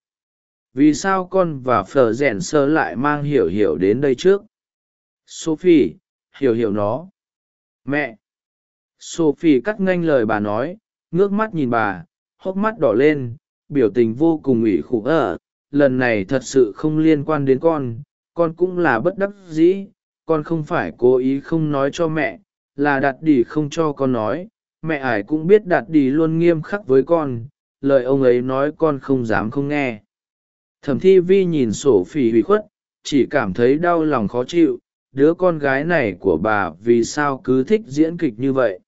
Vì sao con và phờ rèn sơ lại mang hiểu hiểu đến đây trước? Sophie, hiểu hiểu nó. Mẹ. Sophie cắt nganh lời bà nói, ngước mắt nhìn bà, hốc mắt đỏ lên, biểu tình vô cùng ủy khủng ở ờ. lần này thật sự không liên quan đến con con cũng là bất đắc dĩ, con không phải cố ý không nói cho mẹ, là đạt đi không cho con nói. Mẹ ải cũng biết đạt đi luôn nghiêm khắc với con, lời ông ấy nói con không dám không nghe. Thẩm thi vi nhìn sổ phỉ hủy khuất, chỉ cảm thấy đau lòng khó chịu đứa con gái này của bà vì sao cứ thích diễn kịch như vậy?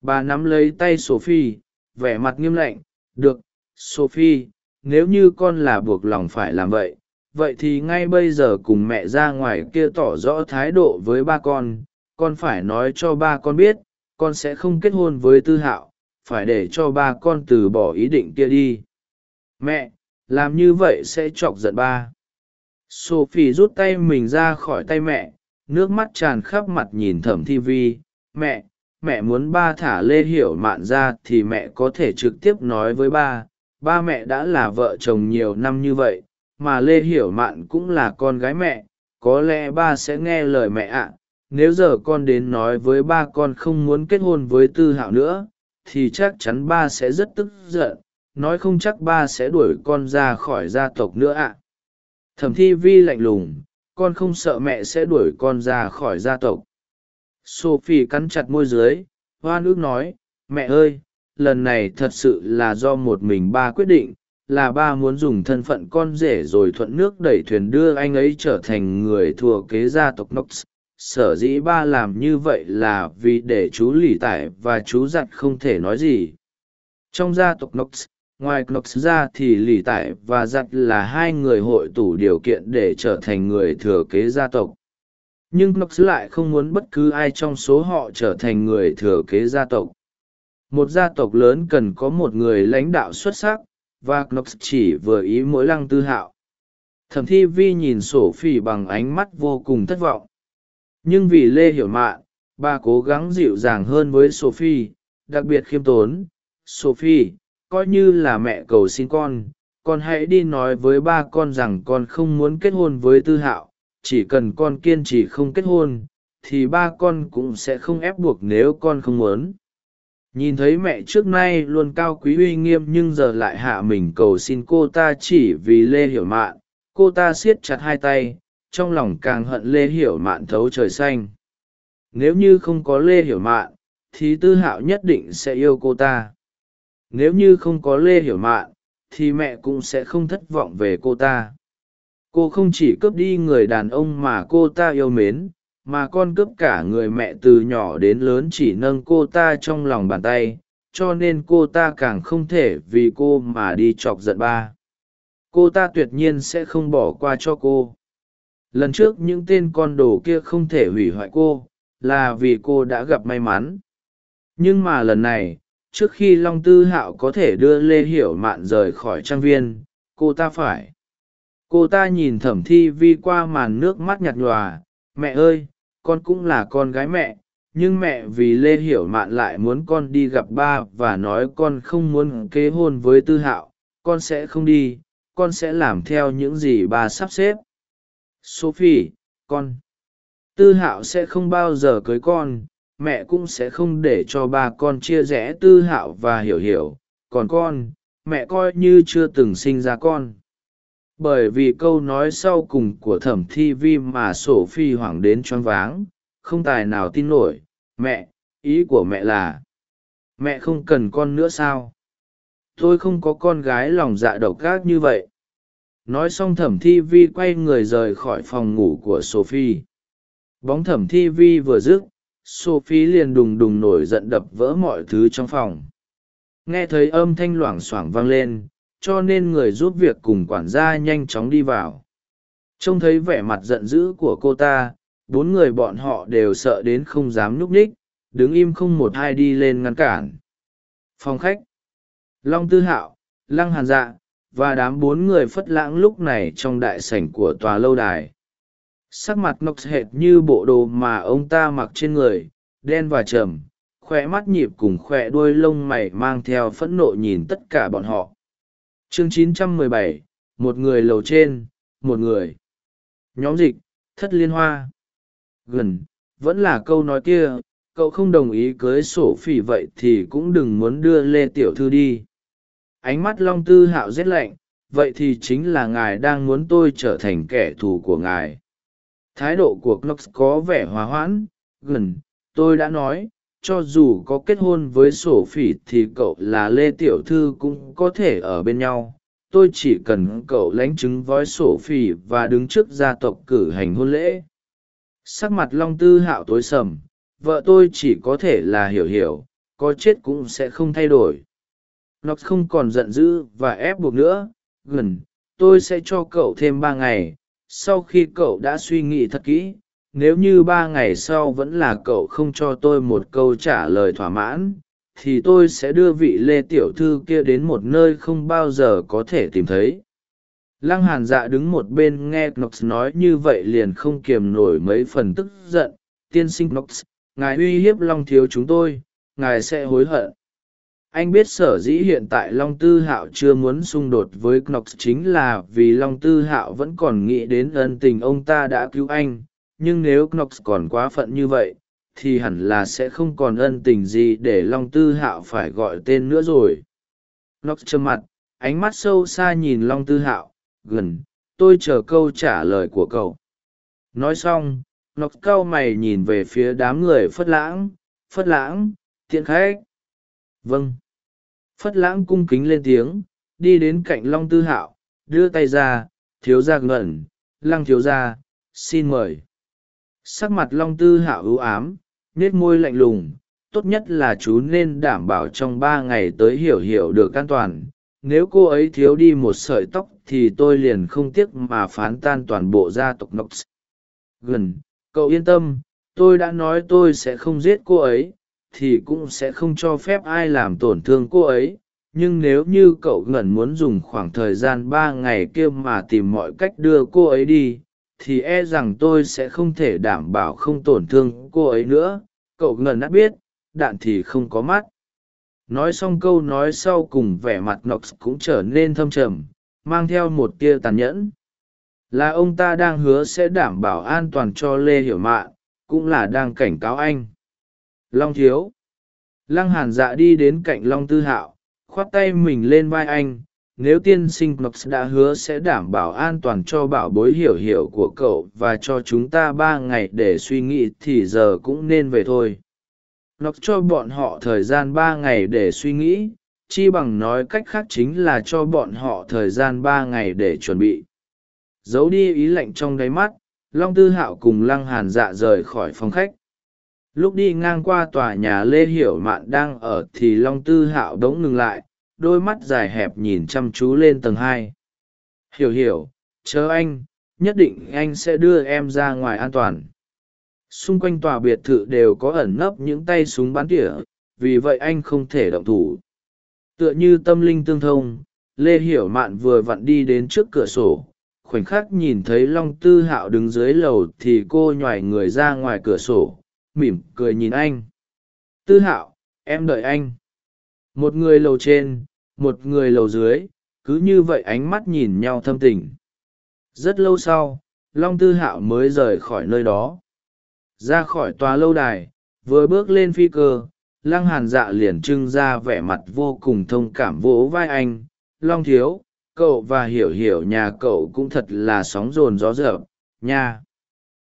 Bà nắm lấy tay sophie, vẻ mặt nghiêm lạnh, được, sophie, nếu như con là buộc lòng phải làm vậy vậy thì ngay bây giờ cùng mẹ ra ngoài kia tỏ rõ thái độ với ba con. Con phải nói cho ba con biết, con sẽ không kết hôn với tư hạo, phải để cho ba con từ bỏ ý định kia đi. Mẹ, làm như vậy sẽ chọc giận ba. Sophie rút tay mình ra khỏi tay mẹ nước mắt tràn khắp mặt nhìn thẩm thi vi. Mẹ mẹ muốn ba thả lê hiểu mạn ra thì mẹ có thể trực tiếp nói với ba. Ba mẹ đã là vợ chồng nhiều năm như vậy, mà lê hiểu mạn cũng là con gái mẹ. Có lẽ ba sẽ nghe lời mẹ ạ. Nếu giờ con đến nói với ba con không muốn kết hôn với tư hạo nữa, thì chắc chắn ba sẽ rất tức giận. Nói không chắc ba sẽ đuổi con ra khỏi gia tộc nữa ạ. Thẩm thi vi lạnh lùng con không sợ mẹ sẽ đuổi con ra khỏi gia tộc. Sophie cắn chặt môi dưới hoa nước nói, mẹ ơi, lần này thật sự là do một mình ba quyết định, là ba muốn dùng thân phận con rể rồi thuận nước đẩy thuyền đưa anh ấy trở thành người thừa kế gia tộc nox sở dĩ ba làm như vậy là vì để chú lì tải và chú giặt không thể nói gì. Trong gia tộc nox ngoài knox ra thì lì tải và giặt là hai người hội tủ điều kiện để trở thành người thừa kế gia tộc. Nhưng knox lại không muốn bất cứ ai trong số họ trở thành người thừa kế gia tộc. Một gia tộc lớn cần có một người lãnh đạo xuất sắc, và knox chỉ vừa ý mỗi lăng tư hạo. Thẩm thi vi nhìn sổ phỉ bằng ánh mắt vô cùng thất vọng. Nhưng vì lê hiểu mạn, bà cố gắng dịu dàng hơn với sophie, đặc biệt khiêm tốn. Sophie coi như là mẹ cầu xin con con hãy đi nói với ba con rằng con không muốn kết hôn với tư hạo, chỉ cần con kiên trì không kết hôn, thì ba con cũng sẽ không ép buộc nếu con không muốn. Nhìn thấy mẹ trước nay luôn cao quý uy nghiêm nhưng giờ lại hạ mình cầu xin cô ta chỉ vì lê hiểu mạn, cô ta siết chặt hai tay, trong lòng càng hận lê hiểu mạn thấu trời xanh. Nếu như không có lê hiểu mạn, thì tư hạo nhất định sẽ yêu cô ta nếu như không có lê hiểu mạn, thì mẹ cũng sẽ không thất vọng về cô ta. Cô không chỉ cướp đi người đàn ông mà cô ta yêu mến, mà con cướp cả người mẹ từ nhỏ đến lớn chỉ nâng cô ta trong lòng bàn tay, cho nên cô ta càng không thể vì cô mà đi chọc giận ba. Cô ta tuyệt nhiên sẽ không bỏ qua cho cô. Lần trước những tên con đồ kia không thể hủy hoại cô, là vì cô đã gặp may mắn. Nhưng mà lần này trước khi long tư hạo có thể đưa lê hiểu mạn rời khỏi trang viên, cô ta phải. Cô ta nhìn thẩm thi vi qua màn nước mắt nhạt nhòa, mẹ ơi, con cũng là con gái mẹ, nhưng mẹ vì lê hiểu mạn lại muốn con đi gặp ba và nói con không muốn kế hôn với tư hạo, con sẽ không đi, con sẽ làm theo những gì ba sắp xếp. Sophie, con. Tư hạo sẽ không bao giờ cưới con mẹ cũng sẽ không để cho ba con chia rẽ tư hạo và hiểu hiểu. Còn con, mẹ coi như chưa từng sinh ra con. Bởi vì câu nói sau cùng của thẩm thi vi mà sổ phi hoảng đến choáng váng, không tài nào tin nổi. Mẹ, ý của mẹ là, mẹ không cần con nữa sao? Tôi không có con gái lòng dạ độc gác như vậy. Nói xong thẩm thi vi quay người rời khỏi phòng ngủ của sophie. Bóng thẩm thi vi vừa dứt sophie liền đùng đùng nổi giận đập vỡ mọi thứ trong phòng. Nghe thấy âm thanh loảng xoảng vang lên, cho nên người giúp việc cùng quản gia nhanh chóng đi vào. Trông thấy vẻ mặt giận dữ của cô ta, bốn người bọn họ đều sợ đến không dám nhúc nhích, đứng im không một ai đi lên ngăn cản. Phòng khách. Long tư hạo, lăng hàn dạ và đám bốn người phất lãng lúc này trong đại sảnh của tòa lâu đài sắc mặt ngọc hệt như bộ đồ mà ông ta mặc trên người đen và trầm khoe mắt nhịp cùng khoe đuôi lông mày mang theo phẫn nộ nhìn tất cả bọn họ. Chương 917, một người lầu trên một người. Nhóm dịch thất liên hoa. Gần vẫn là câu nói kia cậu không đồng ý cưới sổ phỉ vậy thì cũng đừng muốn đưa lê tiểu thư đi. Ánh mắt long tư hạo rét lạnh vậy thì chính là ngài đang muốn tôi trở thành kẻ thù của ngài thái độ của knox có vẻ hòa hoãn, gần, tôi đã nói, cho dù có kết hôn với sổ phỉ thì cậu là lê tiểu thư cũng có thể ở bên nhau. Tôi chỉ cần cậu lãnh chứng với sổ phỉ và đứng trước gia tộc cử hành hôn lễ. Sắc mặt long tư hạo tối sầm, vợ tôi chỉ có thể là hiểu hiểu, có chết cũng sẽ không thay đổi. Nó không còn giận dữ và ép buộc nữa, gần, tôi sẽ cho cậu thêm ba ngày sau khi cậu đã suy nghĩ thật kỹ, nếu như ba ngày sau vẫn là cậu không cho tôi một câu trả lời thỏa mãn, thì tôi sẽ đưa vị lê tiểu thư kia đến một nơi không bao giờ có thể tìm thấy. Lăng hàn dạ đứng một bên nghe knox nói như vậy liền không kiềm nổi mấy phần tức giận. Tiên sinh knox, ngài uy hiếp long thiếu chúng tôi, ngài sẽ hối hận anh biết sở dĩ hiện tại long tư hạo chưa muốn xung đột với knox chính là vì long tư hạo vẫn còn nghĩ đến ân tình ông ta đã cứu anh. Nhưng nếu knox còn quá phận như vậy, thì hẳn là sẽ không còn ân tình gì để long tư hạo phải gọi tên nữa rồi. Knox trơ mặt, ánh mắt sâu xa nhìn long tư hạo, gần, tôi chờ câu trả lời của cậu. Nói xong, knox cau mày nhìn về phía đám người phất lãng phất lãng, tiện khách vâng. Phất lãng cung kính lên tiếng, đi đến cạnh long tư hạo, đưa tay ra, thiếu gia ngẩn, lăng thiếu gia, xin mời. Sắc mặt long tư hạo ưu ám nết môi lạnh lùng, tốt nhất là chú nên đảm bảo trong ba ngày tới hiểu hiểu được an toàn. Nếu cô ấy thiếu đi một sợi tóc thì tôi liền không tiếc mà phán tan toàn bộ gia tộc nox. Gần, cậu yên tâm, tôi đã nói tôi sẽ không giết cô ấy thì cũng sẽ không cho phép ai làm tổn thương cô ấy. Nhưng nếu như cậu ngẩn muốn dùng khoảng thời gian ba ngày kia mà tìm mọi cách đưa cô ấy đi, thì e rằng tôi sẽ không thể đảm bảo không tổn thương cô ấy nữa. Cậu ngẩn đã biết, đạn thì không có mắt. Nói xong câu nói sau cùng vẻ mặt nox cũng trở nên thâm trầm, mang theo một tia tàn nhẫn. Là ông ta đang hứa sẽ đảm bảo an toàn cho lê hiểu mạn, cũng là đang cảnh cáo anh long thiếu. Lăng hàn dạ đi đến cạnh long tư hạo, khoát tay mình lên vai anh, nếu tiên sinh knox đã hứa sẽ đảm bảo an toàn cho bảo bối hiểu hiểu của cậu và cho chúng ta ba ngày để suy nghĩ thì giờ cũng nên về thôi. Knox cho bọn họ thời gian ba ngày để suy nghĩ, chi bằng nói cách khác chính là cho bọn họ thời gian ba ngày để chuẩn bị. Giấu đi ý lệnh trong đáy mắt, long tư hạo cùng lăng hàn dạ rời khỏi phòng khách lúc đi ngang qua tòa nhà lê hiểu mạn đang ở thì long tư hạo đống ngừng lại, đôi mắt dài hẹp nhìn chăm chú lên tầng hai. Hiểu hiểu chớ anh, nhất định anh sẽ đưa em ra ngoài an toàn. Xung quanh tòa biệt thự đều có ẩn nấp những tay súng bắn tỉa, vì vậy anh không thể động thủ. Tựa như tâm linh tương thông, lê hiểu mạn vừa vặn đi đến trước cửa sổ, khoảnh khắc nhìn thấy long tư hạo đứng dưới lầu thì cô nhoài người ra ngoài cửa sổ mỉm cười nhìn anh. Tư hạo, em đợi anh. Một người lầu trên, một người lầu dưới, cứ như vậy ánh mắt nhìn nhau thâm tình. Rất lâu sau, long tư hạo mới rời khỏi nơi đó. Ra khỏi tòa lâu đài, vừa bước lên phi cơ, lăng hàn dạ liền trưng ra vẻ mặt vô cùng thông cảm vỗ vai anh. Long thiếu, cậu và hiểu hiểu nhà cậu cũng thật là sóng dồn gió dở. Nha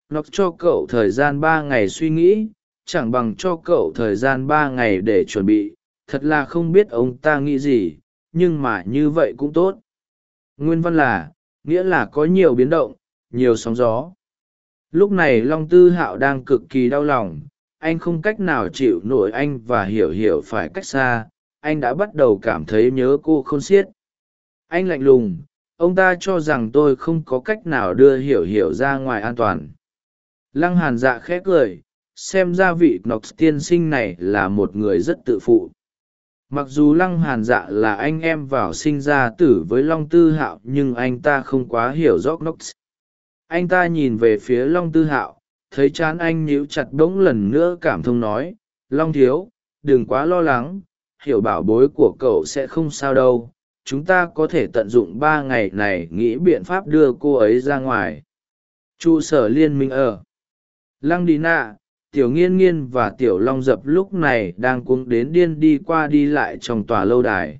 nó cho cậu thời gian ba ngày suy nghĩ, chẳng bằng cho cậu thời gian ba ngày để chuẩn bị. Thật là không biết ông ta nghĩ gì, nhưng mà như vậy cũng tốt. Nguyên văn là, nghĩa là có nhiều biến động, nhiều sóng gió. Lúc này long tư hạo đang cực kỳ đau lòng. Anh không cách nào chịu nổi anh và hiểu hiểu phải cách xa. Anh đã bắt đầu cảm thấy nhớ cô không xiết. Anh lạnh lùng, ông ta cho rằng tôi không có cách nào đưa hiểu hiểu ra ngoài an toàn lăng hàn dạ khẽ cười, xem ra vị nox tiên sinh này là một người rất tự phụ. Mặc dù lăng hàn dạ là anh em vào sinh ra tử với long tư hạo, nhưng anh ta không quá hiểu rõ nox anh ta nhìn về phía long tư hạo, thấy chán anh nhíu chặt bỗng lần nữa cảm thông nói, long thiếu, đừng quá lo lắng, hiểu bảo bối của cậu sẽ không sao đâu. Chúng ta có thể tận dụng ba ngày này nghĩ biện pháp đưa cô ấy ra ngoài. Trụ sở liên minh ở lăng đi nạ tiểu nghiên nghiên và tiểu long dập lúc này đang cuống đến điên đi qua đi lại trong tòa lâu đài.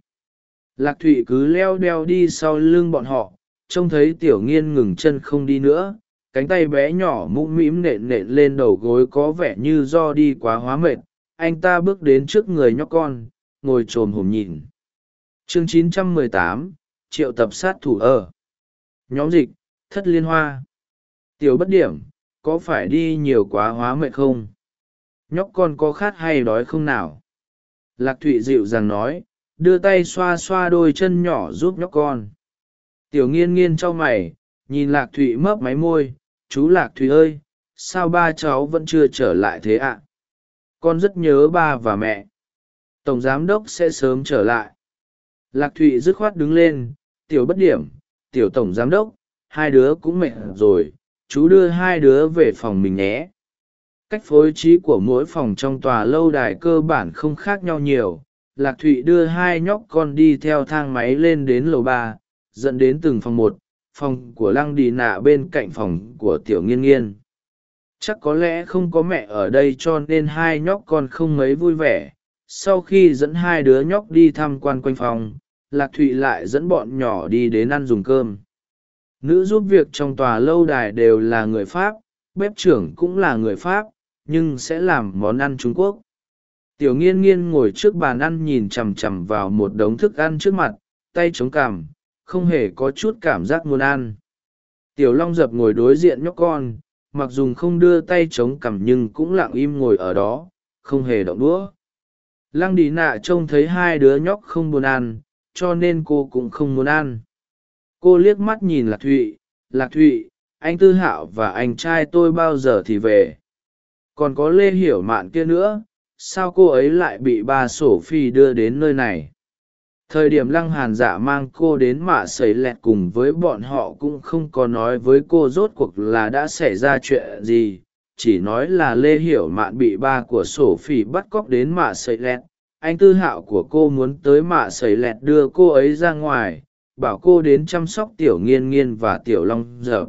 Lạc thụy cứ leo đeo đi sau lưng bọn họ trông thấy tiểu nghiên ngừng chân không đi nữa cánh tay bé nhỏ mũm mĩm nện nện lên đầu gối có vẻ như do đi quá hóa mệt anh ta bước đến trước người nhóc con ngồi t r ồ m hổm nhìn chương 918, triệu tập sát thủ ở. Nhóm dịch thất liên hoa. Tiểu bất điểm có phải đi nhiều quá hóa mệt không? Nhóc con có khát hay đói không nào? Lạc thụy dịu dàng nói, đưa tay xoa xoa đôi chân nhỏ giúp nhóc con. Tiểu nghiên nghiên cho mày, nhìn lạc thụy mấp máy môi, chú lạc thụy ơi, sao ba cháu vẫn chưa trở lại thế ạ? Con rất nhớ ba và mẹ. Tổng giám đốc sẽ sớm trở lại. Lạc thụy dứt khoát đứng lên, tiểu bất điểm, tiểu tổng giám đốc, hai đứa cũng mệt rồi chú đưa hai đứa về phòng mình nhé. Cách phối trí của mỗi phòng trong tòa lâu đài cơ bản không khác nhau nhiều. Lạc thụy đưa hai nhóc con đi theo thang máy lên đến lầu ba, dẫn đến từng phòng một, phòng của lăng đi nạ bên cạnh phòng của tiểu nghiên nghiên. Chắc có lẽ không có mẹ ở đây cho nên hai nhóc con không mấy vui vẻ. Sau khi dẫn hai đứa nhóc đi tham quan quanh phòng, lạc thụy lại dẫn bọn nhỏ đi đến ăn dùng cơm nữ giúp việc trong tòa lâu đài đều là người pháp, bếp trưởng cũng là người pháp, nhưng sẽ làm món ăn trung quốc. Tiểu nghiên nghiên ngồi trước bàn ăn nhìn chằm chằm vào một đống thức ăn trước mặt, tay chống cằm, không hề có chút cảm giác muốn ăn. Tiểu long dập ngồi đối diện nhóc con, mặc dù không đưa tay chống cằm nhưng cũng lặng im ngồi ở đó, không hề động đũa. Lăng đi nạ trông thấy hai đứa nhóc không muốn ăn, cho nên cô cũng không muốn ăn cô liếc mắt nhìn lạc thụy lạc thụy, anh tư hạo và anh trai tôi bao giờ thì về? Còn có lê hiểu mạn kia nữa, sao cô ấy lại bị bà sổ phi đưa đến nơi này? Thời điểm lăng hàn dạ mang cô đến mạ sấy lẹt cùng với bọn họ cũng không có nói với cô rốt cuộc là đã xảy ra chuyện gì, chỉ nói là lê hiểu mạn bị ba của sổ phỉ bắt cóc đến mạ sấy lẹt. Anh tư hạo của cô muốn tới mạ sấy lẹt đưa cô ấy ra ngoài bảo cô đến chăm sóc tiểu nghiên nghiên và tiểu long dở.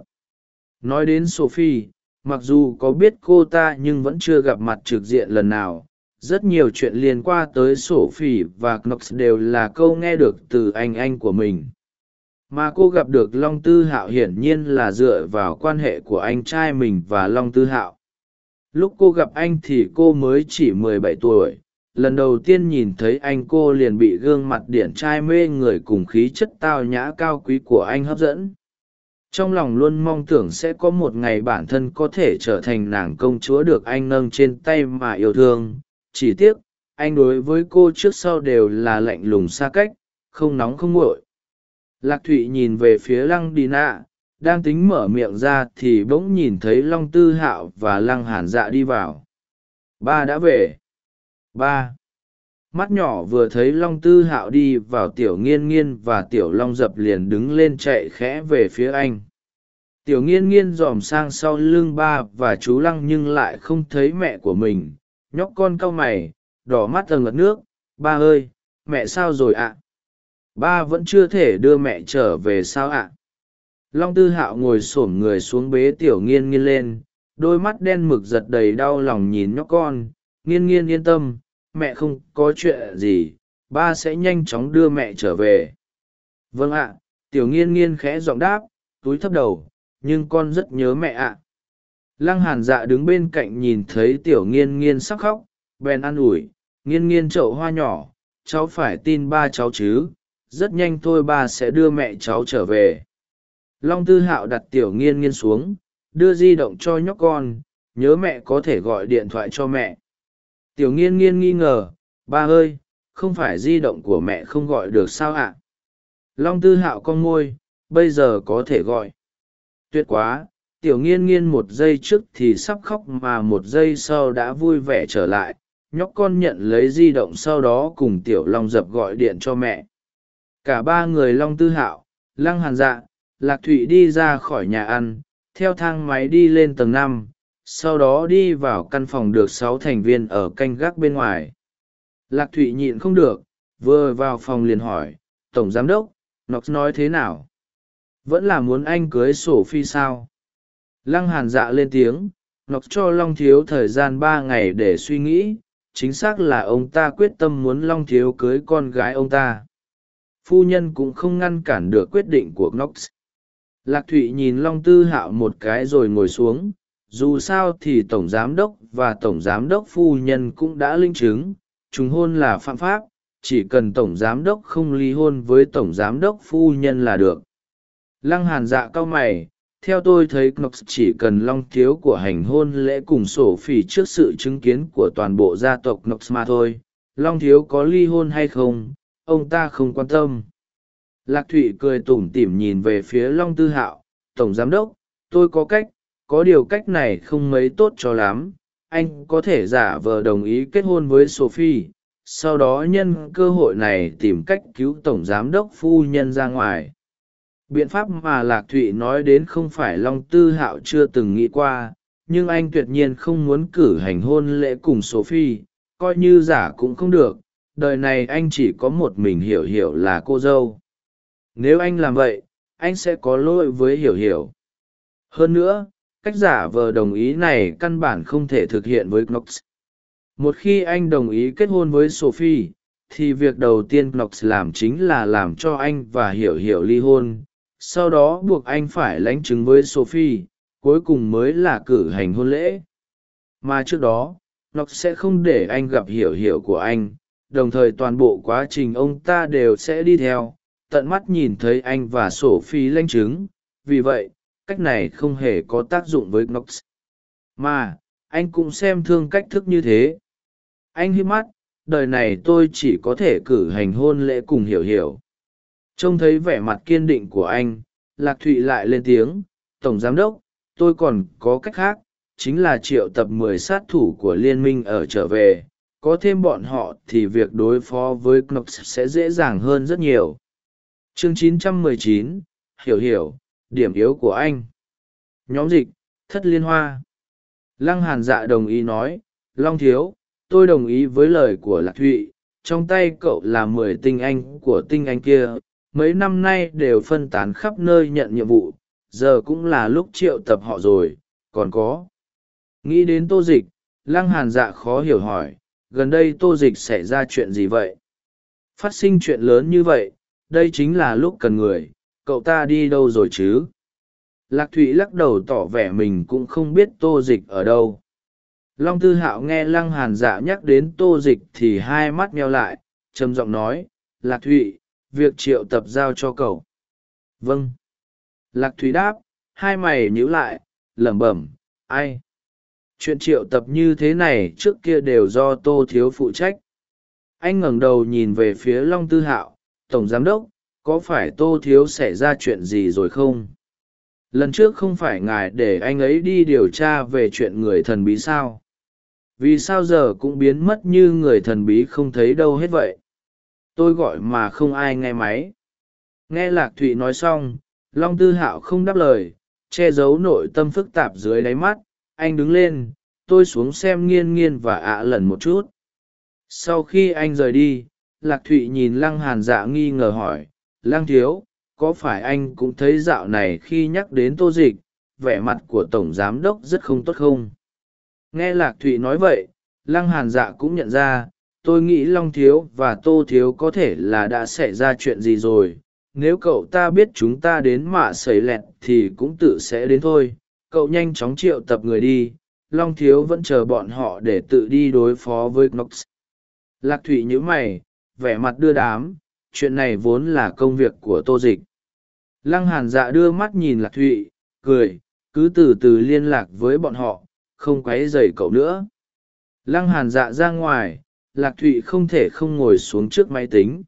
Nói đến sophie, mặc dù có biết cô ta nhưng vẫn chưa gặp mặt trực diện lần nào. Rất nhiều chuyện liên quan tới sophie và knox đều là câu nghe được từ anh anh của mình. Mà cô gặp được long tư hạo hiển nhiên là dựa vào quan hệ của anh trai mình và long tư hạo. Lúc cô gặp anh thì cô mới chỉ mười bảy tuổi lần đầu tiên nhìn thấy anh cô liền bị gương mặt điển trai mê người cùng khí chất tao nhã cao quý của anh hấp dẫn. Trong lòng luôn mong tưởng sẽ có một ngày bản thân có thể trở thành nàng công chúa được anh nâng trên tay mà yêu thương. Chỉ tiếc, anh đối với cô trước sau đều là lạnh lùng xa cách, không nóng không nguội. Lạc thụy nhìn về phía lăng đi nạ, đang tính mở miệng ra thì bỗng nhìn thấy long tư hạo và lăng hàn dạ đi vào. Ba đã về ba. Mắt nhỏ vừa thấy long tư hạo đi vào tiểu nghiên nghiên và tiểu long dập liền đứng lên chạy khẽ về phía anh. Tiểu nghiên nghiên dòm sang sau lưng ba và chú lăng nhưng lại không thấy mẹ của mình. Nhóc con cau mày, đỏ mắt tầng ngật nước. Ba ơi, mẹ sao rồi ạ? Ba vẫn chưa thể đưa mẹ trở về sao ạ? Long tư hạo ngồi s ổ m người xuống bế tiểu nghiên nghiên lên. Đôi mắt đen mực giật đầy đau lòng nhìn nhóc con. Nghiên nghiên yên tâm mẹ không có chuyện gì, ba sẽ nhanh chóng đưa mẹ trở về. Vâng ạ, tiểu nghiên nghiên khẽ giọng đáp, túi thấp đầu, nhưng con rất nhớ mẹ ạ. Lăng hàn dạ đứng bên cạnh nhìn thấy tiểu nghiên nghiên sắc khóc, bèn an ủi, nghiên nghiên trậu hoa nhỏ, cháu phải tin ba cháu chứ, rất nhanh thôi ba sẽ đưa mẹ cháu trở về. Long tư hạo đặt tiểu nghiên nghiên xuống, đưa di động cho nhóc con, nhớ mẹ có thể gọi điện thoại cho mẹ tiểu nghiên nghiên nghi ngờ, ba ơi, không phải di động của mẹ không gọi được sao ạ? Long tư hạo con môi bây giờ có thể gọi. Tuyệt quá, tiểu nghiên nghiên một giây trước thì sắp khóc mà một giây sau đã vui vẻ trở lại, nhóc con nhận lấy di động sau đó cùng tiểu long dập gọi điện cho mẹ. Cả ba người long tư hạo, lăng hàn dạ lạc thụy đi ra khỏi nhà ăn, theo thang máy đi lên tầng năm sau đó đi vào căn phòng được sáu thành viên ở canh gác bên ngoài. Lạc thụy nhịn không được, vừa vào phòng liền hỏi, tổng giám đốc nox nói thế nào? Vẫn là muốn anh cưới sổ phi sao? Lăng hàn dạ lên tiếng nox cho long thiếu thời gian ba ngày để suy nghĩ, chính xác là ông ta quyết tâm muốn long thiếu cưới con gái ông ta. Phu nhân cũng không ngăn cản được quyết định của knox. Lạc thụy nhìn long tư hạo một cái rồi ngồi xuống dù sao thì tổng giám đốc và tổng giám đốc phu nhân cũng đã linh chứng, chúng hôn là phạm pháp, chỉ cần tổng giám đốc không ly hôn với tổng giám đốc phu nhân là được. Lăng hàn dạ cao mày, theo tôi thấy knox chỉ cần long thiếu của hành hôn lễ cùng sổ phỉ trước sự chứng kiến của toàn bộ gia tộc knox mà thôi, long thiếu có ly hôn hay không, ông ta không quan tâm. Lạc thụy cười tủm tỉm nhìn về phía long tư hạo, tổng giám đốc, tôi có cách có điều cách này không mấy tốt cho lắm. Anh có thể giả vờ đồng ý kết hôn với sophie, sau đó nhân cơ hội này tìm cách cứu tổng giám đốc phu nhân ra ngoài. Biện pháp mà lạc thụy nói đến không phải long tư hạo chưa từng nghĩ qua, nhưng anh tuyệt nhiên không muốn cử hành hôn lễ cùng sophie, coi như giả cũng không được. Đời này anh chỉ có một mình hiểu hiểu là cô dâu. Nếu anh làm vậy, anh sẽ có lỗi với hiểu hiểu. Hơn nữa cách giả vờ đồng ý này căn bản không thể thực hiện với knox. Một khi anh đồng ý kết hôn với sophie, thì việc đầu tiên knox làm chính là làm cho anh và hiểu hiểu ly hôn. Sau đó buộc anh phải lãnh chứng với sophie, cuối cùng mới là cử hành hôn lễ. Mà trước đó, knox sẽ không để anh gặp hiểu hiểu của anh. Đồng thời toàn bộ quá trình ông ta đều sẽ đi theo, tận mắt nhìn thấy anh và sophie lãnh chứng. Vì vậy cách này không hề có tác dụng với knox. Mà anh cũng xem thương cách thức như thế. Anh hiếp mắt đời này tôi chỉ có thể cử hành hôn lễ cùng hiểu hiểu. Trông thấy vẻ mặt kiên định của anh lạc thụy lại lên tiếng tổng giám đốc tôi còn có cách khác chính là triệu tập mười sát thủ của liên minh ở trở về. Có thêm bọn họ thì việc đối phó với knox sẽ dễ dàng hơn rất nhiều. Chương 919, hiểu hiểu điểm yếu của anh. Nhóm dịch, thất liên hoa. Lăng hàn dạ đồng ý nói, long thiếu, tôi đồng ý với lời của lạc thụy, trong tay cậu là mười tinh anh của tinh anh kia, mấy năm nay đều phân tán khắp nơi nhận nhiệm vụ, giờ cũng là lúc triệu tập họ rồi, còn có. Nghĩ đến tô dịch, lăng hàn dạ khó hiểu hỏi, gần đây tô dịch xảy ra chuyện gì vậy? Phát sinh chuyện lớn như vậy, đây chính là lúc cần người cậu ta đi đâu rồi chứ? Lạc thụy lắc đầu tỏ vẻ mình cũng không biết tô dịch ở đâu. Long tư hạo nghe lăng hàn dạ nhắc đến tô dịch thì hai mắt meo lại, trầm giọng nói, lạc thụy, việc triệu tập giao cho cậu. Vâng. Lạc thụy đáp, hai mày nhíu lại, lẩm bẩm, ai? Chuyện triệu tập như thế này trước kia đều do tô thiếu phụ trách. Anh ngẩng đầu nhìn về phía long tư hạo, tổng giám đốc có phải tô thiếu xảy ra chuyện gì rồi không? Lần trước không phải ngài để anh ấy đi điều tra về chuyện người thần bí sao? Vì sao giờ cũng biến mất như người thần bí không thấy đâu hết vậy? Tôi gọi mà không ai nghe máy. Nghe lạc thụy nói xong, long tư hạo không đáp lời, che giấu nội tâm phức tạp dưới đáy mắt. Anh đứng lên, tôi xuống xem nghiên nghiên và ạ lần một chút. Sau khi anh rời đi, lạc thụy nhìn lăng hàn dạ nghi ngờ hỏi Lang thiếu, có phải anh cũng thấy dạo này khi nhắc đến tô dịch, vẻ mặt của tổng giám đốc rất không tốt không? Nghe lạc thụy nói vậy, lăng hàn dạ cũng nhận ra, tôi nghĩ long thiếu và tô thiếu có thể là đã xảy ra chuyện gì rồi. Nếu cậu ta biết chúng ta đến mạ sầy lẹt thì cũng tự sẽ đến thôi. Cậu nhanh chóng triệu tập người đi. Long thiếu vẫn chờ bọn họ để tự đi đối phó với knox. Lạc thụy nhữ mày, vẻ mặt đưa đám chuyện này vốn là công việc của tô dịch. Lăng hàn dạ đưa mắt nhìn lạc thụy, cười, cứ từ từ liên lạc với bọn họ, không q u ấ y dày cậu nữa. Lăng hàn dạ ra ngoài, lạc thụy không thể không ngồi xuống trước máy tính.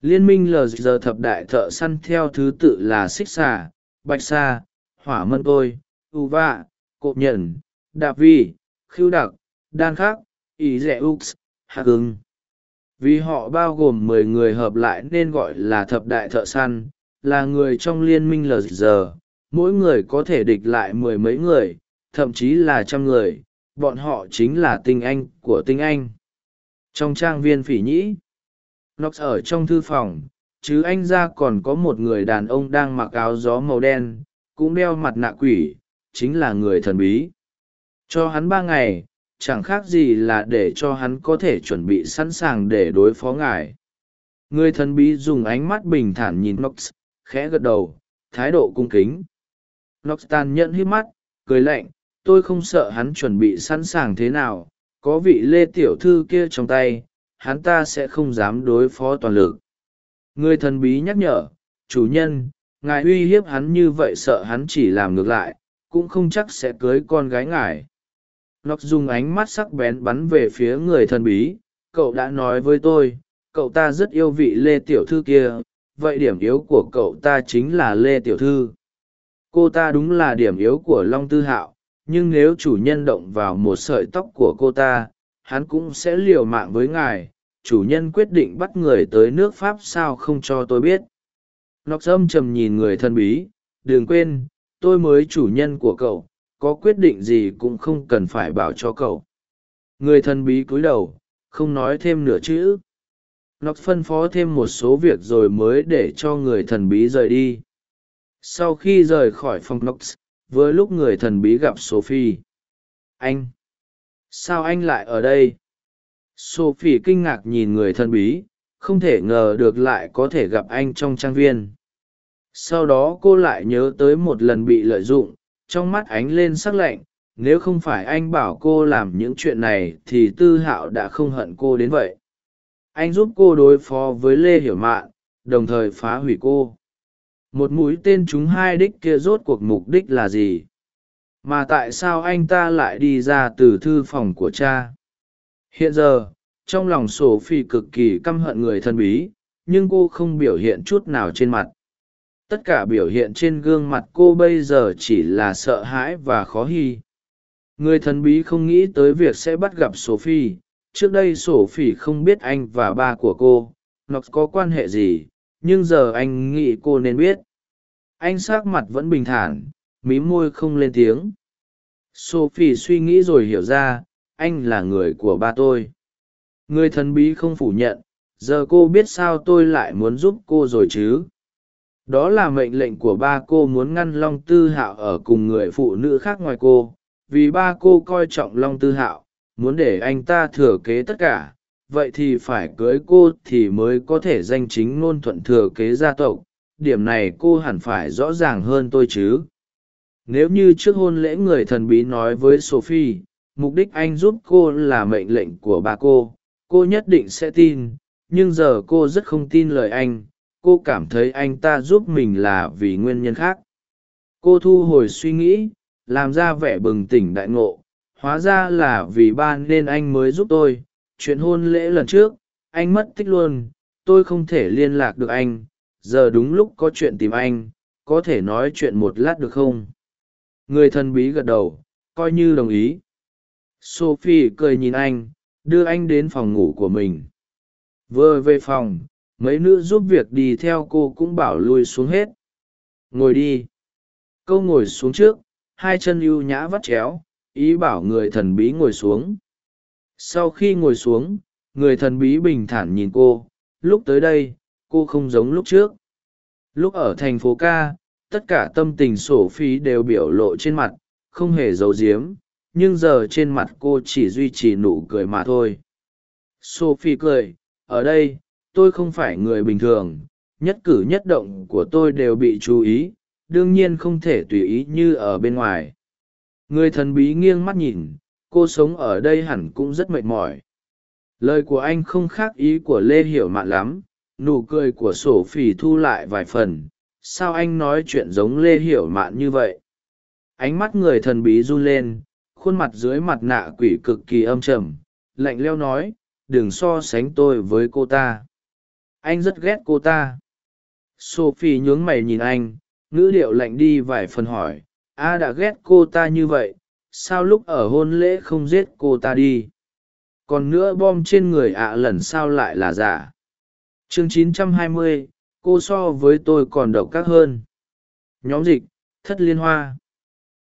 Liên minh lờ giờ thập đại thợ săn theo thứ tự là xích xà, bạch sa hỏa mân tôi, u vạ cộp nhẫn, đạp vi khiêu đặc, đan khắc ý rẻ ux hạ cưng vì họ bao gồm mười người hợp lại nên gọi là thập đại thợ săn, là người trong liên minh lờ giờ. Mỗi người có thể địch lại mười mấy người, thậm chí là trăm người. Bọn họ chính là tinh anh của tinh anh. Trong trang viên phỉ nhĩ nox ở trong thư phòng, chứ anh ra còn có một người đàn ông đang mặc áo gió màu đen, cũng đeo mặt nạ quỷ, chính là người thần bí. Cho hắn ba ngày chẳng khác gì là để cho hắn có thể chuẩn bị sẵn sàng để đối phó ngài. Người thần bí dùng ánh mắt bình thản nhìn nox khẽ gật đầu, thái độ cung kính. Nox tàn nhẫn hít mắt, cười lạnh, tôi không sợ hắn chuẩn bị sẵn sàng thế nào, có vị lê tiểu thư kia trong tay, hắn ta sẽ không dám đối phó toàn lực. Người thần bí nhắc nhở, chủ nhân, ngài uy hiếp hắn như vậy sợ hắn chỉ làm ngược lại, cũng không chắc sẽ cưới con gái ngài. Nóc dùng ánh mắt sắc bén bắn về phía người thần bí, cậu đã nói với tôi, cậu ta rất yêu vị Lê Tiểu Thư kia, vậy điểm yếu của cậu ta chính là Lê Tiểu Thư. Cô ta đúng là điểm yếu của Long Tư Hạo, nhưng nếu chủ nhân động vào một sợi tóc của cô ta, hắn cũng sẽ liều mạng với ngài. Chủ nhân quyết định bắt người tới nước Pháp sao không cho tôi biết. Nóc âm trầm nhìn người thân bí, đừng quên, tôi mới chủ nhân của cậu, có quyết định gì cũng không cần phải bảo cho cậu. Người thần bí cúi đầu, không nói thêm nửa chữ. Nó phân phó thêm một số việc rồi mới để cho người thần bí rời đi. Sau khi rời khỏi phòng nox với lúc người thần bí gặp sophie. Anh, sao anh lại ở đây? Sophie kinh ngạc nhìn người thần bí, không thể ngờ được lại có thể gặp anh trong trang viên. Sau đó cô lại nhớ tới một lần bị lợi dụng trong mắt ánh lên sắc lạnh, nếu không phải anh bảo cô làm những chuyện này thì tư hạo đã không hận cô đến vậy. Anh giúp cô đối phó với lê hiểu mạn, đồng thời phá hủy cô. Một mũi tên chúng hai đích kia rốt cuộc mục đích là gì? Mà tại sao anh ta lại đi ra từ thư phòng của cha? Hiện giờ, trong lòng sổ phi cực kỳ căm hận người thân bí, nhưng cô không biểu hiện chút nào trên mặt tất cả biểu hiện trên gương mặt cô bây giờ chỉ là sợ hãi và khó hy người thần bí không nghĩ tới việc sẽ bắt gặp sophie. Trước đây sophie không biết anh và ba của cô. Nó có quan hệ gì, nhưng giờ anh nghĩ cô nên biết. Anh s ắ c mặt vẫn bình thản, mí môi không lên tiếng. Sophie suy nghĩ rồi hiểu ra, anh là người của ba tôi. Người thần bí không phủ nhận, giờ cô biết sao tôi lại muốn giúp cô rồi chứ? Đó là mệnh lệnh của ba cô muốn ngăn long tư hạo ở cùng người phụ nữ khác ngoài cô, vì ba cô coi trọng long tư hạo, muốn để anh ta thừa kế tất cả. Vậy thì phải cưới cô thì mới có thể danh chính ngôn thuận thừa kế gia tộc. Điểm này cô hẳn phải rõ ràng hơn tôi chứ. Nếu như trước hôn lễ người thần bí nói với sophie, mục đích anh giúp cô là mệnh lệnh của ba cô cô nhất định sẽ tin, nhưng giờ cô rất không tin lời anh cô cảm thấy anh ta giúp mình là vì nguyên nhân khác. Cô thu hồi suy nghĩ, làm ra vẻ bừng tỉnh đại ngộ, hóa ra là vì ba nên anh mới giúp tôi. Chuyện hôn lễ lần trước, anh mất tích luôn, tôi không thể liên lạc được anh. Giờ đúng lúc có chuyện tìm anh, có thể nói chuyện một lát được không? Người thần bí gật đầu, coi như đồng ý. Sophie cười nhìn anh, đưa anh đến phòng ngủ của mình. Vừa về phòng mấy nữ giúp việc đi theo cô cũng bảo lui xuống hết. Ngồi đi. Câu ngồi xuống trước, hai chân ưu nhã vắt chéo, ý bảo người thần bí ngồi xuống. Sau khi ngồi xuống, người thần bí bình thản nhìn cô, lúc tới đây, cô không giống lúc trước. Lúc ở thành phố ca, tất cả tâm tình sổ phi đều biểu lộ trên mặt, không hề giấu giếm, nhưng giờ trên mặt cô chỉ duy trì nụ cười mà thôi. Sophie cười, ở đây tôi không phải người bình thường, nhất cử nhất động của tôi đều bị chú ý, đương nhiên không thể tùy ý như ở bên ngoài. Người thần bí nghiêng mắt nhìn, cô sống ở đây hẳn cũng rất mệt mỏi. Lời của anh không khác ý của lê hiểu mạn lắm, nụ cười của sổ phỉ thu lại vài phần. Sao anh nói chuyện giống lê hiểu mạn như vậy? Ánh mắt người thần bí run lên, khuôn mặt dưới mặt nạ quỷ cực kỳ âm trầm, lạnh leo nói, đừng so sánh tôi với cô ta anh rất ghét cô ta. Sophie nhướng mày nhìn anh ngữ điệu lạnh đi vài phần hỏi a đã ghét cô ta như vậy sao lúc ở hôn lễ không giết cô ta đi? Còn nữa bom trên người ạ lần sao lại là giả. Chương 920, cô so với tôi còn độc các hơn. Nhóm dịch thất liên hoa.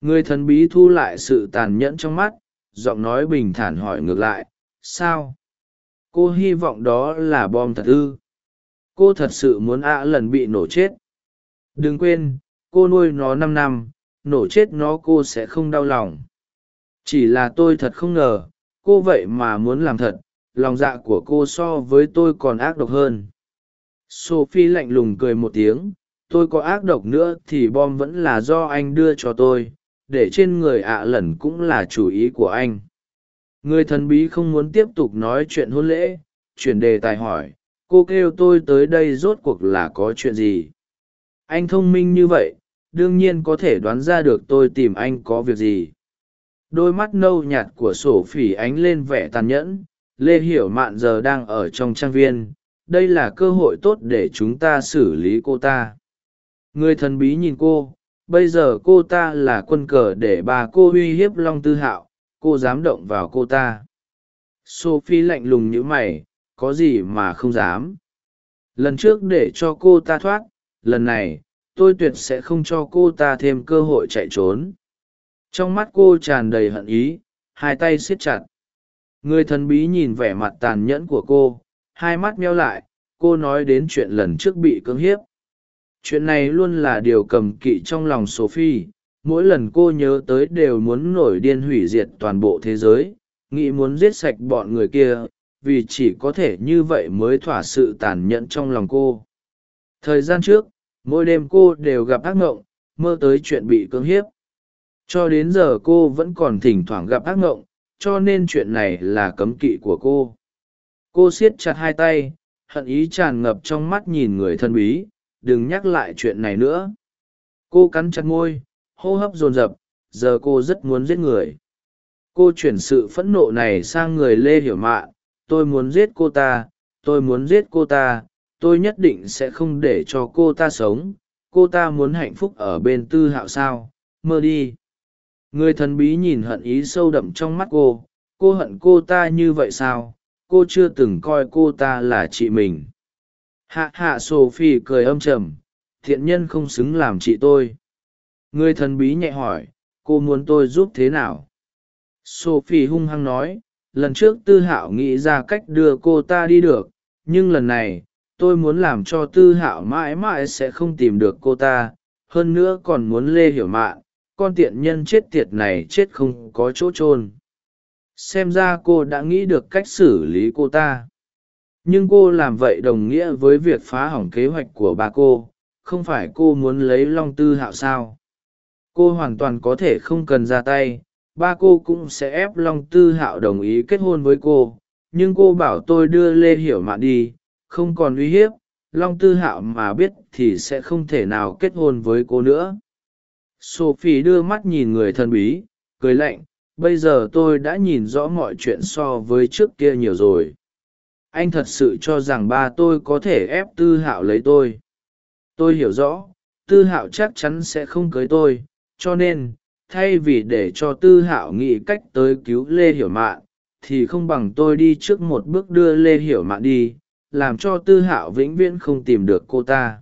Người thần bí thu lại sự tàn nhẫn trong mắt giọng nói bình thản hỏi ngược lại sao? Cô hy vọng đó là bom thật ư? Cô thật sự muốn ạ lần bị nổ chết. Đừng quên, cô nuôi nó năm năm, nổ chết nó cô sẽ không đau lòng. Chỉ là tôi thật không ngờ, cô vậy mà muốn làm thật, lòng dạ của cô so với tôi còn ác độc hơn. Sophie lạnh lùng cười một tiếng, tôi có ác độc nữa thì bom vẫn là do anh đưa cho tôi, để trên người ạ lần cũng là chủ ý của anh. Người thần bí không muốn tiếp tục nói chuyện hôn lễ, chuyển đề tài hỏi cô kêu tôi tới đây rốt cuộc là có chuyện gì? Anh thông minh như vậy, đương nhiên có thể đoán ra được tôi tìm anh có việc gì. Đôi mắt nâu nhạt của sổ phỉ ánh lên vẻ tàn nhẫn, lê hiểu mạn giờ đang ở trong trang viên, đây là cơ hội tốt để chúng ta xử lý cô ta. Người thần bí nhìn cô, bây giờ cô ta là quân cờ để bà cô uy hiếp long tư hạo, cô dám động vào cô ta. Sophie lạnh lùng nhữ mày có gì mà không dám. Lần trước để cho cô ta thoát, lần này, tôi tuyệt sẽ không cho cô ta thêm cơ hội chạy trốn. Trong mắt cô tràn đầy hận ý, hai tay siết chặt. Người thần bí nhìn vẻ mặt tàn nhẫn của cô, hai mắt meo lại, cô nói đến chuyện lần trước bị cưỡng hiếp. Chuyện này luôn là điều cầm kỵ trong lòng sophie, mỗi lần cô nhớ tới đều muốn nổi điên hủy diệt toàn bộ thế giới, nghĩ muốn giết sạch bọn người kia vì chỉ có thể như vậy mới thỏa sự tàn nhẫn trong lòng cô. Thời gian trước, mỗi đêm cô đều gặp ác mộng mơ tới chuyện bị cưỡng hiếp. Cho đến giờ cô vẫn còn thỉnh thoảng gặp ác mộng cho nên chuyện này là cấm kỵ của cô. Cô siết chặt hai tay, hận ý tràn ngập trong mắt nhìn người thân bí, đừng nhắc lại chuyện này nữa. Cô cắn chặt môi, hô hấp dồn dập, giờ cô rất muốn giết người. Cô chuyển sự phẫn nộ này sang người lê hiểu mạn tôi muốn giết cô ta, tôi muốn giết cô ta, tôi nhất định sẽ không để cho cô ta sống, cô ta muốn hạnh phúc ở bên tư hạo sao? Mơ đi. Người thần bí nhìn hận ý sâu đậm trong mắt cô cô hận cô ta như vậy sao? Cô chưa từng coi cô ta là chị mình. Hạ hạ sophie cười âm trầm, thiện nhân không xứng làm chị tôi. Người thần bí nhẹ hỏi, cô muốn tôi giúp thế nào? Sophie hung hăng nói lần trước tư hạo nghĩ ra cách đưa cô ta đi được, nhưng lần này, tôi muốn làm cho tư hạo mãi mãi sẽ không tìm được cô ta, hơn nữa còn muốn lê hiểu mạn, con tiện nhân chết tiệt này chết không có chỗ chôn. Xem ra cô đã nghĩ được cách xử lý cô ta. Nhưng cô làm vậy đồng nghĩa với việc phá hỏng kế hoạch của bà cô, không phải cô muốn lấy long tư hạo sao? Cô hoàn toàn có thể không cần ra tay ba cô cũng sẽ ép long tư hạo đồng ý kết hôn với cô, nhưng cô bảo tôi đưa lê hiểu mạn đi, không còn uy hiếp, long tư hạo mà biết thì sẽ không thể nào kết hôn với cô nữa. Sophie đưa mắt nhìn người thân bí, cười lạnh, bây giờ tôi đã nhìn rõ mọi chuyện so với trước kia nhiều rồi. Anh thật sự cho rằng ba tôi có thể ép tư hạo lấy tôi. Tôi hiểu rõ, tư hạo chắc chắn sẽ không cưới tôi, cho nên thay vì để cho tư hạo nghĩ cách tới cứu lê hiểu mạn, thì không bằng tôi đi trước một bước đưa lê hiểu mạn đi, làm cho tư hạo vĩnh viễn không tìm được cô ta.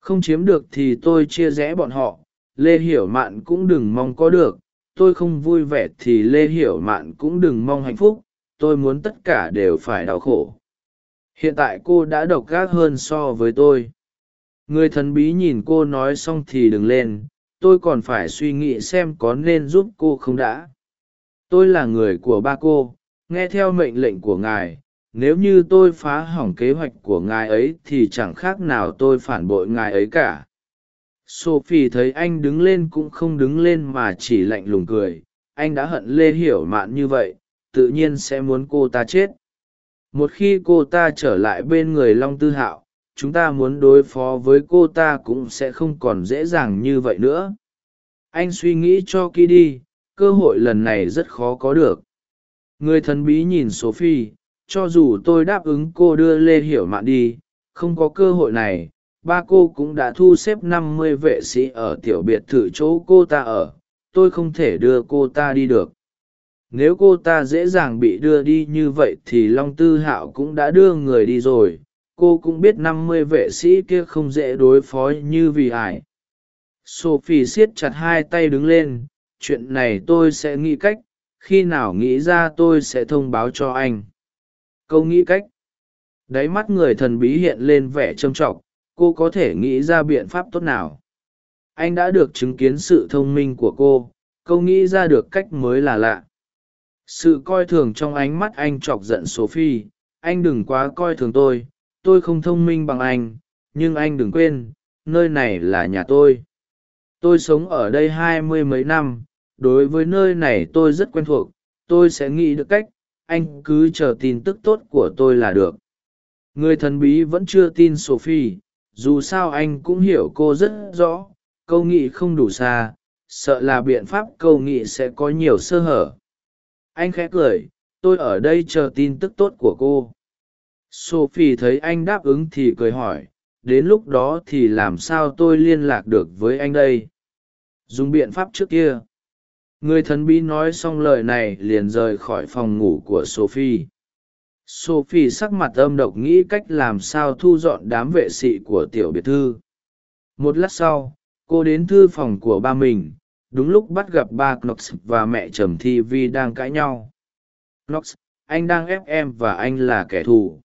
Không chiếm được thì tôi chia rẽ bọn họ, lê hiểu mạn cũng đừng mong có được, tôi không vui vẻ thì lê hiểu mạn cũng đừng mong hạnh phúc, tôi muốn tất cả đều phải đau khổ. Hiện tại cô đã độc gác hơn so với tôi. Người thần bí nhìn cô nói xong thì đừng lên tôi còn phải suy nghĩ xem có nên giúp cô không đã. Tôi là người của ba cô, nghe theo mệnh lệnh của ngài, nếu như tôi phá hỏng kế hoạch của ngài ấy thì chẳng khác nào tôi phản bội ngài ấy cả. Sophie thấy anh đứng lên cũng không đứng lên mà chỉ lạnh lùng cười, anh đã hận lê hiểu mạn như vậy, tự nhiên sẽ muốn cô ta chết. Một khi cô ta trở lại bên người long tư hạo chúng ta muốn đối phó với cô ta cũng sẽ không còn dễ dàng như vậy nữa. Anh suy nghĩ cho kỹ đi, cơ hội lần này rất khó có được. Người thần bí nhìn sophie, cho dù tôi đáp ứng cô đưa lê hiểu mạn đi, không có cơ hội này, ba cô cũng đã thu xếp năm mươi vệ sĩ ở tiểu biệt thự chỗ cô ta ở, tôi không thể đưa cô ta đi được. Nếu cô ta dễ dàng bị đưa đi như vậy thì long tư hạo cũng đã đưa người đi rồi cô cũng biết năm mươi vệ sĩ kia không dễ đối phó như vì ải. Sophie siết chặt hai tay đứng lên, chuyện này tôi sẽ nghĩ cách, khi nào nghĩ ra tôi sẽ thông báo cho anh. Câu nghĩ cách. Đáy mắt người thần bí hiện lên vẻ trâm trọc cô có thể nghĩ ra biện pháp tốt nào? Anh đã được chứng kiến sự thông minh của cô, câu nghĩ ra được cách mới là lạ. Sự coi thường trong ánh mắt anh chọc giận sophie, anh đừng quá coi thường tôi tôi không thông minh bằng anh, nhưng anh đừng quên, nơi này là nhà tôi. Tôi sống ở đây hai mươi mấy năm, đối với nơi này tôi rất quen thuộc, tôi sẽ nghĩ được cách, anh cứ chờ tin tức tốt của tôi là được. Người thần bí vẫn chưa tin sophie, dù sao anh cũng hiểu cô rất rõ, câu nghị không đủ xa, sợ là biện pháp câu nghị sẽ có nhiều sơ hở. Anh khẽ cười, tôi ở đây chờ tin tức tốt của cô sophie thấy anh đáp ứng thì cười hỏi, đến lúc đó thì làm sao tôi liên lạc được với anh đây? Dùng biện pháp trước kia. Người thần bí nói xong lời này liền rời khỏi phòng ngủ của sophie. Sophie sắc mặt âm độc nghĩ cách làm sao thu dọn đám vệ sĩ của tiểu biệt thư. Một lát sau, cô đến thư phòng của ba mình, đúng lúc bắt gặp ba knox và mẹ trầm thi vi đang cãi nhau. Knox, anh đang ép em và anh là kẻ thù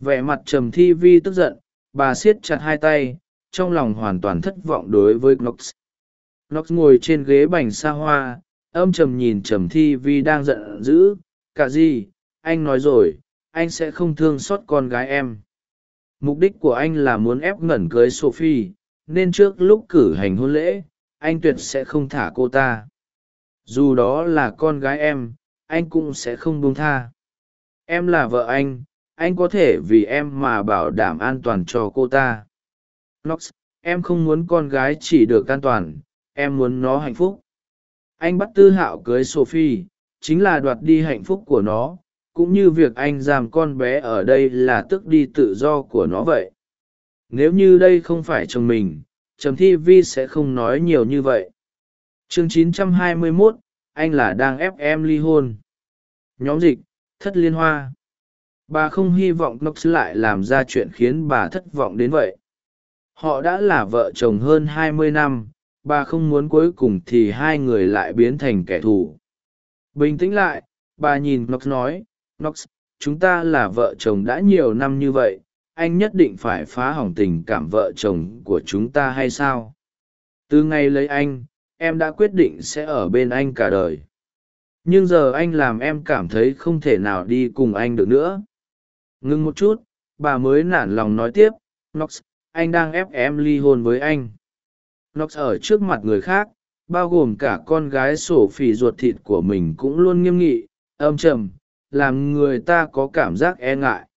vẻ mặt trầm thi vi tức giận, bà siết chặt hai tay, trong lòng hoàn toàn thất vọng đối với knox. Knox ngồi trên ghế bành xa hoa, âm trầm nhìn trầm thi vi đang giận dữ. Cả gì? Anh nói rồi, anh sẽ không thương xót con gái em. Mục đích của anh là muốn ép ngẩn cưới sophie, nên trước lúc cử hành hôn lễ, anh tuyệt sẽ không thả cô ta. Dù đó là con gái em, anh cũng sẽ không buông tha. Em là vợ anh anh có thể vì em mà bảo đảm an toàn cho cô ta. Nox em không muốn con gái chỉ được an toàn em muốn nó hạnh phúc. Anh bắt tư hạo cưới sophie chính là đoạt đi hạnh phúc của nó cũng như việc anh giam con bé ở đây là tước đi tự do của nó vậy. Nếu như đây không phải chồng mình trầm thi vi sẽ không nói nhiều như vậy. Chương 921, anh là đang ép em ly hôn. Nhóm dịch thất liên hoa bà không hy vọng nox lại làm ra chuyện khiến bà thất vọng đến vậy. Họ đã là vợ chồng hơn hai mươi năm, bà không muốn cuối cùng thì hai người lại biến thành kẻ thù. Bình tĩnh lại, bà nhìn nox nói nox chúng ta là vợ chồng đã nhiều năm như vậy, anh nhất định phải phá hỏng tình cảm vợ chồng của chúng ta hay sao? Từ ngày lấy anh, em đã quyết định sẽ ở bên anh cả đời. Nhưng giờ anh làm em cảm thấy không thể nào đi cùng anh được nữa ngưng một chút, bà mới nản lòng nói tiếp nox anh đang ép em ly hôn với anh. Nox ở trước mặt người khác, bao gồm cả con gái sổ phỉ ruột thịt của mình cũng luôn nghiêm nghị, âm trầm, làm người ta có cảm giác e ngại.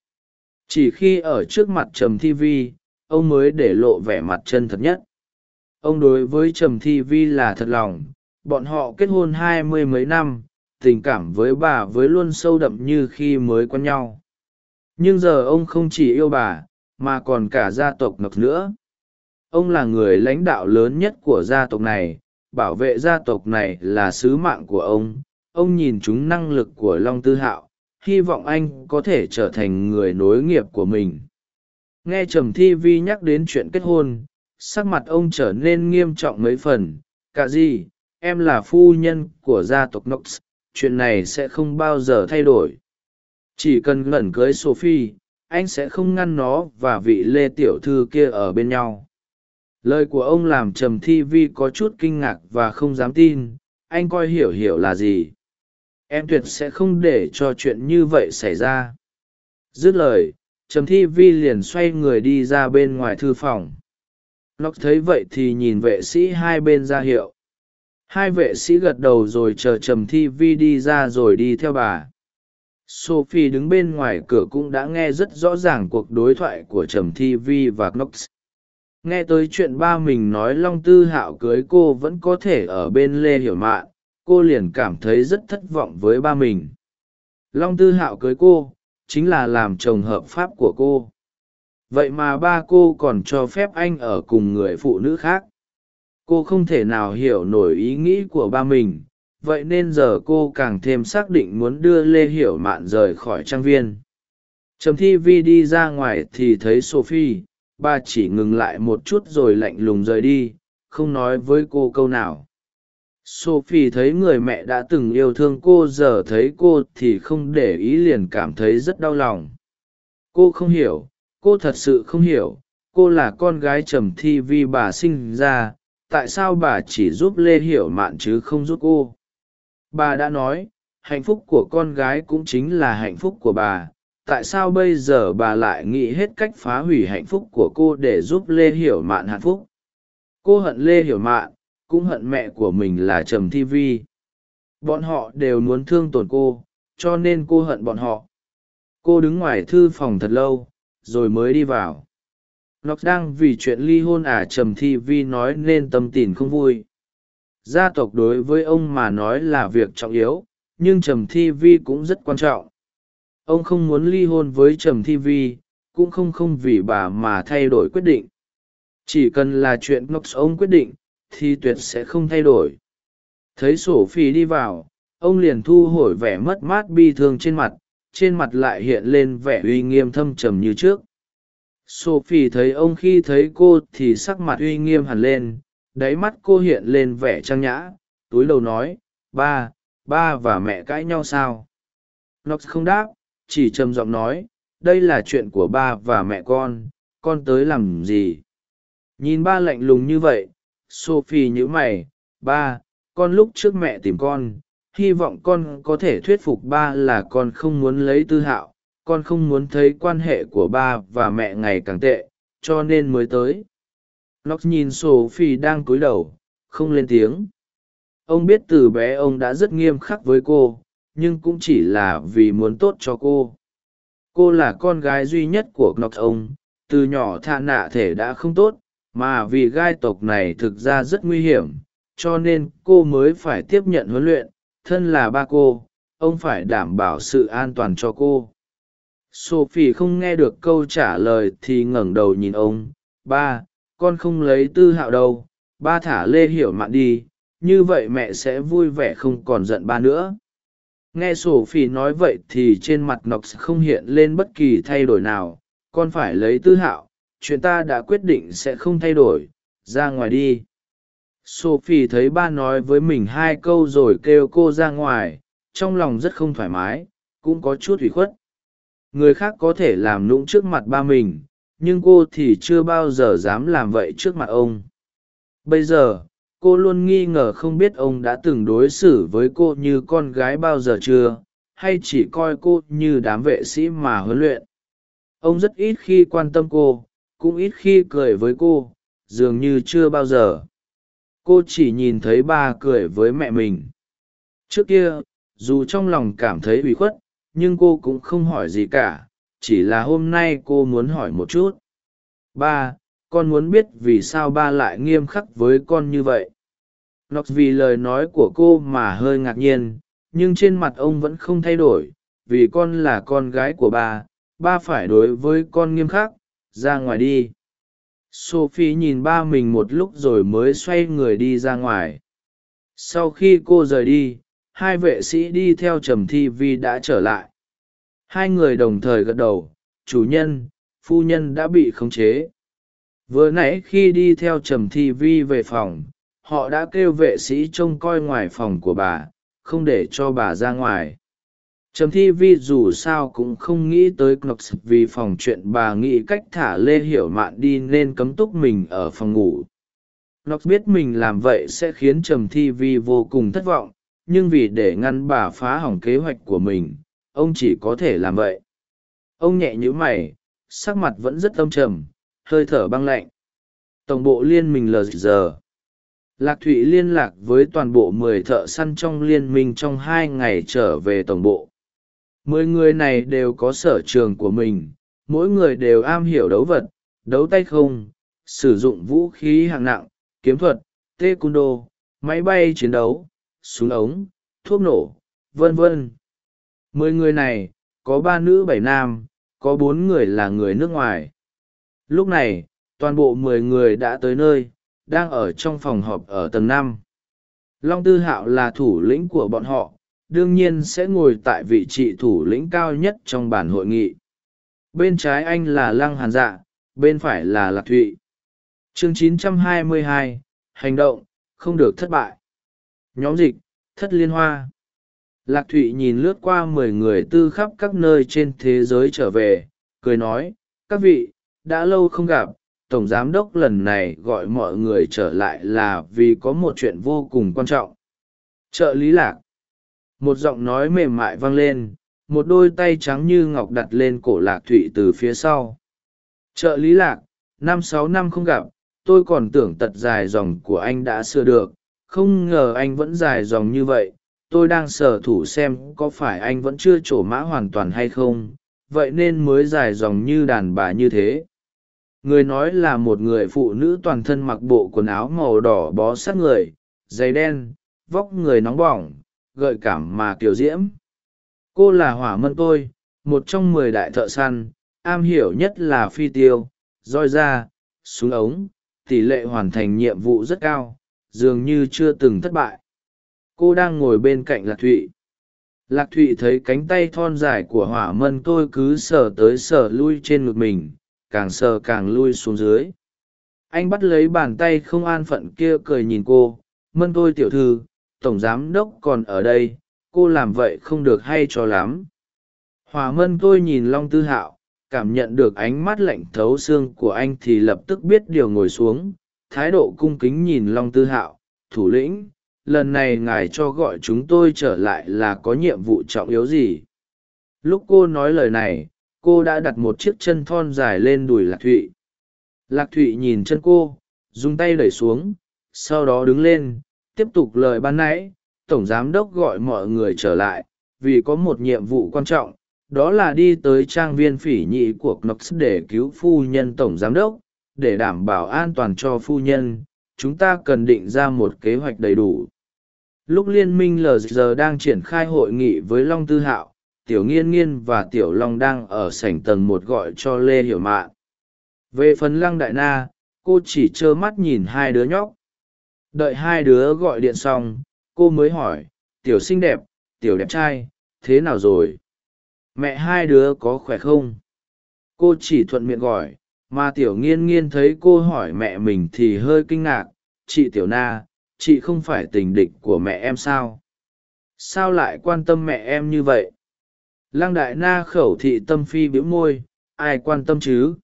Chỉ khi ở trước mặt trầm thi vi, ông mới để lộ vẻ mặt chân thật nhất. Ông đối với trầm thi vi là thật lòng, bọn họ kết hôn hai mươi mấy năm, tình cảm với bà với luôn sâu đậm như khi mới quen nhau nhưng giờ ông không chỉ yêu bà, mà còn cả gia tộc ngọc nữa. Ông là người lãnh đạo lớn nhất của gia tộc này, bảo vệ gia tộc này là sứ mạng của ông. Ông nhìn chúng năng lực của long tư hạo, hy vọng anh có thể trở thành người nối nghiệp của mình. Nghe trầm thi vi nhắc đến chuyện kết hôn, sắc mặt ông trở nên nghiêm trọng mấy phần. Cả gì, em là phu nhân của gia tộc nox, chuyện này sẽ không bao giờ thay đổi chỉ cần ngẩn cưới sophie, anh sẽ không ngăn nó và vị lê tiểu thư kia ở bên nhau. Lời của ông làm trầm thi vi có chút kinh ngạc và không dám tin. Anh coi hiểu hiểu là gì? Em tuyệt sẽ không để cho chuyện như vậy xảy ra. Dứt lời, trầm thi vi liền xoay người đi ra bên ngoài thư phòng. Nó thấy vậy thì nhìn vệ sĩ hai bên ra hiệu. Hai vệ sĩ gật đầu rồi chờ trầm thi vi đi ra rồi đi theo bà sophie đứng bên ngoài cửa cũng đã nghe rất rõ ràng cuộc đối thoại của trầm thi vi và knox. Nghe tới chuyện ba mình nói long tư hạo cưới cô vẫn có thể ở bên lê hiểu mạn cô liền cảm thấy rất thất vọng với ba mình. Long tư hạo cưới cô, chính là làm chồng hợp pháp của cô. Vậy mà ba cô còn cho phép anh ở cùng người phụ nữ khác. Cô không thể nào hiểu nổi ý nghĩ của ba mình vậy nên giờ cô càng thêm xác định muốn đưa lê hiểu mạn rời khỏi trang viên. Trầm thi vi đi ra ngoài thì thấy sophie, bà chỉ ngừng lại một chút rồi lạnh lùng rời đi, không nói với cô câu nào. Sophie thấy người mẹ đã từng yêu thương cô, giờ thấy cô thì không để ý liền cảm thấy rất đau lòng. Cô không hiểu, cô thật sự không hiểu, cô là con gái trầm thi vi bà sinh ra, tại sao bà chỉ giúp lê hiểu mạn chứ không giúp cô? Bà đã nói, hạnh phúc của con gái cũng chính là hạnh phúc của bà. Tại sao bây giờ bà lại nghĩ hết cách phá hủy hạnh phúc của cô để giúp lê hiểu mạn hạnh phúc? Cô hận lê hiểu mạn, cũng hận mẹ của mình là trầm thi vi. Bọn họ đều muốn thương tổn cô, cho nên cô hận bọn họ. Cô đứng ngoài thư phòng thật lâu, rồi mới đi vào. Nó đang vì chuyện ly hôn à trầm thi vi nói nên tâm tình không vui gia tộc đối với ông mà nói là việc trọng yếu, nhưng trầm thi vi cũng rất quan trọng. Ông không muốn ly hôn với trầm thi vi, cũng không không vì bà mà thay đổi quyết định. Chỉ cần là chuyện knox ông quyết định, thì tuyệt sẽ không thay đổi. Thấy sổ phi đi vào, ông liền thu hồi vẻ mất mát bi thương trên mặt trên mặt lại hiện lên vẻ uy nghiêm thâm trầm như trước. Sophie thấy ông khi thấy cô thì sắc mặt uy nghiêm hẳn lên đáy mắt cô hiện lên vẻ trang nhã, túi lầu nói, ba ba và mẹ cãi nhau sao? Nox không đáp, chỉ trầm giọng nói, đây là chuyện của ba và mẹ con con tới làm gì? Nhìn ba lạnh lùng như vậy, sophie nhữ mày, ba, con lúc trước mẹ tìm con, hy vọng con có thể thuyết phục ba là con không muốn lấy tư hạo, con không muốn thấy quan hệ của ba và mẹ ngày càng tệ, cho nên mới tới. Nox nhìn Sophie đang cúi đầu, không lên tiếng. Ông biết từ bé ông đã rất nghiêm khắc với cô, nhưng cũng chỉ là vì muốn tốt cho cô. Cô là con gái duy nhất của Knox ông, từ nhỏ thạ nạ thể đã không tốt, mà vì gai tộc này thực ra rất nguy hiểm, cho nên cô mới phải tiếp nhận huấn luyện. Thân là ba cô, ông phải đảm bảo sự an toàn cho cô. Sophie không nghe được câu trả lời thì ngẩng đầu nhìn ông. Ba, con không lấy tư hạo đâu, ba thả lê hiểu mạn đi, như vậy mẹ sẽ vui vẻ không còn giận ba nữa. Nghe sổ phỉ nói vậy thì trên mặt nox không hiện lên bất kỳ thay đổi nào, con phải lấy tư hạo, chuyện ta đã quyết định sẽ không thay đổi, ra ngoài đi. Sophie thấy ba nói với mình hai câu rồi kêu cô ra ngoài, trong lòng rất không thoải mái, cũng có chút ủy khuất. Người khác có thể làm nũng trước mặt ba mình nhưng cô thì chưa bao giờ dám làm vậy trước mặt ông. Bây giờ, cô luôn nghi ngờ không biết ông đã từng đối xử với cô như con gái bao giờ chưa, hay chỉ coi cô như đám vệ sĩ mà huấn luyện. Ông rất ít khi quan tâm cô, cũng ít khi cười với cô, dường như chưa bao giờ. Cô chỉ nhìn thấy ba cười với mẹ mình. Trước kia, dù trong lòng cảm thấy ủy khuất, nhưng cô cũng không hỏi gì cả chỉ là hôm nay cô muốn hỏi một chút. Ba, con muốn biết vì sao ba lại nghiêm khắc với con như vậy? Nọc vì lời nói của cô mà hơi ngạc nhiên, nhưng trên mặt ông vẫn không thay đổi. Vì con là con gái của ba ba phải đối với con nghiêm khắc, ra ngoài đi. Sophie nhìn ba mình một lúc rồi mới xoay người đi ra ngoài. Sau khi cô rời đi, hai vệ sĩ đi theo trầm thi vi đã trở lại hai người đồng thời gật đầu, chủ nhân, phu nhân đã bị khống chế. Vừa nãy khi đi theo trầm thi vi về phòng, họ đã kêu vệ sĩ trông coi ngoài phòng của bà, không để cho bà ra ngoài. Trầm thi vi dù sao cũng không nghĩ tới knox vì phòng chuyện bà nghĩ cách thả lê hiểu mạn đi nên cấm túc mình ở phòng ngủ. Knox biết mình làm vậy sẽ khiến trầm thi vi vô cùng thất vọng, nhưng vì để ngăn bà phá hỏng kế hoạch của mình ông chỉ có thể làm vậy. Ông nhẹ nhữ mày, sắc mặt vẫn rất âm trầm, hơi thở băng lạnh. Tổng bộ liên minh lờ giờ lạc thụy liên lạc với toàn bộ mười thợ săn trong liên minh trong hai ngày trở về tổng bộ. Mười người này đều có sở trường của mình, mỗi người đều am hiểu đấu vật, đấu tay không, sử dụng vũ khí hạng nặng, kiếm thuật tê cung đô máy bay chiến đấu, súng ống, thuốc nổ, vân vân mười người này có ba nữ bảy nam có bốn người là người nước ngoài. Lúc này toàn bộ mười người đã tới nơi đang ở trong phòng họp ở tầng năm. Long tư hạo là thủ lĩnh của bọn họ đương nhiên sẽ ngồi tại vị trí thủ lĩnh cao nhất trong bản hội nghị. Bên trái anh là lăng hàn dạ bên phải là lạc thụy. Chương 922, hành động không được thất bại. Nhóm dịch thất liên hoa lạc thụy nhìn lướt qua mười người tư khắp các nơi trên thế giới trở về, cười nói, các vị, đã lâu không gặp, tổng giám đốc lần này gọi mọi người trở lại là vì có một chuyện vô cùng quan trọng. Trợ lý lạc, một giọng nói mềm mại vang lên, một đôi tay trắng như ngọc đặt lên cổ lạc thụy từ phía sau. Trợ lý lạc, năm sáu năm không gặp, tôi còn tưởng tật dài dòng của anh đã sửa được, không ngờ anh vẫn dài dòng như vậy tôi đang sở thủ xem có phải anh vẫn chưa trổ mã hoàn toàn hay không, vậy nên mới dài dòng như đàn bà như thế. Người nói là một người phụ nữ toàn thân mặc bộ quần áo màu đỏ bó sát người, giày đen, vóc người nóng bỏng, gợi cảm mà kiểu diễm. Cô là hỏa mân tôi, một trong mười đại thợ săn, am hiểu nhất là phi tiêu, roi da, súng ống, tỷ lệ hoàn thành nhiệm vụ rất cao, dường như chưa từng thất bại cô đang ngồi bên cạnh lạc thụy. Lạc thụy thấy cánh tay thon dài của hỏa mân tôi cứ sờ tới sờ lui trên ngực mình, càng sờ càng lui xuống dưới. Anh bắt lấy bàn tay không an phận kia cười nhìn cô, mân tôi tiểu thư, tổng giám đốc còn ở đây, cô làm vậy không được hay cho lắm. Hòa mân tôi nhìn long tư hạo, cảm nhận được ánh mắt lạnh thấu xương của anh thì lập tức biết điều ngồi xuống. Thái độ cung kính nhìn long tư hạo, thủ lĩnh lần này ngài cho gọi chúng tôi trở lại là có nhiệm vụ trọng yếu gì? Lúc cô nói lời này, cô đã đặt một chiếc chân thon dài lên đùi lạc thụy. Lạc thụy nhìn chân cô, dùng tay đẩy xuống, sau đó đứng lên, tiếp tục lời ban nãy, tổng giám đốc gọi mọi người trở lại, vì có một nhiệm vụ quan trọng, đó là đi tới trang viên phỉ nhị của knox để cứu phu nhân tổng giám đốc, để đảm bảo an toàn cho phu nhân. Chúng ta cần định ra một kế hoạch đầy đủ lúc liên minh lg đang triển khai hội nghị với long tư hạo, tiểu nghiên nghiên và tiểu long đang ở sảnh tầng một gọi cho lê hiểu mạn. Về phần lăng đại na, cô chỉ trơ mắt nhìn hai đứa nhóc. Đợi hai đứa gọi điện xong, cô mới hỏi, tiểu xinh đẹp, tiểu đẹp trai, thế nào rồi? Mẹ hai đứa có khỏe không? Cô chỉ thuận miệng gọi, mà tiểu nghiên nghiên thấy cô hỏi mẹ mình thì hơi kinh ngạc. Chị tiểu na chị không phải tình địch của mẹ em sao? Sao lại quan tâm mẹ em như vậy? Lăng đại na khẩu thị tâm phi bĩu môi, ai quan tâm chứ?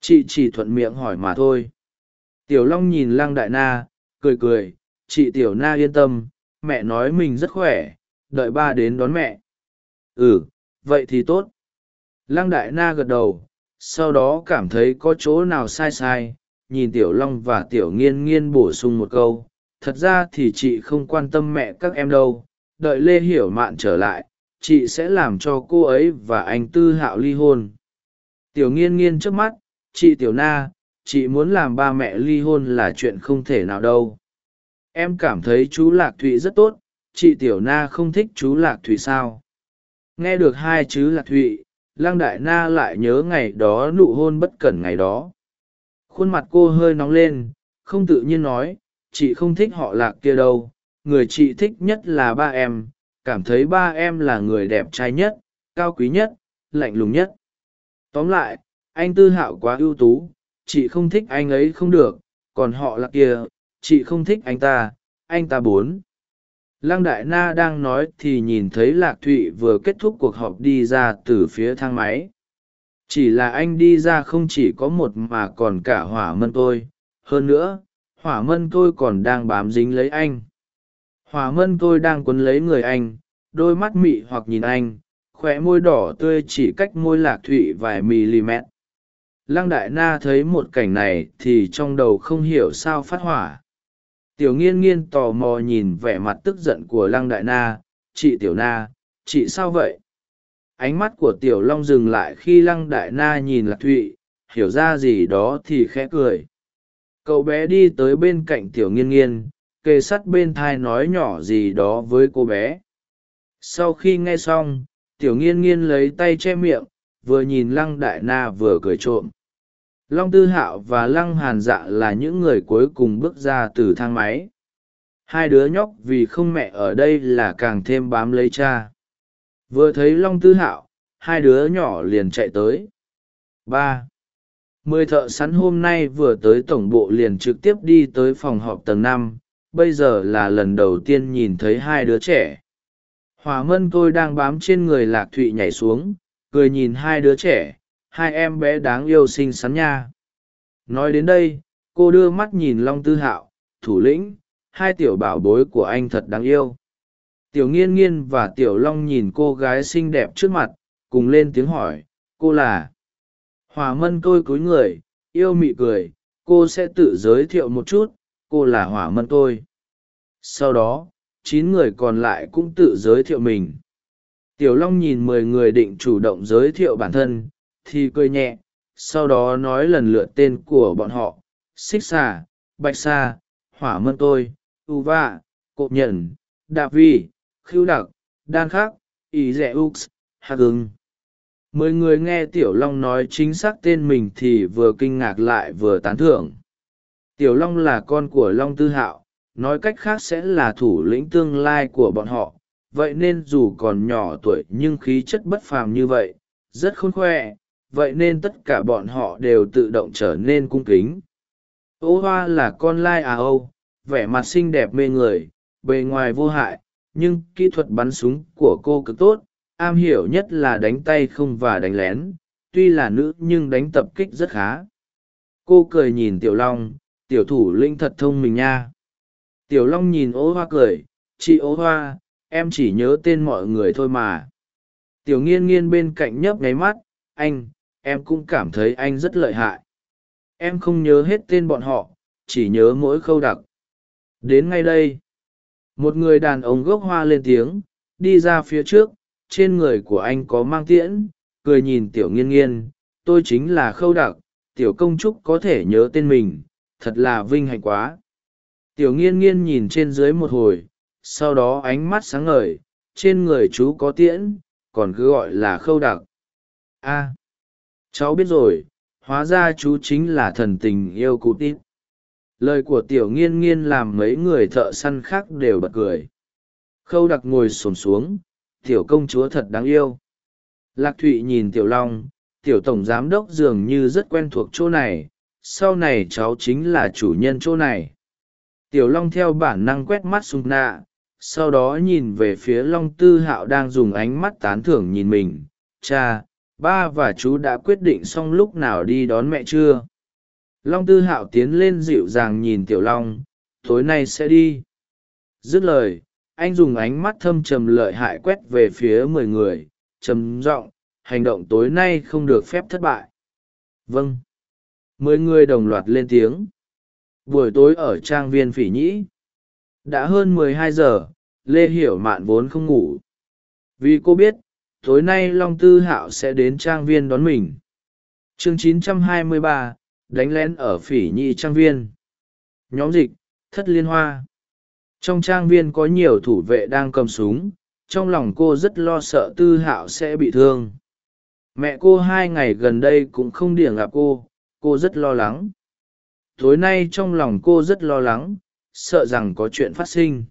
Chị chỉ thuận miệng hỏi mà thôi. Tiểu long nhìn lăng đại na, cười cười, chị tiểu na yên tâm, mẹ nói mình rất khỏe, đợi ba đến đón mẹ. Ừ vậy thì tốt. Lăng đại na gật đầu, sau đó cảm thấy có chỗ nào sai sai, nhìn tiểu long và tiểu nghiên nghiên bổ sung một câu thật ra thì chị không quan tâm mẹ các em đâu. Đợi lê hiểu mạn trở lại, chị sẽ làm cho cô ấy và anh tư hạo ly hôn. Tiểu nghiên nghiên trước mắt, chị tiểu na, chị muốn làm ba mẹ ly hôn là chuyện không thể nào đâu. Em cảm thấy chú lạc thụy rất tốt, chị tiểu na không thích chú lạc thụy sao? Nghe được hai chữ lạc thụy, lăng đại na lại nhớ ngày đó nụ hôn bất cẩn ngày đó. Khuôn mặt cô hơi nóng lên, không tự nhiên nói chị không thích họ lạc kia đâu, người chị thích nhất là ba em, cảm thấy ba em là người đẹp trai nhất, cao quý nhất, lạnh lùng nhất. Tóm lại, anh tư hạo quá ưu tú, chị không thích anh ấy không được, còn họ lạc kia, chị không thích anh ta anh ta bốn. Lăng đại na đang nói thì nhìn thấy lạc thụy vừa kết thúc cuộc họp đi ra từ phía thang máy. Chỉ là anh đi ra không chỉ có một mà còn cả hỏa mân tôi. Hơn nữa hỏa mân tôi còn đang bám dính lấy anh. Hỏa mân tôi đang quấn lấy người anh, đôi mắt mị hoặc nhìn anh, khóe môi đỏ tươi chỉ cách môi lạc thụy vài mm lăng đại na thấy một cảnh này thì trong đầu không hiểu sao phát hỏa. Tiểu nghiên nghiên tò mò nhìn vẻ mặt tức giận của lăng đại na, chị tiểu na, chị sao vậy? Ánh mắt của tiểu long dừng lại khi lăng đại na nhìn lạc thụy, hiểu ra gì đó thì khẽ cười cậu bé đi tới bên cạnh tiểu nghiên nghiên, kề sắt bên thai nói nhỏ gì đó với cô bé. Sau khi nghe xong, tiểu nghiên nghiên lấy tay che miệng, vừa nhìn lăng đại na vừa cười trộm. Long tư hạo và lăng hàn dạ là những người cuối cùng bước ra từ thang máy. Hai đứa nhóc vì không mẹ ở đây là càng thêm bám lấy cha. Vừa thấy long tư hạo, hai đứa nhỏ liền chạy tới. Ba mười thợ sắn hôm nay vừa tới tổng bộ liền trực tiếp đi tới phòng họp tầng năm, bây giờ là lần đầu tiên nhìn thấy hai đứa trẻ. Hòa mân tôi đang bám trên người lạc thụy nhảy xuống, cười nhìn hai đứa trẻ, hai em bé đáng yêu xinh xắn nha. Nói đến đây, cô đưa mắt nhìn long tư hạo, thủ lĩnh, hai tiểu bảo bối của anh thật đáng yêu. Tiểu nghiên nghiên và tiểu long nhìn cô gái xinh đẹp trước mặt, cùng lên tiếng hỏi, cô là hòa mân tôi cúi người, yêu mị cười, cô sẽ tự giới thiệu một chút, cô là hỏa mân tôi sau đó, chín người còn lại cũng tự giới thiệu mình. Tiểu long nhìn mười người định chủ động giới thiệu bản thân, thì cười nhẹ, sau đó nói lần lượt tên của bọn họ, xích xà, bạch sa hỏa mân tôi u va, cộp nhận đạp vi, khưu đặc, đan khắc ý rẽ ux hạc ứng mười người nghe tiểu long nói chính xác tên mình thì vừa kinh ngạc lại vừa tán thưởng. Tiểu long là con của long tư hạo, nói cách khác sẽ là thủ lĩnh tương lai của bọn họ. Vậy nên dù còn nhỏ tuổi nhưng khí chất bất phàm như vậy, rất khôn khoe, vậy nên tất cả bọn họ đều tự động trở nên cung kính. Ô hoa là con lai à âu, vẻ mặt xinh đẹp mê người, bề ngoài vô hại, nhưng kỹ thuật bắn súng của cô cực tốt am hiểu nhất là đánh tay không và đánh lén, tuy là nữ nhưng đánh tập kích rất khá. Cô cười nhìn tiểu long, tiểu thủ linh thật thông minh nha. Tiểu long nhìn ố hoa cười, chị ố hoa, em chỉ nhớ tên mọi người thôi mà. Tiểu nghiên nghiên bên cạnh nhấp nháy mắt, anh, em cũng cảm thấy anh rất lợi hại. Em không nhớ hết tên bọn họ, chỉ nhớ mỗi khâu đặc. Đến ngay đây, một người đàn ông gốc hoa lên tiếng, đi ra phía trước trên người của anh có mang tiễn, cười nhìn tiểu nghiên nghiên, tôi chính là khâu đặc, tiểu công trúc có thể nhớ tên mình, thật là vinh hạnh quá. Tiểu nghiên nghiên nhìn trên dưới một hồi, sau đó ánh mắt sáng ngời, trên người chú có tiễn, còn cứ gọi là khâu đặc. A à, cháu biết rồi, hóa ra chú chính là thần tình yêu cụ tít lời của tiểu nghiên nghiên làm mấy người thợ săn khác đều bật cười. Khâu đặc ngồi xổm xuống tiểu công chúa thật đáng yêu. Lạc thụy nhìn tiểu long, tiểu tổng giám đốc dường như rất quen thuộc chỗ này, sau này cháu chính là chủ nhân chỗ này. Tiểu long theo bản năng quét mắt sung nạ, sau đó nhìn về phía long tư hạo đang dùng ánh mắt tán thưởng nhìn mình. Cha, ba và chú đã quyết định xong lúc nào đi đón mẹ chưa? Long tư hạo tiến lên dịu dàng nhìn tiểu long, tối nay sẽ đi. Dứt lời anh dùng ánh mắt thâm trầm lợi hại quét về phía mười người trầm giọng hành động tối nay không được phép thất bại. Vâng. Mười người đồng loạt lên tiếng. Buổi tối ở trang viên phỉ nhĩ. Đã hơn mười hai giờ lê hiểu mạn vốn không ngủ. Vì cô biết tối nay long tư hạo sẽ đến trang viên đón mình. Chương 923, đánh lén ở phỉ nhị trang viên. Nhóm dịch thất liên hoa trong trang viên có nhiều thủ vệ đang cầm súng, trong lòng cô rất lo sợ tư hạo sẽ bị thương. Mẹ cô hai ngày gần đây cũng không điểng gặp cô cô rất lo lắng. Tối nay trong lòng cô rất lo lắng, sợ rằng có chuyện phát sinh.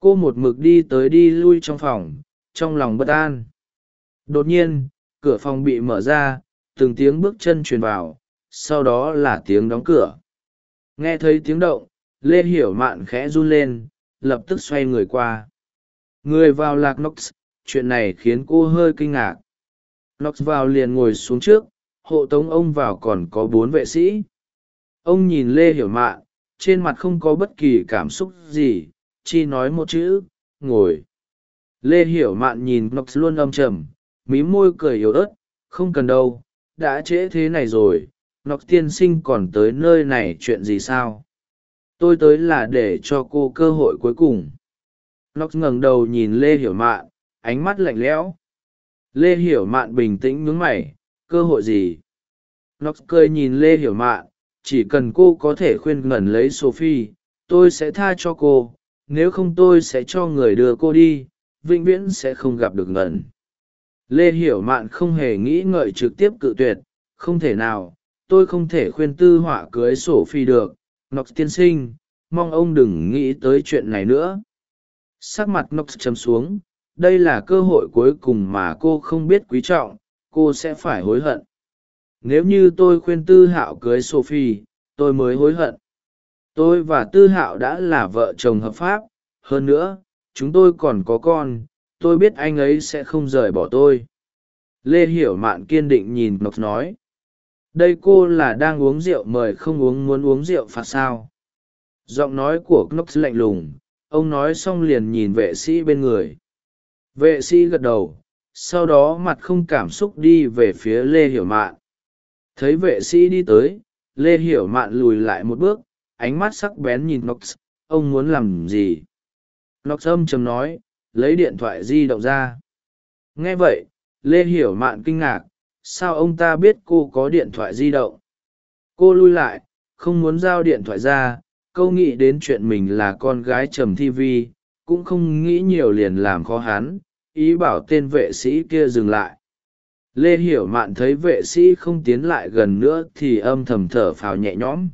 Cô một mực đi tới đi lui trong phòng, trong lòng bất an. Đột nhiên, cửa phòng bị mở ra, từng tiếng bước chân truyền vào, sau đó là tiếng đóng cửa. Nghe thấy tiếng động lê hiểu mạn khẽ run lên, lập tức xoay người qua. Người vào lạc nox, chuyện này khiến cô hơi kinh ngạc. Nox vào liền ngồi xuống trước, hộ tống ông vào còn có bốn vệ sĩ. Ông nhìn lê hiểu mạn, trên mặt không có bất kỳ cảm xúc gì chi nói một chữ, ngồi. Lê hiểu mạn nhìn nox luôn âm trầm, mí môi cười yếu ớt, không cần đâu, đã trễ thế này rồi, nox tiên sinh còn tới nơi này chuyện gì sao? Tôi tới là để cho cô cơ hội cuối cùng. Nox ngẩng đầu nhìn lê hiểu mạn, ánh mắt lạnh lẽo. Lê hiểu mạn bình tĩnh nhướng mày, cơ hội gì? Nox cười nhìn lê hiểu mạn, chỉ cần cô có thể khuyên ngẩn lấy sophie, tôi sẽ tha cho cô, nếu không tôi sẽ cho người đưa cô đi, vĩnh viễn sẽ không gặp được ngẩn. Lê hiểu mạn không hề nghĩ ngợi trực tiếp cự tuyệt, không thể nào, tôi không thể khuyên tư họa cưới sổ phi được nox tiên sinh, mong ông đừng nghĩ tới chuyện này nữa. Sắc mặt nox chấm xuống, đây là cơ hội cuối cùng mà cô không biết quý trọng, cô sẽ phải hối hận. Nếu như tôi khuyên tư hạo cưới sophie, tôi mới hối hận. Tôi và tư hạo đã là vợ chồng hợp pháp, hơn nữa, chúng tôi còn có con, tôi biết anh ấy sẽ không rời bỏ tôi. Lê hiểu mạn kiên định nhìn nox nói đây cô là đang uống rượu mời không uống muốn uống rượu phạt sao? Giọng nói của knox lạnh lùng, ông nói xong liền nhìn vệ sĩ bên người. Vệ sĩ gật đầu, sau đó mặt không cảm xúc đi về phía lê hiểu mạn. Thấy vệ sĩ đi tới, lê hiểu mạn lùi lại một bước, ánh mắt sắc bén nhìn knox, ông muốn làm gì? Knox âm chầm nói, lấy điện thoại di động ra. Nghe vậy, lê hiểu mạn kinh ngạc sao ông ta biết cô có điện thoại di động? Cô lui lại, không muốn giao điện thoại ra, câu nghĩ đến chuyện mình là con gái trầm thi vi, cũng không nghĩ nhiều liền làm khó hắn, ý bảo tên vệ sĩ kia dừng lại. Lê hiểu mạn thấy vệ sĩ không tiến lại gần nữa thì âm thầm thở phào nhẹ nhõm.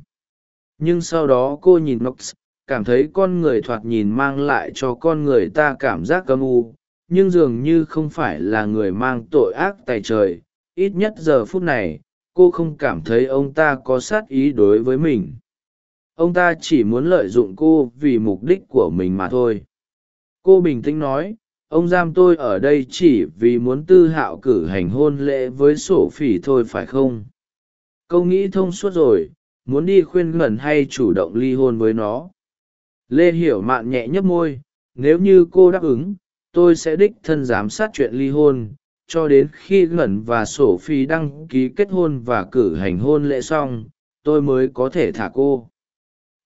Nhưng sau đó cô nhìn nox, cảm thấy con người thoạt nhìn mang lại cho con người ta cảm giác âm u, nhưng dường như không phải là người mang tội ác tài trời ít nhất giờ phút này, cô không cảm thấy ông ta có sát ý đối với mình. Ông ta chỉ muốn lợi dụng cô vì mục đích của mình mà thôi. Cô bình tĩnh nói, ông giam tôi ở đây chỉ vì muốn tư hạo cử hành hôn lễ với sổ phỉ thôi phải không? Câu nghĩ thông suốt rồi, muốn đi khuyên ngẩn hay chủ động ly hôn với nó. Lê hiểu mạn nhẹ nhấp môi, nếu như cô đáp ứng, tôi sẽ đích thân giám sát chuyện ly hôn cho đến khi ngẩn và sổ phi đăng ký kết hôn và cử hành hôn lễ xong, tôi mới có thể thả cô.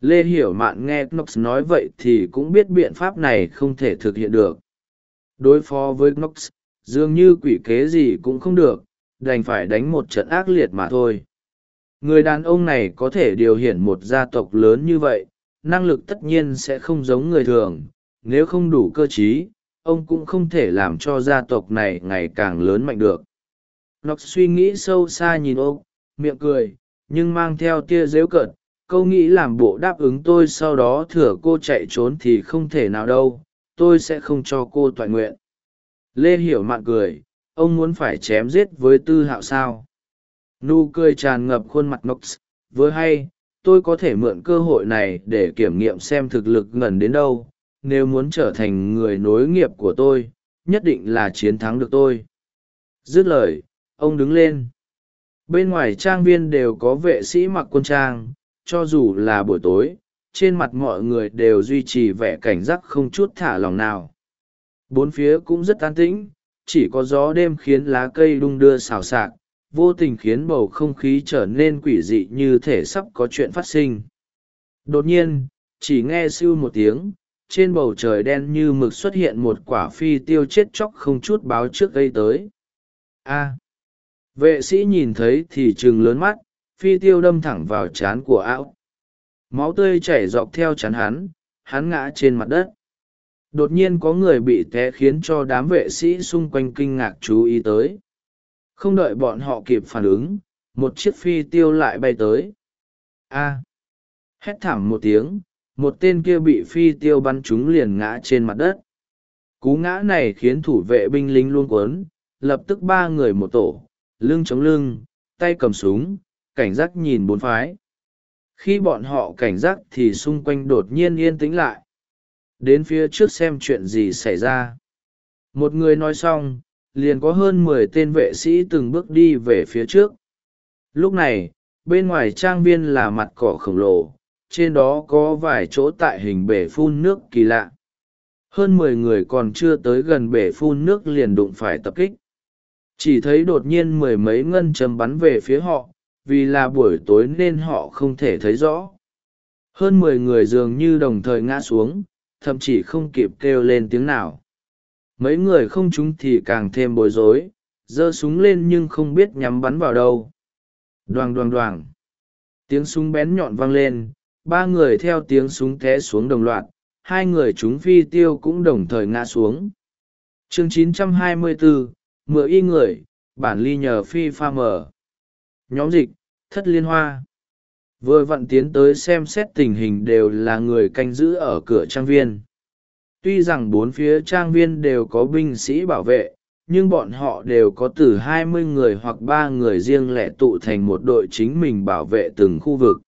Lê hiểu mạn nghe knox nói vậy thì cũng biết biện pháp này không thể thực hiện được. Đối phó với knox, dường như quỷ kế gì cũng không được, đành phải đánh một trận ác liệt mà thôi. Người đàn ông này có thể điều khiển một gia tộc lớn như vậy, năng lực tất nhiên sẽ không giống người thường, nếu không đủ cơ t r í ông cũng không thể làm cho gia tộc này ngày càng lớn mạnh được. Nox suy nghĩ sâu xa nhìn ô miệng cười, nhưng mang theo tia dếu cợt, câu nghĩ làm bộ đáp ứng tôi sau đó thừa cô chạy trốn thì không thể nào đâu, tôi sẽ không cho cô toại nguyện. Lê hiểu mạn cười, ông muốn phải chém giết với tư hạo sao? Nụ cười tràn ngập khuôn mặt nox, vừa hay, tôi có thể mượn cơ hội này để kiểm nghiệm xem thực lực ngẩn đến đâu nếu muốn trở thành người nối nghiệp của tôi, nhất định là chiến thắng được tôi. Dứt lời, ông đứng lên. Bên ngoài trang viên đều có vệ sĩ mặc quân trang, cho dù là buổi tối, trên mặt mọi người đều duy trì vẻ cảnh giác không chút thả lòng nào. Bốn phía cũng rất an tĩnh, chỉ có gió đêm khiến lá cây đung đưa xào xạc, vô tình khiến bầu không khí trở nên quỷ dị như thể sắp có chuyện phát sinh. Đột nhiên, chỉ nghe sưu một tiếng trên bầu trời đen như mực xuất hiện một quả phi tiêu chết chóc không chút báo trước gây tới. A. Vệ sĩ nhìn thấy thì chừng lớn mắt, phi tiêu đâm thẳng vào trán của áo. Máu tươi chảy dọc theo chán hắn hắn ngã trên mặt đất. Đột nhiên có người bị té khiến cho đám vệ sĩ xung quanh kinh ngạc chú ý tới. Không đợi bọn họ kịp phản ứng, một chiếc phi tiêu lại bay tới. A. Hét thảm một tiếng một tên kia bị phi tiêu bắn trúng liền ngã trên mặt đất. Cú ngã này khiến thủ vệ binh lính luôn cuốn, lập tức ba người một tổ, lưng chống lưng, tay cầm súng, cảnh giác nhìn bốn phái. Khi bọn họ cảnh giác thì xung quanh đột nhiên yên tĩnh lại. Đến phía trước xem chuyện gì xảy ra. Một người nói xong, liền có hơn mười tên vệ sĩ từng bước đi về phía trước. Lúc này, bên ngoài trang viên là mặt cỏ khổng lồ trên đó có vài chỗ tại hình bể phun nước kỳ lạ. Hơn mười người còn chưa tới gần bể phun nước liền đụng phải tập kích. Chỉ thấy đột nhiên mười mấy ngân châm bắn về phía họ, vì là buổi tối nên họ không thể thấy rõ. Hơn mười người dường như đồng thời ngã xuống, thậm chí không kịp kêu lên tiếng nào. Mấy người không trúng thì càng thêm bối rối, giơ súng lên nhưng không biết nhắm bắn vào đâu. Đoàng đoàng đoàng. Tiếng súng bén nhọn vang lên ba người theo tiếng súng té xuống đồng loạt hai người chúng phi tiêu cũng đồng thời ngã xuống. Chương 924, mựa y người bản ly nhờ phi pha mở nhóm dịch thất liên hoa. Vừa vặn tiến tới xem xét tình hình đều là người canh giữ ở cửa trang viên. Tuy rằng bốn phía trang viên đều có binh sĩ bảo vệ nhưng bọn họ đều có từ hai mươi người hoặc ba người riêng lẻ tụ thành một đội chính mình bảo vệ từng khu vực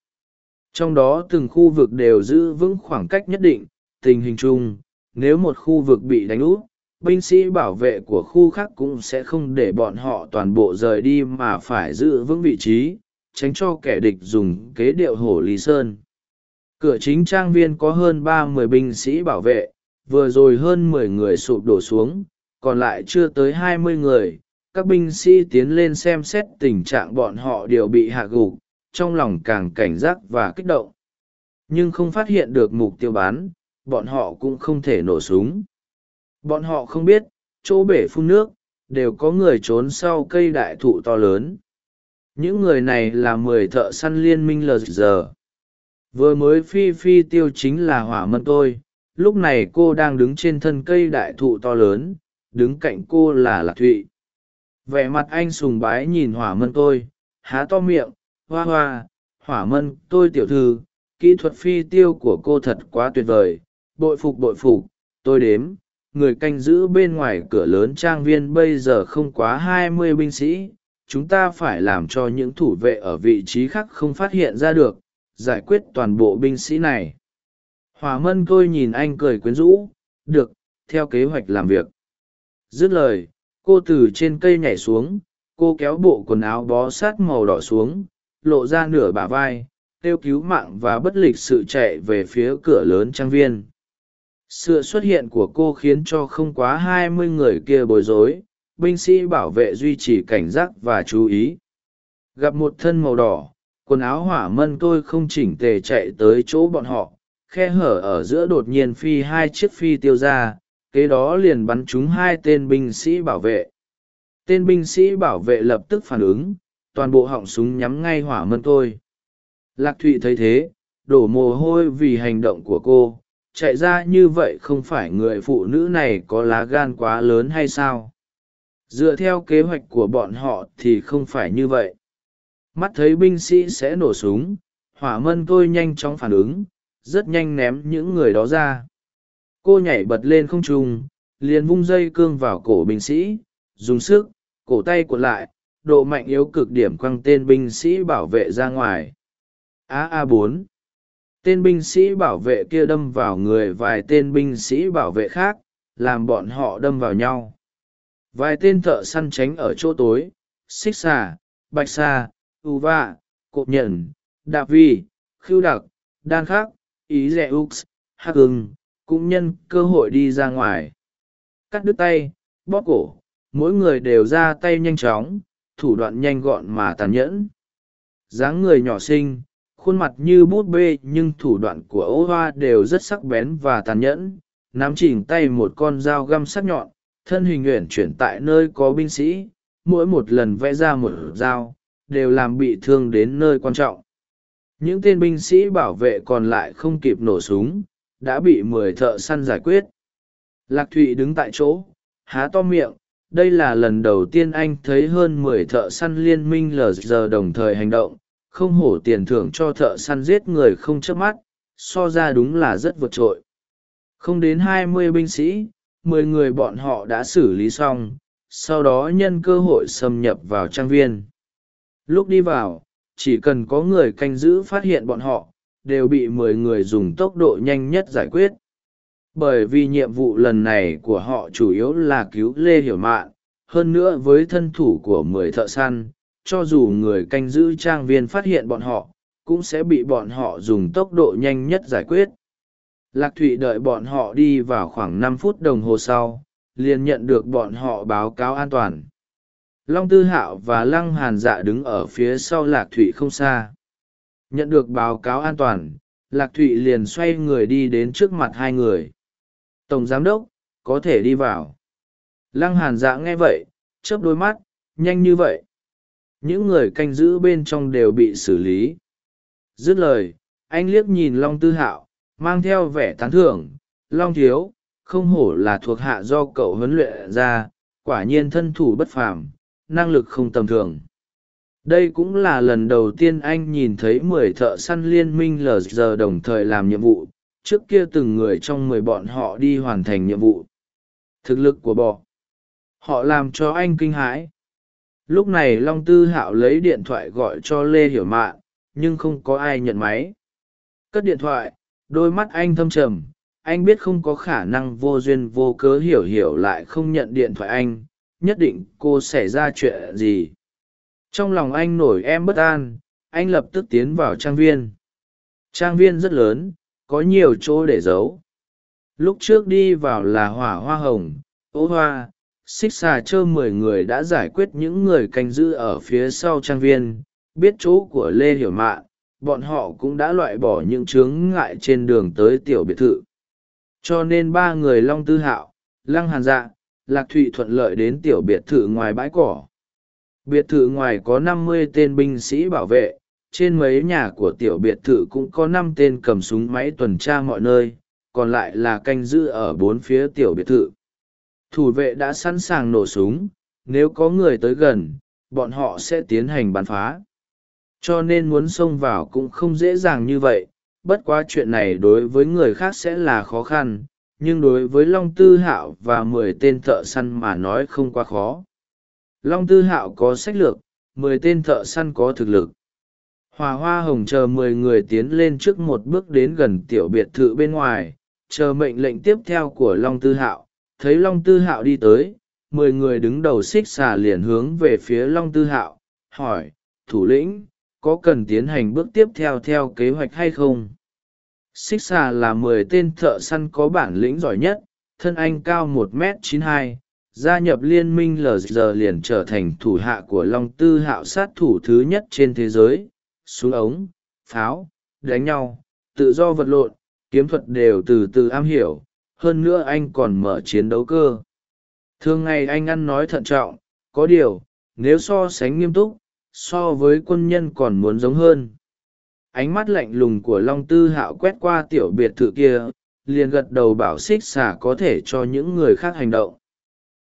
trong đó từng khu vực đều giữ vững khoảng cách nhất định, tình hình chung, nếu một khu vực bị đánh úp, binh sĩ bảo vệ của khu khác cũng sẽ không để bọn họ toàn bộ rời đi mà phải giữ vững vị trí, tránh cho kẻ địch dùng kế điệu hổ lý sơn. Cửa chính trang viên có hơn ba mươi binh sĩ bảo vệ, vừa rồi hơn mười người sụp đổ xuống, còn lại chưa tới hai mươi người. Các binh sĩ tiến lên xem xét tình trạng bọn họ đều bị hạ gục trong lòng càng cảnh giác và kích động. Nhưng không phát hiện được mục tiêu bán, bọn họ cũng không thể nổ súng. Bọn họ không biết, chỗ bể phun nước, đều có người trốn sau cây đại thụ to lớn. Những người này là mười thợ săn liên minh lờ giờ. Vừa mới phi phi tiêu chính là hỏa mân tôi. Lúc này cô đang đứng trên thân cây đại thụ to lớn, đứng cạnh cô là lạc thụy. Vẻ mặt anh sùng bái nhìn hỏa mân tôi, há to miệng hoa hoa, hỏa mân, tôi tiểu thư, kỹ thuật phi tiêu của cô thật quá tuyệt vời. Bội phục bội phục, tôi đếm, người canh giữ bên ngoài cửa lớn trang viên bây giờ không quá hai mươi binh sĩ. Chúng ta phải làm cho những thủ vệ ở vị trí khác không phát hiện ra được, giải quyết toàn bộ binh sĩ này. Hòa mân tôi nhìn anh cười quyến rũ, được, theo kế hoạch làm việc. Dứt lời, cô từ trên cây nhảy xuống, cô kéo bộ quần áo bó sát màu đỏ xuống lộ ra nửa bả vai, kêu cứu mạng và bất lịch sự chạy về phía cửa lớn trang viên. Sự xuất hiện của cô khiến cho không quá hai mươi người kia bối rối, binh sĩ bảo vệ duy trì cảnh giác và chú ý. Gặp một thân màu đỏ, quần áo hỏa mân tôi không chỉnh tề chạy tới chỗ bọn họ, khe hở ở giữa đột nhiên phi hai chiếc phi tiêu ra, kế đó liền bắn trúng hai tên binh sĩ bảo vệ. Tên binh sĩ bảo vệ lập tức phản ứng toàn bộ họng súng nhắm ngay hỏa mân tôi. Lạc thụy thấy thế, đổ mồ hôi vì hành động của cô. Chạy ra như vậy không phải người phụ nữ này có lá gan quá lớn hay sao? Dựa theo kế hoạch của bọn họ thì không phải như vậy. Mắt thấy binh sĩ sẽ nổ súng, hỏa mân tôi nhanh chóng phản ứng, rất nhanh ném những người đó ra. Cô nhảy bật lên không trung, liền vung dây cương vào cổ binh sĩ, dùng sức, cổ tay cuộn lại độ mạnh yếu cực điểm quăng tên binh sĩ bảo vệ ra ngoài. A a bốn. Tên binh sĩ bảo vệ kia đâm vào người vài tên binh sĩ bảo vệ khác làm bọn họ đâm vào nhau. Vài tên thợ săn tránh ở chỗ tối xích xà bạch xà u vạ, cộp nhận đạp vi khưu đặc đan khắc ý rẻ ux hắc ưng cũng nhân cơ hội đi ra ngoài. Cắt đứt tay bóp cổ mỗi người đều ra tay nhanh chóng thủ đoạn nhanh gọn mà tàn nhẫn. Dáng người nhỏ xinh, khuôn mặt như bút bê, nhưng thủ đoạn của ô hoa đều rất sắc bén và tàn nhẫn. Nắm chỉnh tay một con dao găm sắc nhọn, thân hình uyển chuyển tại nơi có binh sĩ, mỗi một lần vẽ ra một dao, đều làm bị thương đến nơi quan trọng. Những tên binh sĩ bảo vệ còn lại không kịp nổ súng, đã bị mười thợ săn giải quyết. Lạc thụy đứng tại chỗ, há to miệng đây là lần đầu tiên anh thấy hơn mười thợ săn liên minh lờ giờ đồng thời hành động, không hổ tiền thưởng cho thợ săn giết người không chớp mắt, so ra đúng là rất vượt trội. Không đến hai mươi binh sĩ, mười người bọn họ đã xử lý xong, sau đó nhân cơ hội xâm nhập vào trang viên. Lúc đi vào, chỉ cần có người canh giữ phát hiện bọn họ, đều bị mười người dùng tốc độ nhanh nhất giải quyết bởi vì nhiệm vụ lần này của họ chủ yếu là cứu lê hiểu mạn, hơn nữa với thân thủ của mười thợ săn, cho dù người canh giữ trang viên phát hiện bọn họ, cũng sẽ bị bọn họ dùng tốc độ nhanh nhất giải quyết. Lạc thụy đợi bọn họ đi vào khoảng năm phút đồng hồ sau, liền nhận được bọn họ báo cáo an toàn. Long tư hạo và lăng hàn dạ đứng ở phía sau lạc thụy không xa. Nhận được báo cáo an toàn, lạc thụy liền xoay người đi đến trước mặt hai người tổng giám đốc, có thể đi vào. Lăng hàn dạ nghe vậy, chớp đôi mắt, nhanh như vậy. Những người canh giữ bên trong đều bị xử lý. Dứt lời, anh liếc nhìn long tư hạo, mang theo vẻ tán thưởng. Long thiếu, không hổ là thuộc hạ do cậu huấn luyện ra, quả nhiên thân thủ bất phàm, năng lực không tầm thường. Đây cũng là lần đầu tiên anh nhìn thấy mười thợ săn liên minh lờ giờ đồng thời làm nhiệm vụ trước kia từng người trong mười bọn họ đi hoàn thành nhiệm vụ. Thực lực của bọ. Họ làm cho anh kinh hãi. Lúc này long tư hạo lấy điện thoại gọi cho lê hiểu mạn, nhưng không có ai nhận máy. Cất điện thoại, đôi mắt anh thâm trầm. Anh biết không có khả năng vô duyên vô cớ hiểu hiểu lại không nhận điện thoại anh. Nhất định cô xảy ra chuyện gì. Trong lòng anh nổi em bất an, anh lập tức tiến vào trang viên. Trang viên rất lớn có nhiều chỗ để giấu. Lúc trước đi vào là hỏa hoa hồng ố hoa, xích xà chơ mười người đã giải quyết những người canh giữ ở phía sau trang viên. Biết chỗ của lê hiểu mạn bọn họ cũng đã loại bỏ những chướng ngại trên đường tới tiểu biệt thự. Cho nên ba người long tư hạo, lăng hàn dạ lạc thụy thuận lợi đến tiểu biệt thự ngoài bãi cỏ. Biệt thự ngoài có năm mươi tên binh sĩ bảo vệ trên mấy nhà của tiểu biệt thự cũng có năm tên cầm súng máy tuần tra mọi nơi, còn lại là canh giữ ở bốn phía tiểu biệt thự. Thủ vệ đã sẵn sàng nổ súng, nếu có người tới gần, bọn họ sẽ tiến hành bắn phá. Cho nên muốn xông vào cũng không dễ dàng như vậy, bất quá chuyện này đối với người khác sẽ là khó khăn, nhưng đối với long tư hạo và mười tên thợ săn mà nói không quá khó. Long tư hạo có sách lược, mười tên thợ săn có thực lực hòa hoa hồng chờ mười người tiến lên trước một bước đến gần tiểu biệt thự bên ngoài, chờ mệnh lệnh tiếp theo của long tư hạo. Thấy long tư hạo đi tới, mười người đứng đầu xích xà liền hướng về phía long tư hạo, hỏi, thủ lĩnh, có cần tiến hành bước tiếp theo theo kế hoạch hay không? Xích xà là mười tên thợ săn có bản lĩnh giỏi nhất, thân anh cao một m chín hai, gia nhập liên minh lg liền trở thành thủ hạ của long tư hạo sát thủ thứ nhất trên thế giới súng ống, pháo, đánh nhau, tự do vật lộn, kiếm thuật đều từ từ am hiểu, hơn nữa anh còn mở chiến đấu cơ. Thường ngày anh ăn nói thận trọng, có điều, nếu so sánh nghiêm túc, so với quân nhân còn muốn giống hơn. Ánh mắt lạnh lùng của long tư hạo quét qua tiểu biệt thự kia, liền gật đầu bảo xích xả có thể cho những người khác hành động.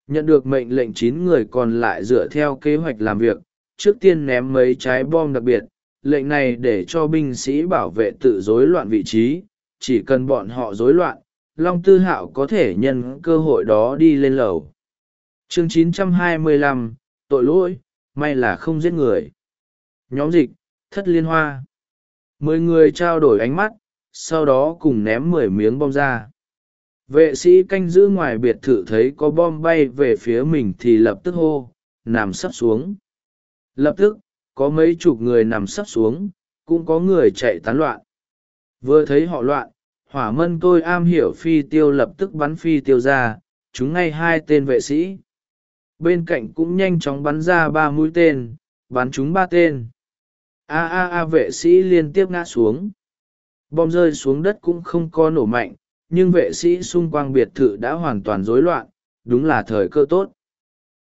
Nhận được mệnh lệnh chín người còn lại dựa theo kế hoạch làm việc, trước tiên ném mấy trái bom đặc biệt lệnh này để cho binh sĩ bảo vệ tự rối loạn vị trí chỉ cần bọn họ rối loạn long tư hạo có thể nhân cơ hội đó đi lên lầu. Chương 925, tội lỗi may là không giết người. Nhóm dịch thất liên hoa. Mười người trao đổi ánh mắt sau đó cùng ném mười miếng bom ra. Vệ sĩ canh giữ ngoài biệt thự thấy có bom bay về phía mình thì lập tức hô nằm sấp xuống. Lập tức có mấy chục người nằm sắp xuống, cũng có người chạy tán loạn. Vừa thấy họ loạn, hỏa mân tôi am hiểu phi tiêu lập tức bắn phi tiêu ra, chúng ngay hai tên vệ sĩ. Bên cạnh cũng nhanh chóng bắn ra ba mũi tên, bắn chúng ba tên. A a a, vệ sĩ liên tiếp ngã xuống. Bom rơi xuống đất cũng không có nổ mạnh, nhưng vệ sĩ xung quanh biệt thự đã hoàn toàn rối loạn, đúng là thời cơ tốt.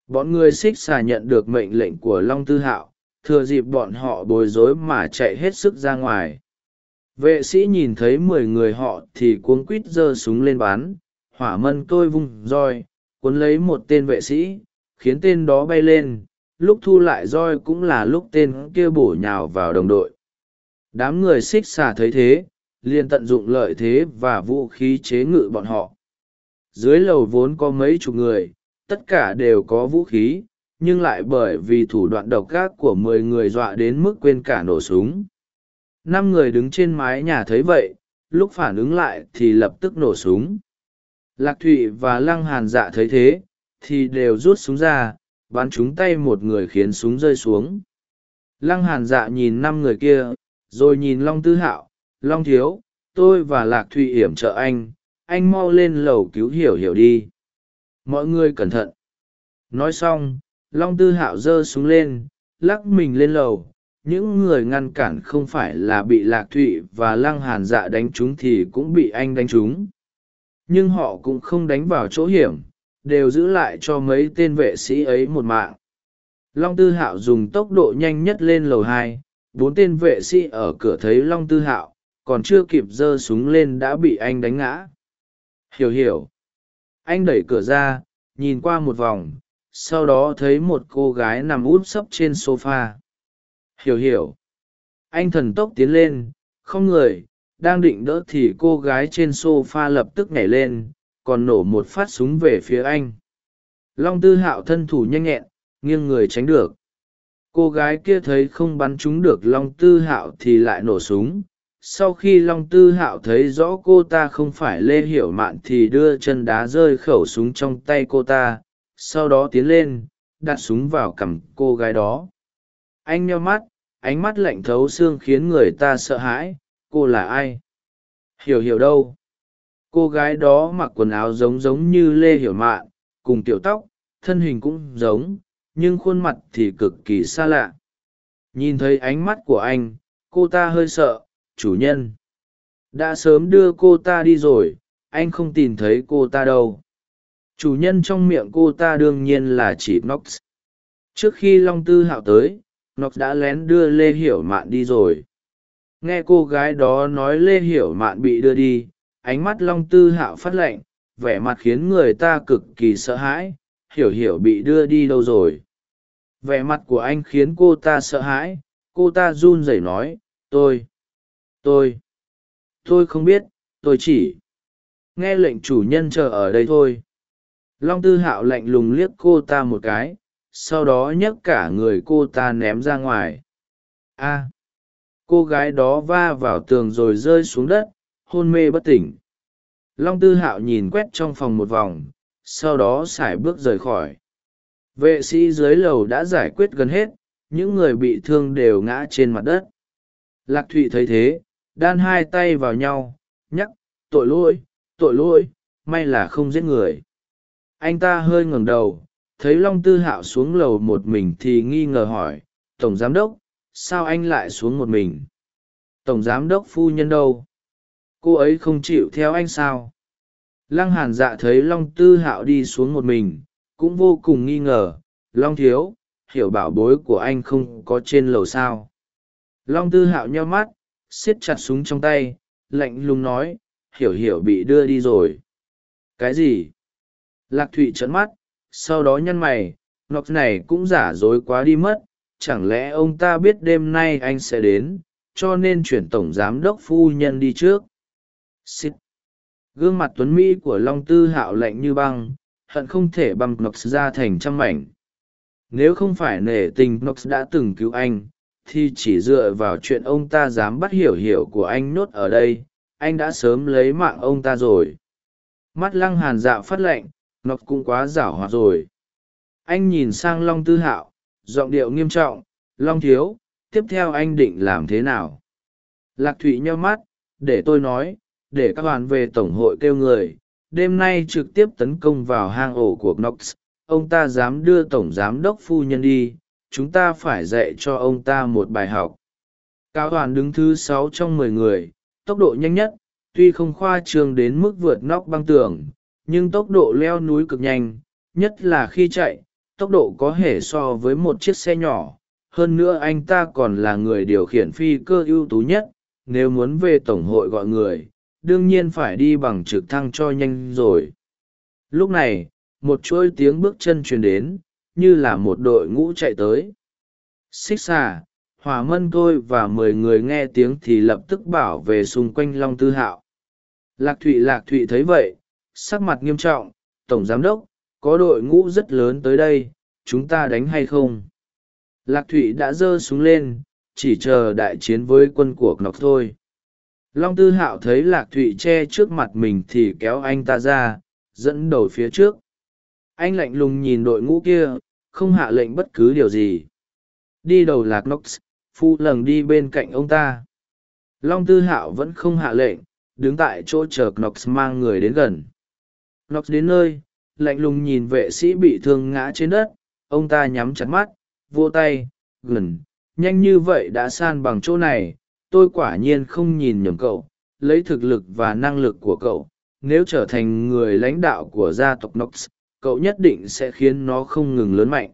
Bọn người xích xà nhận được mệnh lệnh của long tư hạo thừa dịp bọn họ bối rối mà chạy hết sức ra ngoài. Vệ sĩ nhìn thấy mười người họ thì cuống quít giơ súng lên bắn, hỏa mân tôi vung roi, cuốn lấy một tên vệ sĩ, khiến tên đó bay lên, lúc thu lại roi cũng là lúc tên kia bổ nhào vào đồng đội. Đám người xích xà thấy thế, liền tận dụng lợi thế và vũ khí chế ngự bọn họ. Dưới lầu vốn có mấy chục người, tất cả đều có vũ khí nhưng lại bởi vì thủ đoạn độc gác của mười người dọa đến mức quên cả nổ súng. Năm người đứng trên mái nhà thấy vậy, lúc phản ứng lại thì lập tức nổ súng. Lạc thụy và lăng hàn dạ thấy thế, thì đều rút súng ra, bắn trúng tay một người khiến súng rơi xuống. Lăng hàn dạ nhìn năm người kia, rồi nhìn long tư hạo, long thiếu, tôi và lạc thụy hiểm trợ anh anh mau lên lầu cứu hiểu hiểu đi. Mọi người cẩn thận. Nói xong long tư hạo giơ xuống lên, lắc mình lên lầu. Những người ngăn cản không phải là bị lạc thụy và lăng hàn dạ đánh trúng thì cũng bị anh đánh trúng. Nhưng họ cũng không đánh vào chỗ hiểm, đều giữ lại cho mấy tên vệ sĩ ấy một mạng. Long tư hạo dùng tốc độ nhanh nhất lên lầu hai. Bốn tên vệ sĩ ở cửa thấy long tư hạo, còn chưa kịp giơ súng lên đã bị anh đánh ngã. Hiểu hiểu. Anh đẩy cửa ra, nhìn qua một vòng sau đó thấy một cô gái nằm úp sấp trên s o f a hiểu hiểu. Anh thần tốc tiến lên, không người, đang định đỡ thì cô gái trên s o f a lập tức nhảy lên, còn nổ một phát súng về phía anh. Long tư hạo thân thủ nhanh nhẹn, nghiêng người tránh được. Cô gái kia thấy không bắn trúng được long tư hạo thì lại nổ súng. Sau khi long tư hạo thấy rõ cô ta không phải lê hiểu mạn thì đưa chân đá rơi khẩu súng trong tay cô ta sau đó tiến lên, đặt súng vào cằm cô gái đó. Anh nheo mắt, ánh mắt lạnh thấu xương khiến người ta sợ hãi, cô là ai? Hiểu hiểu đâu? Cô gái đó mặc quần áo giống giống như lê hiểu mạn, cùng tiểu tóc, thân hình cũng giống, nhưng khuôn mặt thì cực kỳ xa lạ. Nhìn thấy ánh mắt của anh, cô ta hơi sợ, chủ nhân, đã sớm đưa cô ta đi rồi, anh không tìm thấy cô ta đâu chủ nhân trong miệng cô ta đương nhiên là chỉ nox trước khi long tư hạo tới nox đã lén đưa lê hiểu mạn đi rồi. Nghe cô gái đó nói lê hiểu mạn bị đưa đi, ánh mắt long tư hạo phát lệnh vẻ mặt khiến người ta cực kỳ sợ hãi. Hiểu hiểu bị đưa đi đâu rồi? Vẻ mặt của anh khiến cô ta sợ hãi, cô ta run rẩy nói, tôi tôi tôi không biết, tôi chỉ nghe lệnh chủ nhân chờ ở đây thôi long tư hạo lạnh lùng liếc cô ta một cái, sau đó nhấc cả người cô ta ném ra ngoài. A, cô gái đó va vào tường rồi rơi xuống đất, hôn mê bất tỉnh. Long tư hạo nhìn quét trong phòng một vòng, sau đó x ả i bước rời khỏi. Vệ sĩ dưới lầu đã giải quyết gần hết, những người bị thương đều ngã trên mặt đất. Lạc thụy thấy thế, đan hai tay vào nhau, nhắc, tội lỗi tội lỗi, may là không giết người anh ta hơi ngẩng đầu, thấy long tư hạo xuống lầu một mình thì nghi ngờ hỏi, tổng giám đốc, sao anh lại xuống một mình? Tổng giám đốc phu nhân đâu? Cô ấy không chịu theo anh sao? Lăng hàn dạ thấy long tư hạo đi xuống một mình, cũng vô cùng nghi ngờ, long thiếu, hiểu bảo bối của anh không có trên lầu sao? Long tư hạo nheo mắt, siết chặt súng trong tay, lạnh lùng nói, hiểu hiểu bị đưa đi rồi. Cái gì? Lạc thụy trấn mắt, sau đó nhăn mày, ngọc này cũng giả dối quá đi mất, chẳng lẽ ông ta biết đêm nay anh sẽ đến, cho nên chuyển tổng giám đốc phu nhân đi trước. Xịt. gương mặt tuấn mỹ của long tư hạo lạnh như băng, hận không thể băm nox ra thành trăm mảnh. Nếu không phải nể tình nox đã từng cứu anh, thì chỉ dựa vào chuyện ông ta dám bắt hiểu hiểu của anh nhốt ở đây, anh đã sớm lấy mạng ông ta rồi. Mắt lăng hàn dạ phát lệnh nó cũng quá giảo hoạt rồi. Anh nhìn sang long tư hạo, giọng điệu nghiêm trọng, long thiếu, tiếp theo anh định làm thế nào? Lạc thụy nheo mắt, để tôi nói, để các bạn về tổng hội kêu người, đêm nay trực tiếp tấn công vào hang ổ của knox, ông ta dám đưa tổng giám đốc phu nhân đi, chúng ta phải dạy cho ông ta một bài học. Cao đoàn đứng thứ sáu trong mười người, tốc độ nhanh nhất, tuy không khoa trương đến mức vượt nóc băng tường nhưng tốc độ leo núi cực nhanh, nhất là khi chạy, tốc độ có thể so với một chiếc xe nhỏ. Hơn nữa anh ta còn là người điều khiển phi cơ ưu tú nhất, nếu muốn về tổng hội gọi người, đương nhiên phải đi bằng trực thăng cho nhanh rồi. Lúc này, một chuỗi tiếng bước chân truyền đến, như là một đội ngũ chạy tới. Xích xà, hòa mân tôi và mười người nghe tiếng thì lập tức bảo về xung quanh long tư hạo. Lạc thụy lạc thụy thấy vậy sắc mặt nghiêm trọng, tổng giám đốc, có đội ngũ rất lớn tới đây, chúng ta đánh hay không? Lạc thụy đã giơ súng lên, chỉ chờ đại chiến với quân của ngọc thôi. Long tư hạo thấy lạc thụy che trước mặt mình thì kéo anh ta ra, dẫn đầu phía trước. Anh lạnh lùng nhìn đội ngũ kia, không hạ lệnh bất cứ điều gì. Đi đầu lạc nox phu lần đi bên cạnh ông ta. Long tư hạo vẫn không hạ lệnh, đứng tại chỗ chờ knox mang người đến gần. Nox đến nơi, lạnh lùng nhìn vệ sĩ bị thương ngã trên đất. Ông ta nhắm chặt mắt vô tay gần nhanh như vậy đã san bằng chỗ này. Tôi quả nhiên không nhìn nhầm cậu, lấy thực lực và năng lực của cậu. Nếu trở thành người lãnh đạo của gia tộc nox, cậu nhất định sẽ khiến nó không ngừng lớn mạnh.